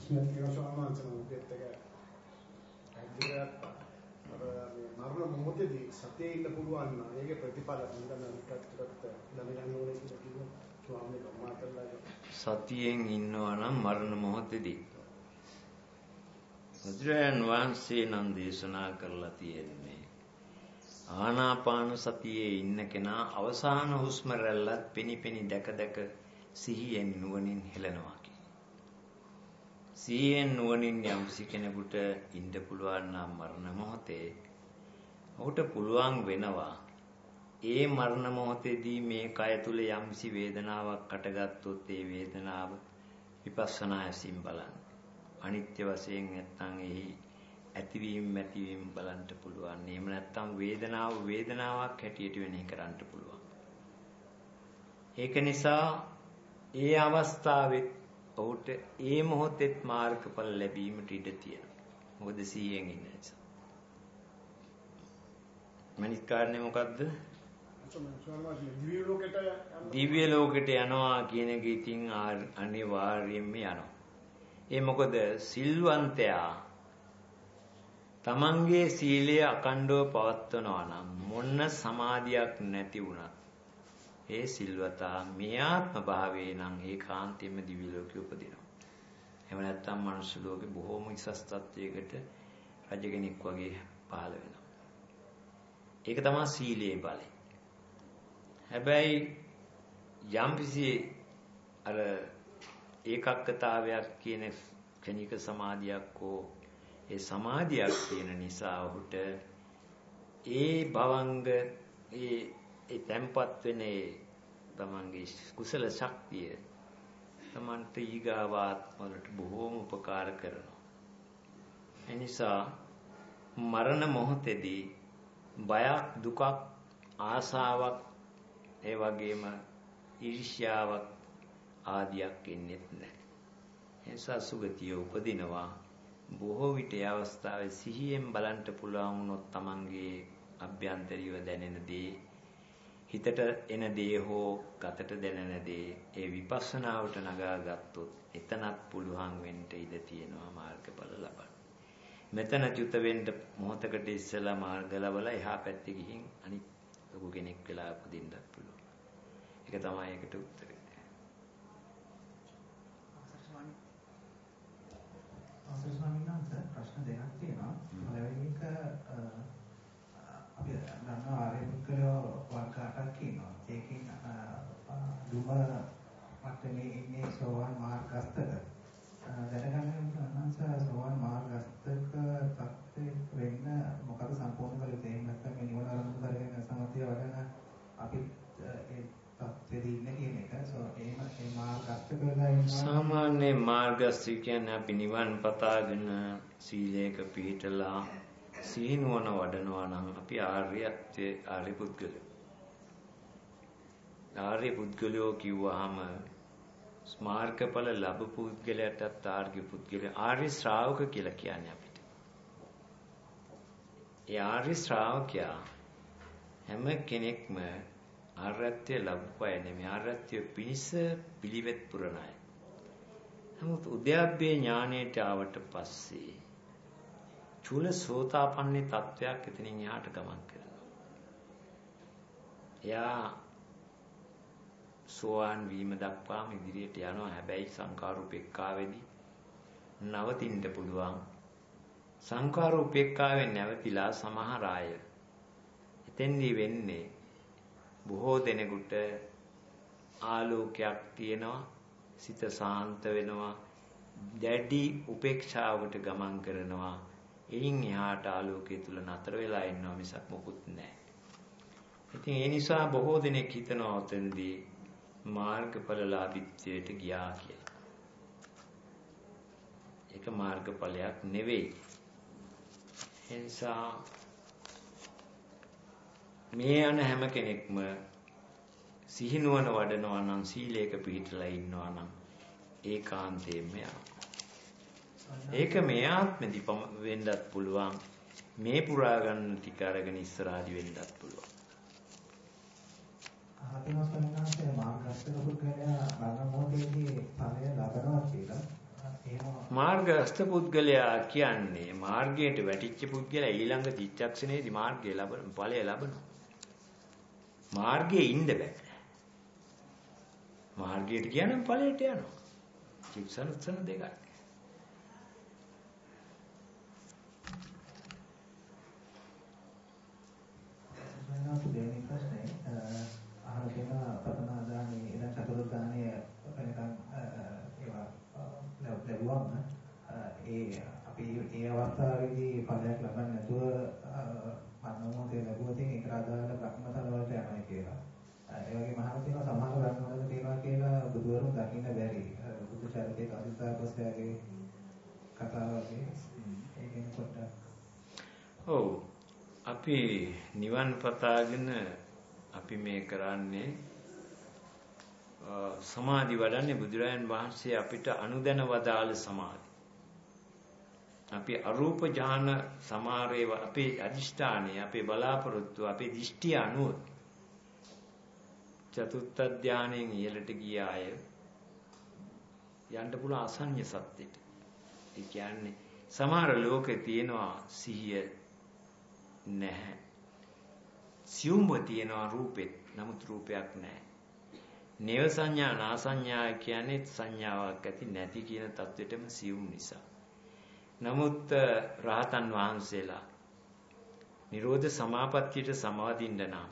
ප්‍රශ්නයක් තියෙනවා ස්වාමීන් වහන්සේ මුදෙත් එක පැහැදිලිව අර මරණ මොහොතේදී සතියේ ඉන්න පුළුවන් නම් ඒකේ ප්‍රතිඵල හඳුනන විකටට ළමයන් ඕනේ කියලා කිව්වා ස්වාමීන් වහන්සේලා සතියෙන් ඉන්නවා නම් මරණ මොහොතේදී. බුදුරජාන් වහන්සේ නම් දේශනා කරලා තියෙන්නේ ආනාපාන සතියේ ඉන්න කෙනා අවසාන හුස්ම රැල්ලත් පෙනිපෙනි දැක දැක සිහියෙන් නුවණින් හෙළනවා. සිහියෙන් නුවණින් යම්සි කෙනෙකුට ඉන්න පුළුවන් නම් මරණ මොහොතේ ඔහුට පුළුවන් වෙනවා ඒ මරණ මොහොතේදී මේ කය තුල යම්සි වේදනාවක් අටගත්තොත් ඒ වේදනාව විපස්සනා ඇසින් බලන්න. අනිත්‍ය වශයෙන් නැත්නම් එහි ඇතිවීම නැතිවීම බලන්න පුළුවන්. එහෙම නැත්නම් වේදනාව වේදනාවක් හැටියට වෙනෙහි කරන්න පුළුවන්. ඒක නිසා ඒ අවස්ථාවෙත් ඔහුට ඒ මොහොතෙත් මාර්ගඵල ලැබීමට ඉඩ තියෙනවා. මොකද සීයෙන් ඉන්න නිසා. මනිත් කාරණේ මොකද්ද? දිව්‍ය ලෝකෙට යනවා කියන එක ඉතින් අනිවාර්යයෙන්ම යනවා. ඒ මොකද සිල්වන්තයා තමන්ගේ සීලය අකණ්ඩව පවත්වනවා නම් මොන්න සමාධියක් නැති වුණත් ඒ සිල්වතා මේ ආත්ම භාවයේ නම් ඒකාන්තයෙන්ම දිව්‍ය ලෝකෙ උපදිනවා. එහෙම නැත්නම් මනුෂ්‍ය ලෝකෙ බොහෝම ඉසස් තත්වයකට රජ කෙනෙක් වගේ පහළ වෙනවා. ඒක තමයි සීලයේ බලය. හැබැයි යම්කිසි අර ඒකක්කතාවයක් කියන ක්ෂණික සමාධියක් හෝ ඒ සමාධියක් තියෙන නිසා ඔහුට ඒ භවංග ඒ ඒ තැම්පත් වෙන ඒ තමන්ගේ කුසල ශක්තිය තමන්ට ඊගාවාත් වලට බොහෝම උපකාර කරනවා. එනිසා මරණ මොහොතේදී බයක් දුකක් ආසාවක් ඒ වගේම ඊර්ෂ්‍යාවක් ආදියක් එන්නේ නැහැ. එනිසා සුගතිය උපදිනවා බොහෝ විට ඒ අවස්ථාවේ සිහියෙන් බලන්න පුළුවන් වුණොත් තමන්ගේ අභ්‍යන්තරීව දැනෙන දේ හිතට එන දේ හෝ ගතට දැනෙන දේ ඒ විපස්සනාවට නගා ගත්තොත් එතනත් පුළුවන් වෙන්න ඉඩ තියෙනවා මාර්ගඵල ලබන්න. මෙතන චුත වෙන්න මොහතකට ඉස්සලා මාර්ග ලබලා එහා පැත්තේ ගිහින් අනිත් ලොකු කෙනෙක් වෙලා උපදින්නත් පුළුවන්. ඒක තමයි ඒකට උත්තරේ. අවසර ස්වාමීන් වහන්සේ ප්‍රශ්න දෙකක් තියෙනවා. පළවෙනි එක අපි දන්නවා ආර්ය පුද්ගලයෝ වර්ග 8ක් ඉන්නවා. ඒකෙන් දුම මට්ටමේ ඉන්නේ සෝවාන් මාර්ගස්තක. දැනගන්න උන්වහන්සේ සෝවාන් මාර්ගස්තක තත්ත්වෙ වෙන්න මොකද සම්පූර්ණ කළ යුත්තේ? එහෙම නැත්නම් මේ නිවන අරමුණු කරගෙන සමථය වඩන අපි ඒ තත්ත්වෙදී ඉන්නේ කියන එක. සෝ එහෙම ඒ මාර්ගස්තක වෙලා ඉන්නවා. සාමාන්‍ය මාර්ගස්තක කියන්නේ අපි නිවන් පතාගෙන සීලයක පිළිපදලා සීනුවන වඩනවා නම් අපි ආර්යත්වයේ ආර්ය පුද්ගලයෝ. ආර්ය පුද්ගලයෝ කිව්වහම ස්මාර්කඵල ලැබපු පුද්ගලයාටත් ආර්ය පුද්ගලයා ආර්ය ශ්‍රාවක කියලා කියන්නේ අපිට. ඒ ආර්ය ශ්‍රාවකයා හැම කෙනෙක්ම ආර්යත්වය ලැබුවා නෙමෙයි ආර්යත්වය පිණිස පිළිවෙත් පුරන අය. නමුත් උද්‍යප්පේ ඥාණයට ආවට පස්සේ චූල සෝතාපන්නේ තත්වයක් එතනින් එහාට ගමන් කරනවා. එයා සෝවාන් වීම දක්වාම ඉදිරියට යනවා. හැබැයි සංකාරූපෙක්කාවේදී නවතින්න පුළුවන්. සංකාරූපෙක්කාවෙන් නැවතිලා සමහර අය එතෙන්දී වෙන්නේ බොහෝ දෙනෙකුට ආලෝකයක් තියෙනවා සිත සාන්ත වෙනවා දැඩි උපේක්ෂාවකට ගමන් කරනවා එයින් එහාට ආලෝකයේ තුල නතර වෙලා ඉන්නවා මිසක් මොකුත් නැහැ. ඉතින් ඒ නිසා බොහෝ දෙනෙක් හිතනවා උතෙන්දී මාර්ගඵලලාභීත්වයට ගියා කියලා. ඒක මාර්ගඵලයක් නෙවෙයි. ඒ නිසා මේ යන හැම කෙනෙක්ම සිහිනුවන වඩනවා නම් සීලයක පිළිපදලා ඉන්නවා නම් ඒකාන්තයෙන්ම ඒක මේ ආත්මෙදි වෙන්නත් පුළුවන් මේ පුරා ගන්න ටික අරගෙන ඉස්සරහදි වෙන්නත් පුළුවන් ආත්ම සංඥාසේ මාර්ගස්තක පුද්ගලයා මරණ මොහොතේදී ඵලය ලබනවා කියලා මාර්ගස්ත පුද්ගලයා කියන්නේ මාර්ගයට වැටිච්ච පුද්ගලයා ඊළඟ චිත්තක්ෂණයේදී මාර්ගය ලබන ඵලය ලබනවා මාර්ගයේ ඉන්න බෑ. මාර්ගයට කියනනම් ඵලයට යනවා. චිත්තසන දෙකයි. මනස දෙවෙනි ප්‍රශ්නේ අහන කෙනා පතන දානේ ඉඳන් චතුර්ථ දානේ වෙනකන් ඒවා ලැබුවම ඒ අපි ඒ අවස්ථාවේදී ඵලයක් ලබන්නේ නැතුව මනෝමෝතේ ලැබුවොත් ඒක අදාළ බ්‍රහ්මතල වලට යනවා කියලා. ඒ වගේම අහලා තියෙනවා සමහර බ්‍රහ්මවල තියෙනවා කියලා බුදුවරුන් දකින්න බැරි. බුදු චරිතයේ අදිතාපස්යාගේ කතාවගේ ඒකෙන් පොඩ්ඩක් ඔව් අපි නිවන් පතාගෙන අපි මේ කරන්නේ සමාධි වඩන්නේ බුදුරජාන් වහන්සේ අපිට අනුදැන වදාළ සමාධි. අපි අරූප ඥාන සමාරේව අපේ අදිෂ්ඨානය අපේ බලාපොරොත්තු අපේ දිෂ්ටි අනුව චතුත්ථ ධානයෙන් ඉහළට ගිය අය යන්න පුළුවන් අසඤ්ඤ සත්‍යෙට. ඒ කියන්නේ සමහර ලෝකේ තියෙනවා සිහිය නැහැ. සියුම්ව තියෙනවා රූපෙත්. නමුත් රූපයක් නැහැ. නේව සංඥා නාසඤ්ඤා කියන්නේ සංඥාවක් ඇති නැති කියන தത്വෙටම සියුම් නිසා. නමුත් රහතන් වහන්සේලා නිරෝධ සමාපත්තියට සමාදින්න නම්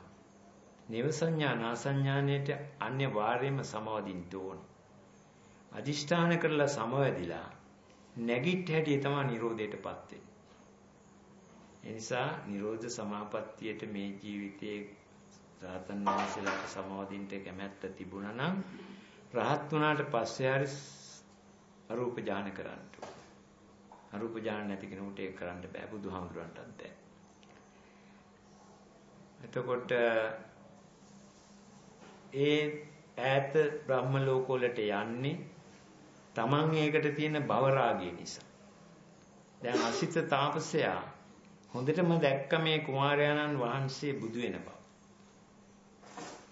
නිව සංඥා නාසඥාණයට අනිවාර්යයෙන්ම සමාදින්න ඕන. අදිෂ්ඨාන කරලා සමවැදිලා නැගිට හැටි තමයි නිරෝධයටපත් වෙන්නේ. ඒ නිසා නිරෝධ සමාපත්තියට මේ ජීවිතයේ රහතන් වහන්සේලාට සමාදින්න කැමැත්ත තිබුණා නම් රහත් වුණාට පස්සේ හරි අරූප ඥාන කරන්න ඕන. අරූප ඥාන නැති කෙනෙකුට ඒක කරන්න බෑ බුදුහාමුදුරන්ටත් බෑ. එතකොට ඒ ඈත බ්‍රහ්ම ලෝකවලට යන්නේ Taman ඒකට තියෙන භව රාගය නිසා. දැන් අසිත තාපසයා හොඳටම දැක්ක මේ කුමාරයාණන් වහන්සේ බුදු වෙන බව.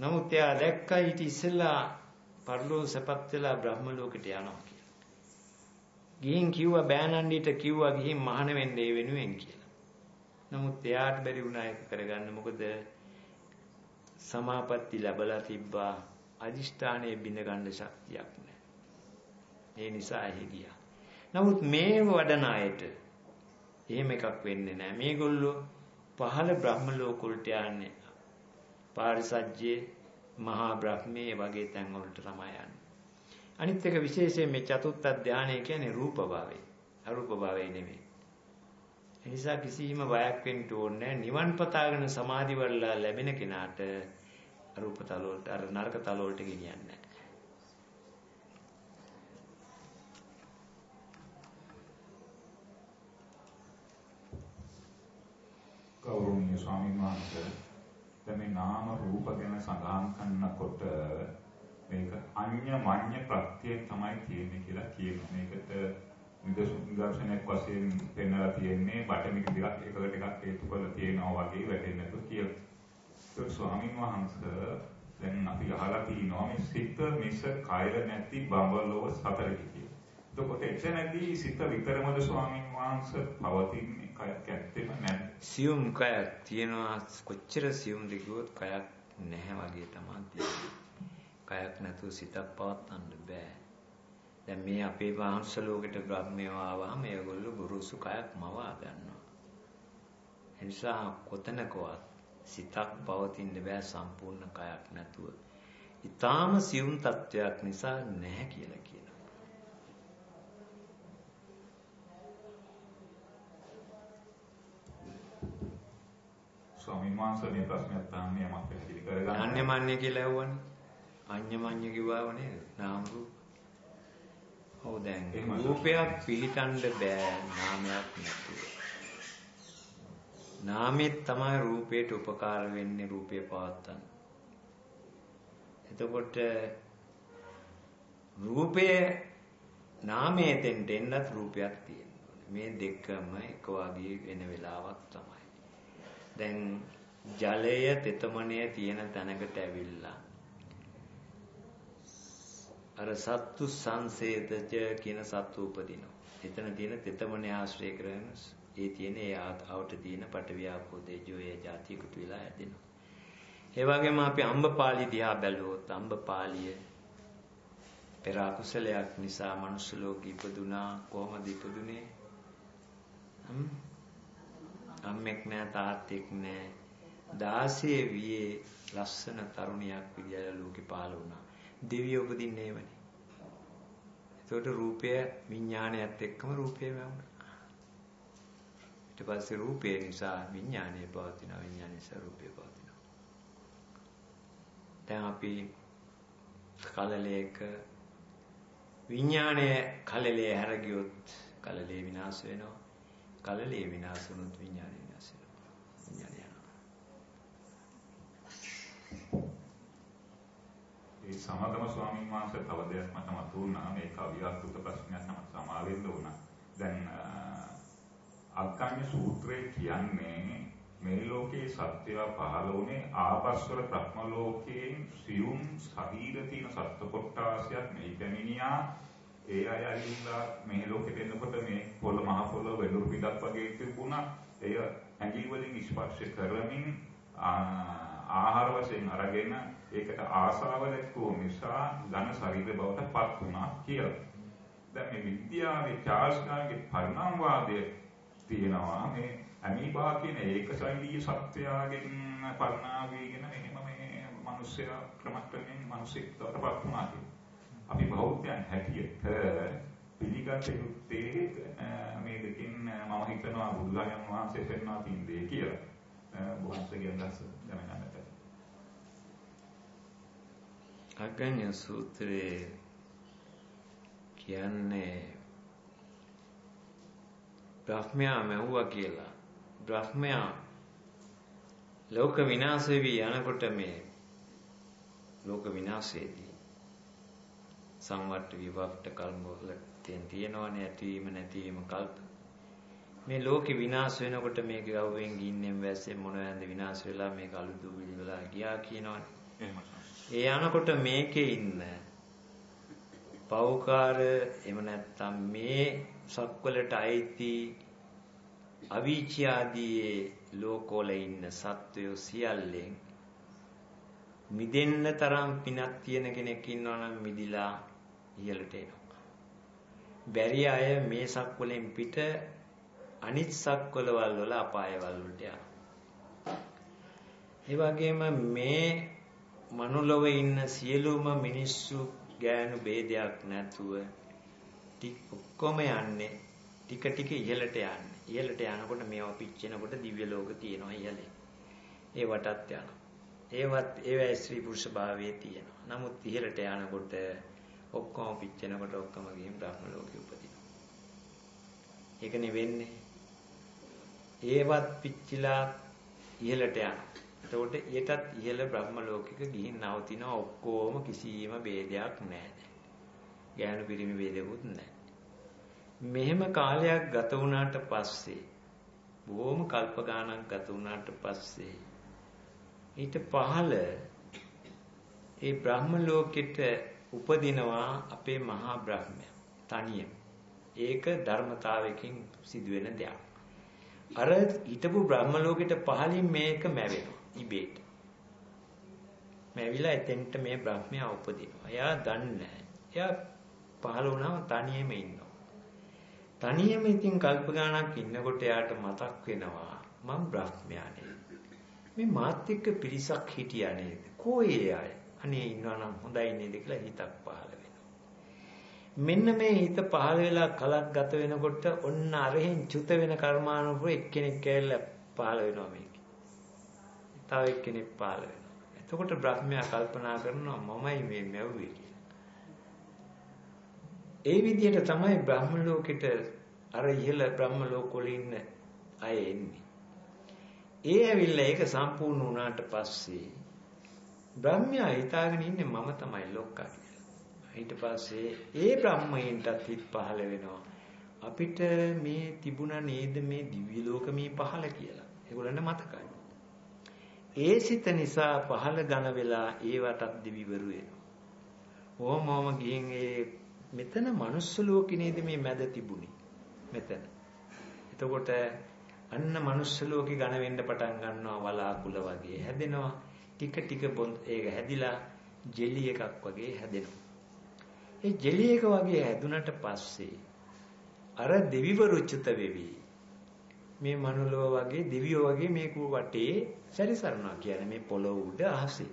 නමුත් එයා දැක්කා ඊට ඉස්සෙල්ලා පරලෝ සපත් වෙලා බ්‍රහ්ම ලෝකෙට යනවා. ගිහින් කිව්වා බෑනන්ඩිට කිව්වා ගිහින් මහාන වෙන්න ඒ වෙනුවෙන් කියලා. නමුත් එයාට බැරි වුණා ඒක කරගන්න. මොකද සමාපatti ලැබලා තිබ්බා අදිෂ්ඨානයේ බිඳ ගන්න ශක්තියක් නැහැ. ඒ නිසා එහි ගියා. නමුත් මේ වඩන අයට එහෙම එකක් වෙන්නේ නැහැ. මේගොල්ලෝ පහළ බ්‍රහ්ම ලෝක වලට යන්නේ. පාරිසජ්ජේ මහා බ්‍රහ්මයේ වගේ තැන් වලට තමයි යන්නේ. අනිත් එක විශේෂයෙන් මේ චතුත්ථ ධානය කියන්නේ රූප භාවය. අරූප භාවය නෙමෙයි. ඒ නිසා කිසිම බයක් වෙන්න ඕනේ නිවන් පතාගෙන සමාධි වලලා ලැබෙන කෙනාට අරූප තල වලට අර නරක තල වලට ගෙනියන්නේ ගෞරවනීය ස්වාමීන් වහන්සේ දැන් මේ නාම රූප ගැන සඳහන් කරනකොට මේක අඤ්ඤ මඤ්ඤ ප්‍රත්‍යයෙන් තමයි තියෙන්නේ කියලා කියනවා. මේකට නිදර්ශනයක් වශයෙන් පෙන්වලා තියෙන්නේ බටමික දෙකක් එකකට එකක් හේතු කරලා තියෙනවා වගේ වැටෙන්නේ නැතුව කියලා. ඒක ස්වාමීන් වහන්සේ දැන් අපි අහලා තිනවා මේ සිත මිස කයර නැති බඹලොව සතරයි කියලා. එතකොට එතනදී සිත විතරමද ස්වාමීන් වහන්සේ පවතින්නේ කයක් ඇත්තෙම නැහැ. සියුම් කයක් තියෙනවා කොච්චර සියුම්ද කිව්වොත් කයක් නැහැ වගේ තමයි තියෙන්නේ. කයක් නැතුව සිතක් පවත්වන්න බෑ. දැන් මේ අපේ මාංශ ලෝකෙට බ්‍රහ්මයෝ ආවම ඒගොල්ලෝ ගුරුසු කයක් මවා ගන්නවා. එනිසා කොතනකවත් සිතක් පවතින්න බෑ සම්පූර්ණ කයක් නැතුව. ඊටාම සියුම් තත්වයක් නිසා නැහැ කියලා කියනවා. ස්වාමීන් වහන්සේ මේ ප්‍රශ්නයක් තාන්නේ යමක් පැහැදිලි කරගන්න. අඤ්ඤමඤ්ඤ කියලා ඇහුවනේ. අඤ්ඤමඤ්ඤ කිව්වව නේද? නාම රූප. ඔව් දැන් රූපයක් පිළිටන්න බෑ නාමයක් නැතුව. නාමෙත් තමයි රූපයට උපකාර වෙන්නේ රූපේ පවත්තන්න. එතකොට රූපයේ නාමයේ දෙන්න එන්නත් රූපයක් තියෙනවා. මේ දෙකම එක වගේ වෙන වෙලාවක් තමයි. දැන් ජලය තෙතමනය තියෙන තැනකට ඇවිල්ලා අර සත්තු සංසේදජ කියන සත්තු උපදිනවා. එතන තියෙන තෙතමනේ ආශ්‍රය කරගෙන ඒ තියෙන ඒ ආවට තියෙන පටවියාපෝ දෙජෝ ඒ જાති එකතු වෙලා හැදෙනවා. ඒ වගේම අපි අම්බපාලි දිහා බැලුවොත් අම්බපාලිය පෙර අකුසලයක් නිසා මනුස්ස ලෝකෙ ඉපදුනා කොහොමද ඉපදුනේ? අම්මෙක් නෑ තාත්තෙක් නෑ 16 වියේ ලස්සන තරුණියක් විදියට ලෝකෙ පහළ වුණා. දෙවියෝ උපදින්නේ එහෙමනේ. එතකොට රූපය විඥානයත් එක්කම රූපය වැවුණා. ඊට පස්සේ රූපය නිසා විඥානය පවතිනවා විඥානය නිසා රූපය පවතිනවා. දැන් අපි කලලයක විඥානය කලලේ හැර ගියොත් කලලේ විනාශ වෙනවා. කලලේ විනාශ වුණොත් විඥානය විනාශ වෙනවා. විඥානය ඒ සමගම ස්වාමීන් වහන්සේ තව දෙයක් මට මතුවුණා මේ කවියාත්මක ප්‍රශ්නයක් නම් සමාවෙන්න උනා. දැන් අග්ගඤ්ඤ සූත්‍රයේ කියන්නේ මේ ලෝකේ සත්‍යය පහළ වුණේ ආපස්වර බ්‍රහ්ම ලෝකයෙන් සියුම් ශරීර තියෙන සත්ත්ව කොටාසියක් මේ පැමිණියා ඒ අය ඇවිල්ලා මේ ලෝකෙට එනකොට මේ පොළ මහ පොළ වෙලුරු පිටක් වගේ තිබුණා. එය ඇඟිලි වලින් ස්පර්ශ කරමින් ආහාර වශයෙන් අරගෙන ඒකට ආසාව දැක්වූ නිසා ඝන ශරීර බවට පත් වුණා කියලා. දැන් මේ විද්‍යාවේ චාල්ස් ඩාර්වින්ගේ පරිණාමවාදය තියෙනවා මේ ඇමීබා කියන ඒක ශෛලීය සත්වයාගෙන් පරිණාමයගෙන මෙහෙම මේ මිනිස්සයා ක්‍රමක්‍රමයෙන් මිනිසෙක් බවට පත් වුණා කියලා. අපි බෞද්ධයන් හැටියට පිළිගත යුත්තේ මේ දෙකින් මම හිතනවා බුදුරජාණන් වහන්සේ පෙන්වා තින් දේ කියලා. බොහොමසගේ අදහස දැනගන්නට. අග්ගඤ්ඤ සූත්‍රයේ කියන්නේ බ්‍රහ්මයා මැව්වා කියලා. බ්‍රහ්මයා ලෝක විනාශ වෙවි යනකොට මේ ලෝක විනාශයේදී සංවට්ට විවක්ට කල්ම වල තියෙනවනේ ඇතිවීම නැතිවීම කල්ප මේ ලෝකෙ විනාශ වෙනකොට මේක ගව්වෙන් ගින්නෙන් වැස්සෙන් මොන වැන්ද විනාශ වෙලා මේක අලුදු විලිවලා ගියා කියනවනේ ඒ යනකොට මේකේ ඉන්න පෞකාර එහෙම නැත්තම් මේ සක්වලට අයිති අවීචි ආදී ලෝකවල ඉන්න සත්වයෝ සියල්ලෙන් මිදෙන්න තරම් පිනක් තියෙන කෙනෙක් ඉන්නවා නම් මිදිලා ඉහළට එනවා. බැරි අය මේ සක්වලෙන් පිට අනිත් සක්වලවල් වල අපායවල් වලට යනවා. ඒ වගේම මේ මනුලොව ඉන්න සියලුම මිනිස්සු ගෑනු ભેදයක් නැතුව ටික ඔක්කොම යන්නේ ටික ටික ඉහළට යන්නේ. ඉහළට යනකොට මේවා පිච්චෙනකොට දිව්‍ය ලෝක තියෙනවා ඉහළේ. ඒ වටත් යනවා. ඒවත් ඒවැ ස්ත්‍රී පුරුෂ භාවයේ තියෙනවා. නමුත් ඉහළට යනකොට ඔක්කොම පිච්චෙනකොට ඔක්කොම ගිහින් බ්‍රහ්ම ලෝකෙ උපදිනවා. ඒකනේ වෙන්නේ. ඒවත් පිච්චිලා ඉහළට යනවා. එතකොට ඊටත් ඉහළ බ්‍රහ්ම ලෝකික ගිහින් නවතින ඔක්කොම කිසිම ભેදයක් නැහැ. ගෑනු පිරිමි ભેදෙකුත් නැහැ. මෙහෙම කාලයක් ගත වුණාට පස්සේ බොහොම කල්ප ගාණක් ගත වුණාට පස්සේ ඊට පහළ ඒ බ්‍රහ්ම ලෝකෙට උපදිනවා අපේ මහා බ්‍රහ්මයා තනියම. ඒක ධර්මතාවයකින් සිදුවෙන දෙයක්. අර හිටපු බ්‍රහ්ම ලෝකෙට පහළින් මේක මැවෙනවා ඉබේට. මේ ඇවිල්ලා එතෙන්ට මේ බ්‍රහ්මයා උපදිනවා. එයා දන්නේ එයා පහළ වුණාම තනියම ඉන්නවා. තනියම ඉතින් කල්ප ගාණක් ඉන්නකොට එයාට මතක් වෙනවා මම බ්‍රහ්මයා නේද? මේ මාත් එක්ක පිරිසක් හිටියා නේද? කෝයේ අය? අනේ ඉන්නවා නම් හොඳයි නේද කියලා හිතක් පහළ වෙනවා. මෙන්න මේ හිත පහළ වෙලා කලක් ගත වෙනකොට ඔන්න අරහෙන් චුත වෙන කර්මානුකූල එක්කෙනෙක් ඇවිල්ලා පහළ වෙනවා මේක. තව එක්කෙනෙක් පහළ වෙනවා. එතකොට බ්‍රහ්මයා කල්පනා කරනවා මමයි මේ මැව්වේ කියලා. ඒ විදිහට තමයි බ්‍රහ්ම ලෝකෙට අර ඉහළ බ්‍රහ්ම ලෝකවල ඉන්න අය එන්නේ. ඒ ඇවිල්ලා ඒක සම්පූර්ණ වුණාට පස්සේ බ්‍රහ්මයා හිතාගෙන ඉන්නේ මම තමයි ලෝකා කියලා. ඊට පස්සේ ඒ බ්‍රහ්මයෙන්ටත් හිත පහළ වෙනවා. අපිට මේ තිබුණා නේද මේ දිව්‍ය ලෝක මේ පහළ කියලා. ඒගොල්ලන්ට මතකයි. ඒ සිත නිසා පහළ ඝන වෙලා ඒවටත් දිවිවරු වෙනවා. ඕම ඕම ගිහින් ඒ මෙතන මනුස්ස ලෝකේ නේද මේ මැද තිබුණේ. මෙතන. එතකොට අන්න මනුස්ස ලෝකේ ඝන වෙන්න පටන් ගන්නවා වලාකුළ වගේ හැදෙනවා. ටික ටික ඒක හැදිලා ජෙලි එකක් වගේ හැදෙනවා. ඒ ජෙලි එක වගේ හැදුනට පස්සේ අර දෙවිවරු චුත වෙවි. මේ මනුලව වගේ දෙවියෝ වගේ මේක වටේ සැරිසරනවා කියන්නේ මේ පොළොව උඩ අහසේ.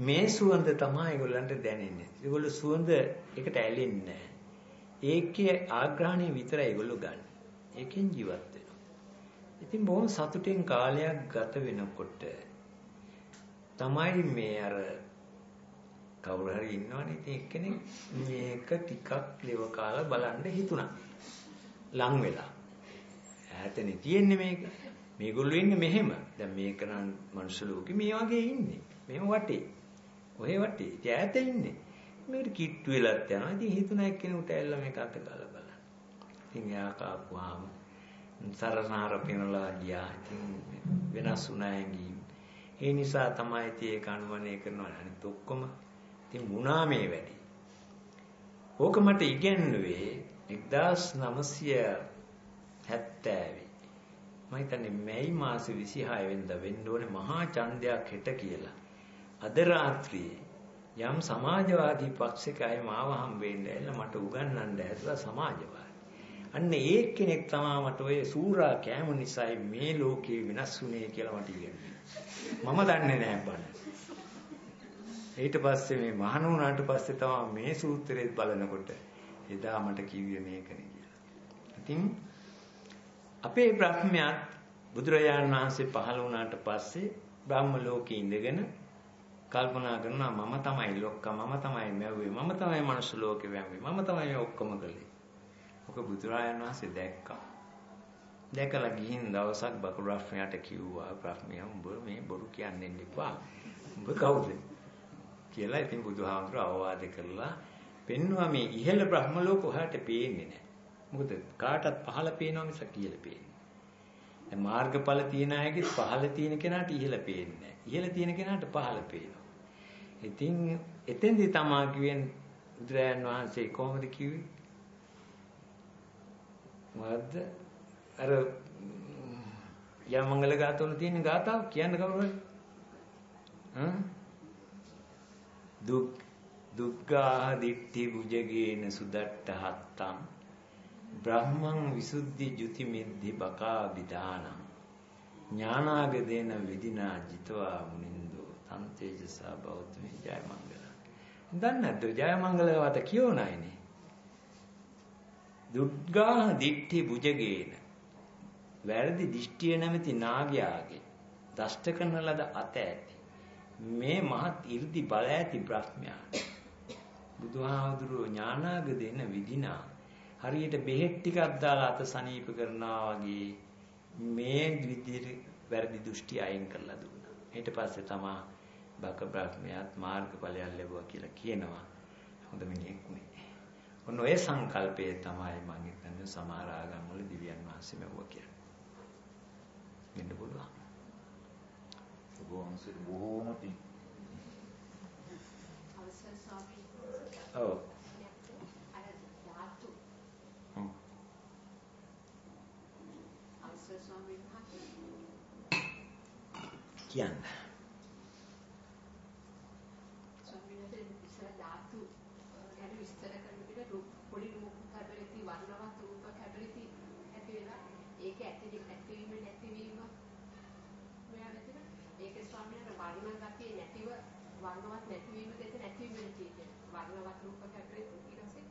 මේ සුවඳ තමයි ඒගොල්ලන්ට දැනෙන්නේ. ඒගොල්ලෝ සුවඳ එකට ඇලෙන්නේ ඒකේ ආග්‍රහණය විතරයි ඒගොල්ලෝ ගන්න. ඒකෙන් ජීවත් වෙනවා. ඉතින් බොහොම සතුටින් කාලයක් ගත වෙනකොට තමයි මේ අර කවුරු හරි ඉන්නවනේ ඉතින් එක්කෙනෙක් මේක ටිකක් ලෙව කාලා බලන්න හිතුණා. ලං වෙලා. ඈතනේ තියෙන්නේ මේක. මේගොල්ලෝ ඉන්නේ මෙහෙම. දැන් මේක නම් මනුෂ්‍ය ලෝකෙ මේ වගේ ඉන්නේ. මෙහෙම වටේ. ඔය වටේ. ඉතින් ඈත ඉන්නේ. මේකට කිට්ටු වෙලත් යනවා. ඉතින් හිතුණා එක්කෙනෙකුට ඇල්ල මේක අත ගාලා බලන්න. ඉතින් එයා කාපුවාම සරසාර පිනලා ගියා. ඉතින් වෙනස් වුණා ඇඟීම්. ඒ නිසා තමයි ඉතින් ඒක අනුමනය කරනවා. අනිත් ඔක්කොම ඉතින් වුණා මේ වැඩි. ඕක මට ඉගෙනුවේ 1970 මම හිතන්නේ මැයි මාසේ 26 වෙනිදා වෙන්න ඕනේ මහා ඡන්දයක් හෙට කියලා. අද රාත්‍රියේ යම් සමාජවාදී පක්ෂයක අය මාව හම්බෙන්න ඇවිල්ලා මට උගන්වන්න ඇතුළා සමාජවාදී. අන්න ඒ කෙනෙක් තමයි මට ඔය සූරා කෑම නිසායි මේ ලෝකේ වෙනස් වුනේ කියලා මට ඉගෙනුනේ. මම දන්නේ නැහැ බණ. ඊට පස්සේ මේ මහාන වුණාට පස්සේ තමයි මේ සූත්‍රය බලනකොට එදා මට කිව්වේ මේකනේ කියලා. ඉතින් අපේ බ්‍රහ්මයාත් බුදුරජාණන් වහන්සේ පහළ වුණාට පස්සේ බ්‍රහ්ම ලෝකේ ඉඳගෙන කල්පනා කරනවා මම තමයි ලොක්කා මම තමයි මැව්වේ මම තමයි මනුස්ස ලෝකේ වැම්වේ මම තමයි ඔක්කොම කළේ. ඔක බුදුරජාණන් වහන්සේ දැක්කා. දැකලා ගිහින් දවසක් බකුරු බ්‍රහ්මයාට කිව්වා බ්‍රහ්මයා උඹ මේ බොරු කියන්නේ එපා. උඹ කවුද? කියලා ඉතින් බුදුහාමුදුරුවෝ අවවාද කරලා පෙන්වුවා මේ ඉහළ බ්‍රහ්ම ලෝක ඔහාට පේන්නේ නැහැ. මොකද කාටත් පහළ පේනවා මිසක් ඉහළ පේන්නේ. දැන් මාර්ගඵල තියන අයගේ පහළ තියෙන කෙනාට ඉහළ පේන්නේ නැහැ. ඉහළ තියෙන කෙනාට පහළ පේනවා. ඉතින් එතෙන්දි තමා කියෙන් බුදුරයන් වහන්සේ කොහොමද කිව්වේ? මොකද්ද? අර යමංගල ගාතවල තියෙන ගාතාව කියන්න කවුරු හරි? හ්ම්? දුක් දුක්ඛා දිට්ඨි බුජගේන සුදට්ඨ හත්තං බ්‍රහ්මං විසුද්ධි ජුති මිද්ධි බකා විදානං ඥානාගදේන විදිනා ජිතවා මුනින්දෝ තන්තේජසා බෞද්ධමේ ජය මංගල. දන්නේ නැද්ද ජය මංගල වාත කියෝනයිනේ. දුක්ඛා දිට්ඨි බුජගේන වැරදි දිෂ්ටිය නැමැති නාගයාගේ දෂ්ට කරන ලද අත ඇති මේ මහත් 이르දි බල ඇති බ්‍රහ්මයා බුදුහාමුදුරුවෝ ඥානාග දෙන විදිනා හරියට බෙහෙත් ටිකක් දාලා අත සනීප කරනවා වගේ මේ විදිහට වැරදි දෘෂ්ටි අයින් කරලා දුන්නා. ඊට පස්සේ තමා බක බ්‍රහ්මයාත් මාර්ගඵලයක් ලැබුවා කියලා කියනවා. හොඳ මිනිහෙක් නේ. ඔන්න ඔය සංකල්පය තමයි මම හිතන්නේ සමහර ආගම් වල දිව්‍යන් වහන්සේ මෙවුවා කියලා. වෙන්න පුළුවන්. වහන්සේ බොහෝම පිං. අවසර ස්වාමී ඔව්. කියන්න. ඒක ඇති ඇතිවීම නැතිවීම මෙයා නැතිව ඒක ස්වාමීන් වහන්සේ වර්ණ ගතිය නැතිව වර්ණවත් නැතිවීම දෙත නැතිවීම කියන්නේ වර්ණවත් රූප කැපෙන්නේ ඊට පස්සේ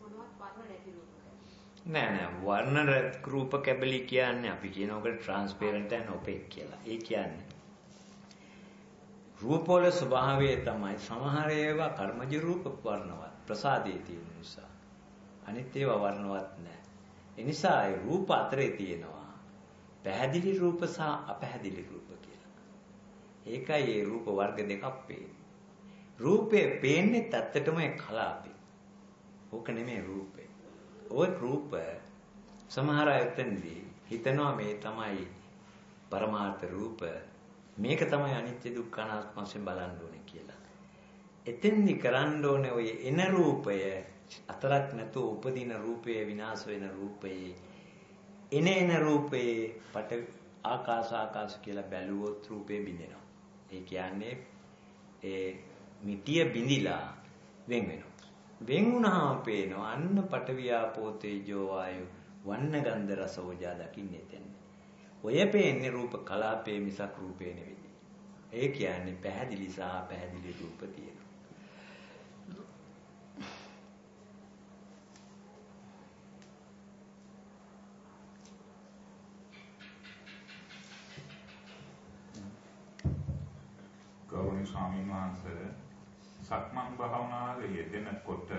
මොනවත් වර්ණ නැතිවීම නෑ නෑ වර්ණ රූප කැබලි කියන්නේ අපි කියන ඔකට ට්‍රාන්ස්පරන්ට් ඇන් ඔපෙක් කියලා. ඒ කියන්නේ රූපවල ස්වභාවය තමයි සමහර ඒවා කර්මජ රූප වර්ණවත් ප්‍රසාදයේ තියෙන නිසා. අනිත් ඒවා වර්ණවත් නෑ. ඒ නිසා ඒ රූප අතරේ තියෙනවා පැහැදිලි රූප සහ අපැහැදිලි රූප කියලා. ඒකයි ඒ රූප වර්ග දෙකක් පේන්නේ. රූපේ පේන්නේ ඇත්තටම ඒ කලාපේ. ඕක නෙමෙයි රූපේ. ওই රූප සමහර අය එතනදී හිතනවා මේ තමයි පරමාර්ථ රූප මේක තමයි අනිත්‍ය දුක්ඛ අනාත්ම වශයෙන් බලන්න ඕනේ කියලා. එතෙන්දි කරන්න ඕනේ ඔය එන රූපය අතරක් නැතුව උපදින රූපය විනාශ වෙන රූපයේ එන එන රූපයේ පට ආකාශ ආකාශ කියලා බැලුවොත් රූපේ බිඳෙනවා. ඒ කියන්නේ ඒ මිටිය බිඳිලා වෙන් වෙනවා. වෙන් වුණාම පේනවා අන්න පටවියාපෝ තේජෝ වායු වන්න ගන්ධ රස ඕජා දකින්නේ එතෙන්. ඔය පේන්නේ රූප කලාපේ මිසක් රූපේ නෙවෙයි. ඒ කියන්නේ පැහැදිලි සහ පැහැදිලි රූප තියෙනවා. ගෞරවනීය ස්වාමීන් වහන්සේ සක්මන් භාවනාවේ යෙදෙනකොට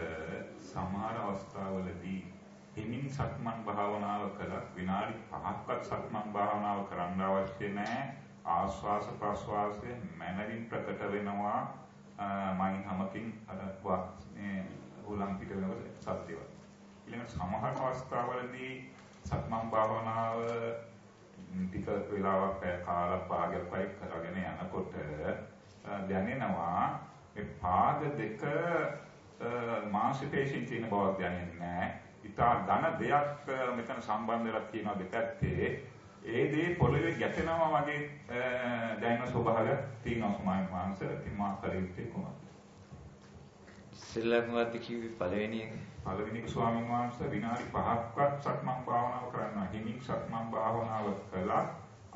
සමහර අවස්ථාවලදී හිමින් සක්මන් භාවනාව කළත් විනාඩි 5ක්වත් සක්මන් භාවනාව කරන්න අවශ්‍ය නැහැ ආස්වාස ප්‍රස්වාසයේ මනරින් ප්‍රකට වෙනවා. මයින් හැමකින් අර මේ උලම් පිට වෙනකොට සත්‍යවත් ඊළඟ සමහර අවස්ථාවලදී සක්මන් භාවනාව ටික වෙලාවක් පැය කාලක් භාගයක් වයි කරගෙන යනකොට දැනෙනවා මේ පාද දෙක මාංශ පේශීන් තියෙන බවක් දැනෙන්නේ නැහැ. ඊටා ඝන දෙයක් මෙතන සම්බන්ධ වෙලා තියෙනවා දෙපැත්තේ. ඒ දේ පොළවේ ගැටෙනවා වගේ දැනෙන ස්වභාවයක් තියෙනවා සමාන මාංශ. ඉතින් මා කරිත්තේ කොහොමද? සෙල්ලම්වත් කිව්වේ පළවෙනි එක. පළවෙනි එක ස්වාමීන් වහන්සේ විනාඩි 5ක්වත් සක්මන් භාවනාව කරන්න හිමින් සක්මන් භාවනාව කළා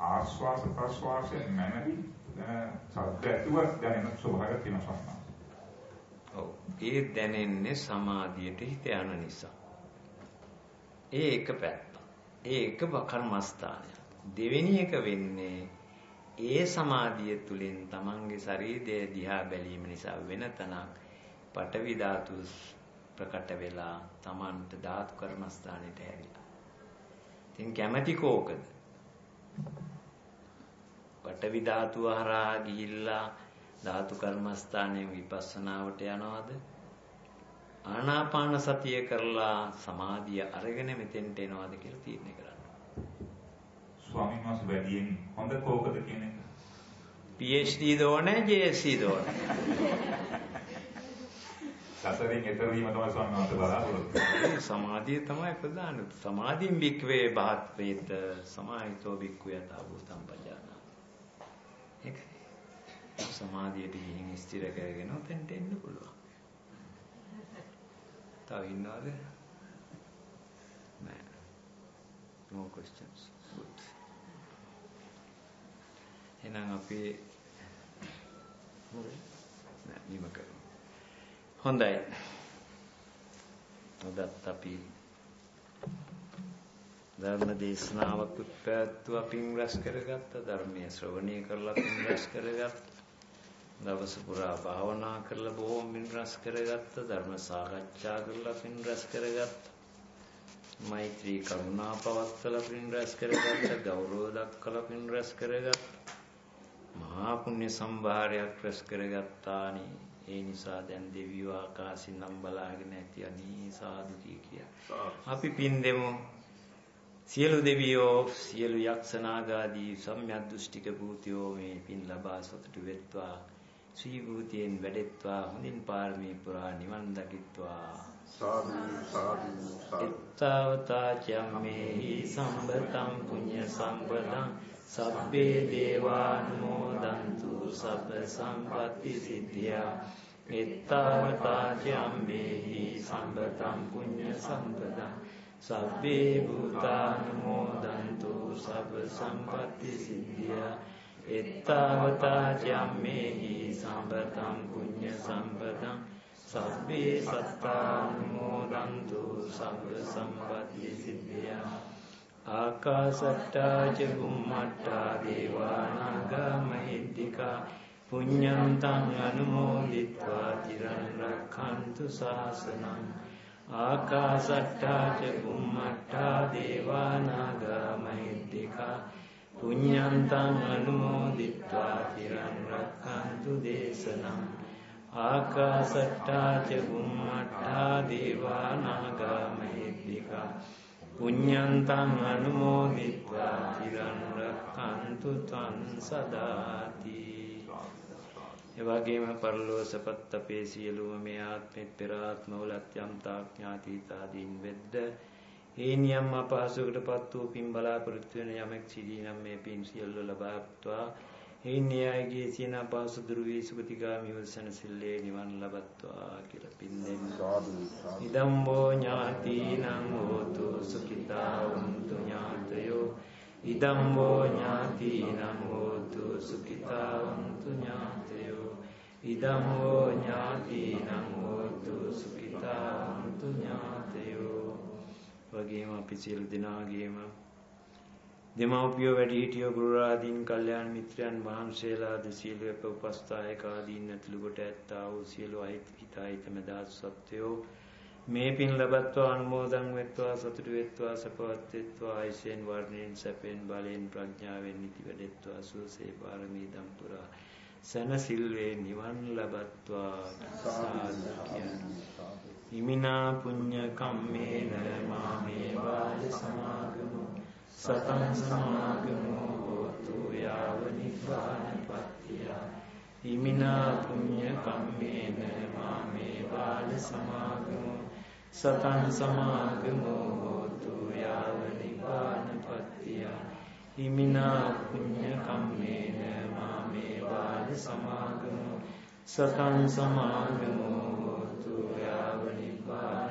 ආස්වාස ප්‍රස්වාසයෙන් මැනවි සද්ද ඇතුව දැනෙන ස්වභාවයක් තියෙන ස්වාමීන් ඔව්. ඒ දැනෙන්නේ සමාධියට හිත යන නිසා. ඒ එක පැත්ත. ඒ එක කර්මස්ථානය. දෙවෙනි එක වෙන්නේ ඒ සමාධිය තුලින් තමන්ගේ ශරීරය දිහා බැලීම නිසා වෙන තනක් පටවි ධාතු ප්‍රකට වෙලා තමන්ට ධාතු කර්මස්ථානෙට හැරිලා. ඉතින් කැමැති කෝකද? පටවි ධාතුව හරහා ගිහිල්ලා ධාතු කර්මස්ථානයෙන් විපස්සනාවට යනවද? ආනාපාන සතිය කරලා සමාධිය අරගෙන මෙතෙන්ට එනවද කියලා තීරණය කරන්න. ස්වාමීන් වහන්සේ වැඩියෙන් හොඳ කෝකද කියන එක. PhD දෝනේ JSc දෝනේ. සසරින් එතර වීම තමයි ස්වාමීන් වහන්සේ බලාපොරොත්තු සමාධිය තමයි ප්‍රධාන. සමාධියෙන් වික්වේ බහත් වේත සමාහිතෝ වික්ඛු යතා භූතම් පජානා. ඒකයි. සමාධියට ගිහින් ස්ථිර කරගෙන උතෙන්ට එන්න පුළුවන්. තව ඉන්නවද? නෑ. No questions. Good. එහෙනම් අපි නෑ නිම කරමු. හොඳයි. අදත් අපි ධර්ම දේශනාවක් උත්පැත්තුව පින් රැස් කරගත්ත ධර්මයේ ශ්‍රවණය කරලා පින් රැස් කරගත්ත දවස පුරා භාවනා කරලා බොහොම පින් රැස් කරගත්ත ධර්ම සාකච්ඡා කරලා පින් රැස් කරගත්ත මෛත්‍රී කරුණා පවත්වලා පින් රැස් කරගත්ත ගෞරව දක්වලා පින් රැස් කරගත්ත මහා පුණ්‍ය සම්භාරයක් රැස් කරගත්තානි ඒ නිසා දැන් දෙවියෝ ආකාශින් නම් බලාගෙන ඇති අනී සාදු කිය. අපි පින් දෙමු. සියලු දෙවියෝ සියලු යක්ෂ නාගාදී සම්‍යක් දෘෂ්ටික භූතයෝ මේ පින් ලබා සතුටු වෙත්වා. ශ්‍රී භූතියෙන් වැඩෙත්වා හොඳින් පාරමී පුරා නිවන් දකිත්වා. සාදු සාදු. ඊත්තාවතා චම්මේහි සම්බතං පුඤ්ඤ සම්පදං සබ්බේ දේවානුමෝදන්තු සබ්බ සම්පatti සිද්ධියා එත්තාවතා චම්මේහි සම්බතං පුඤ්ඤ සම්පදං සබ්බේ භූතානුමෝදන්තු සබ්බ සම්පatti සිද්ධියා එත්තාවතා ජම්මේහි සම්පතං පුඤ්ඤ සම්පතං සබ්බේ සත්තානුමෝදන්තු සබ්බ සම්පatti සිද්ධියා ආකාසට්ටා ච බුම්මට්ටා දේවා නාග මහිද්దికා පුඤ්ඤන්තං අනුමෝදිත්වා තිරන් රක්ඛන්තු ශාසනං ආකාසට්ටා ච බුම්මට්ටා දේවා නාග මහිද්దికා පුඤ්ඤන්තං අනුමෝදිත්වා තිරන් රක්ඛන්තු දේශනං ආකාසට්ටා ච බුම්මට්ටා දේවානාගා මහිද්దికා පුඤ්ඤන්තං අනුමෝදිත්වා තිරන් රක්ඛන්තු තං සදාති එවැගේම පරලෝසපත් අපේ සියලුම මේ ආත්මෙත් පෙර ආත්මවලත් යම් තාඥාතීතාදීන් වෙද්ද ඒ නියම් අපහසුකටපත් වූ පින් බලාපොරොත්තු වෙන යමෙක් සිටී නම් මේ පින් සියල්ල ලබාත්වා ඒ න්‍යායගේ සියන අපහසු දුරු වී සුගතිගාමී වූ සිල්ලේ නිවන් ලබත්වා කියලා පින් දෙන්න. සාදු ඉදම්බෝ ඥාතිනම් හෝතු සුඛිතා උන්තු ඥාතයෝ. ඉදම්බෝ ඥාතිනම් හෝතු සුඛිතා උන්තු ඥාතයෝ. ඉදම්බෝ ඥාතිනම් හෝතු සුඛිතා උන්තු ඥාතයෝ. වගේම අපි සියලු දෙනාගේම දෙමව්පියෝ වැඩිහිටියෝ ගුරුරාදීන් කල්යාණ මිත්‍රයන් වහන්සේලාද සීලයක උපස්ථායක ආදීන් ඇතුළු කොට ඇත්තා වූ සියලු අහිත හිතාහිත මෙදාස් සත්වයෝ මේ පින් ලබත්වා අනුමෝදන් වෙත්වා සතුටු වෙත්වා සපවත් වෙත්වා ආයසෙන් වර්ණයෙන් සැපෙන් බලයෙන් ප්‍රඥාවෙන් නිති වැඩෙත්වා සුවසේ පාරමී දම් පුරා සනසිල්වේ නිවන් ලබත්වා සාදු කියන්නේ ඉමිනා පුඤ්ඤ කම්මේන මාමේ වාද සමාගමෝ සතං සමාගමෝ හෝතු යාව නිබ්බානපත්තිය හිමිනා පුඤ්ඤ කම්මේන මාමේ බාල සමාගමෝ සතං සමාගමෝ හෝතු යාව නිබ්බානපත්තිය හිමිනා පුඤ්ඤ කම්මේන මාමේ බාල සමාගමෝ සතං සමාගමෝ නිබ්බාන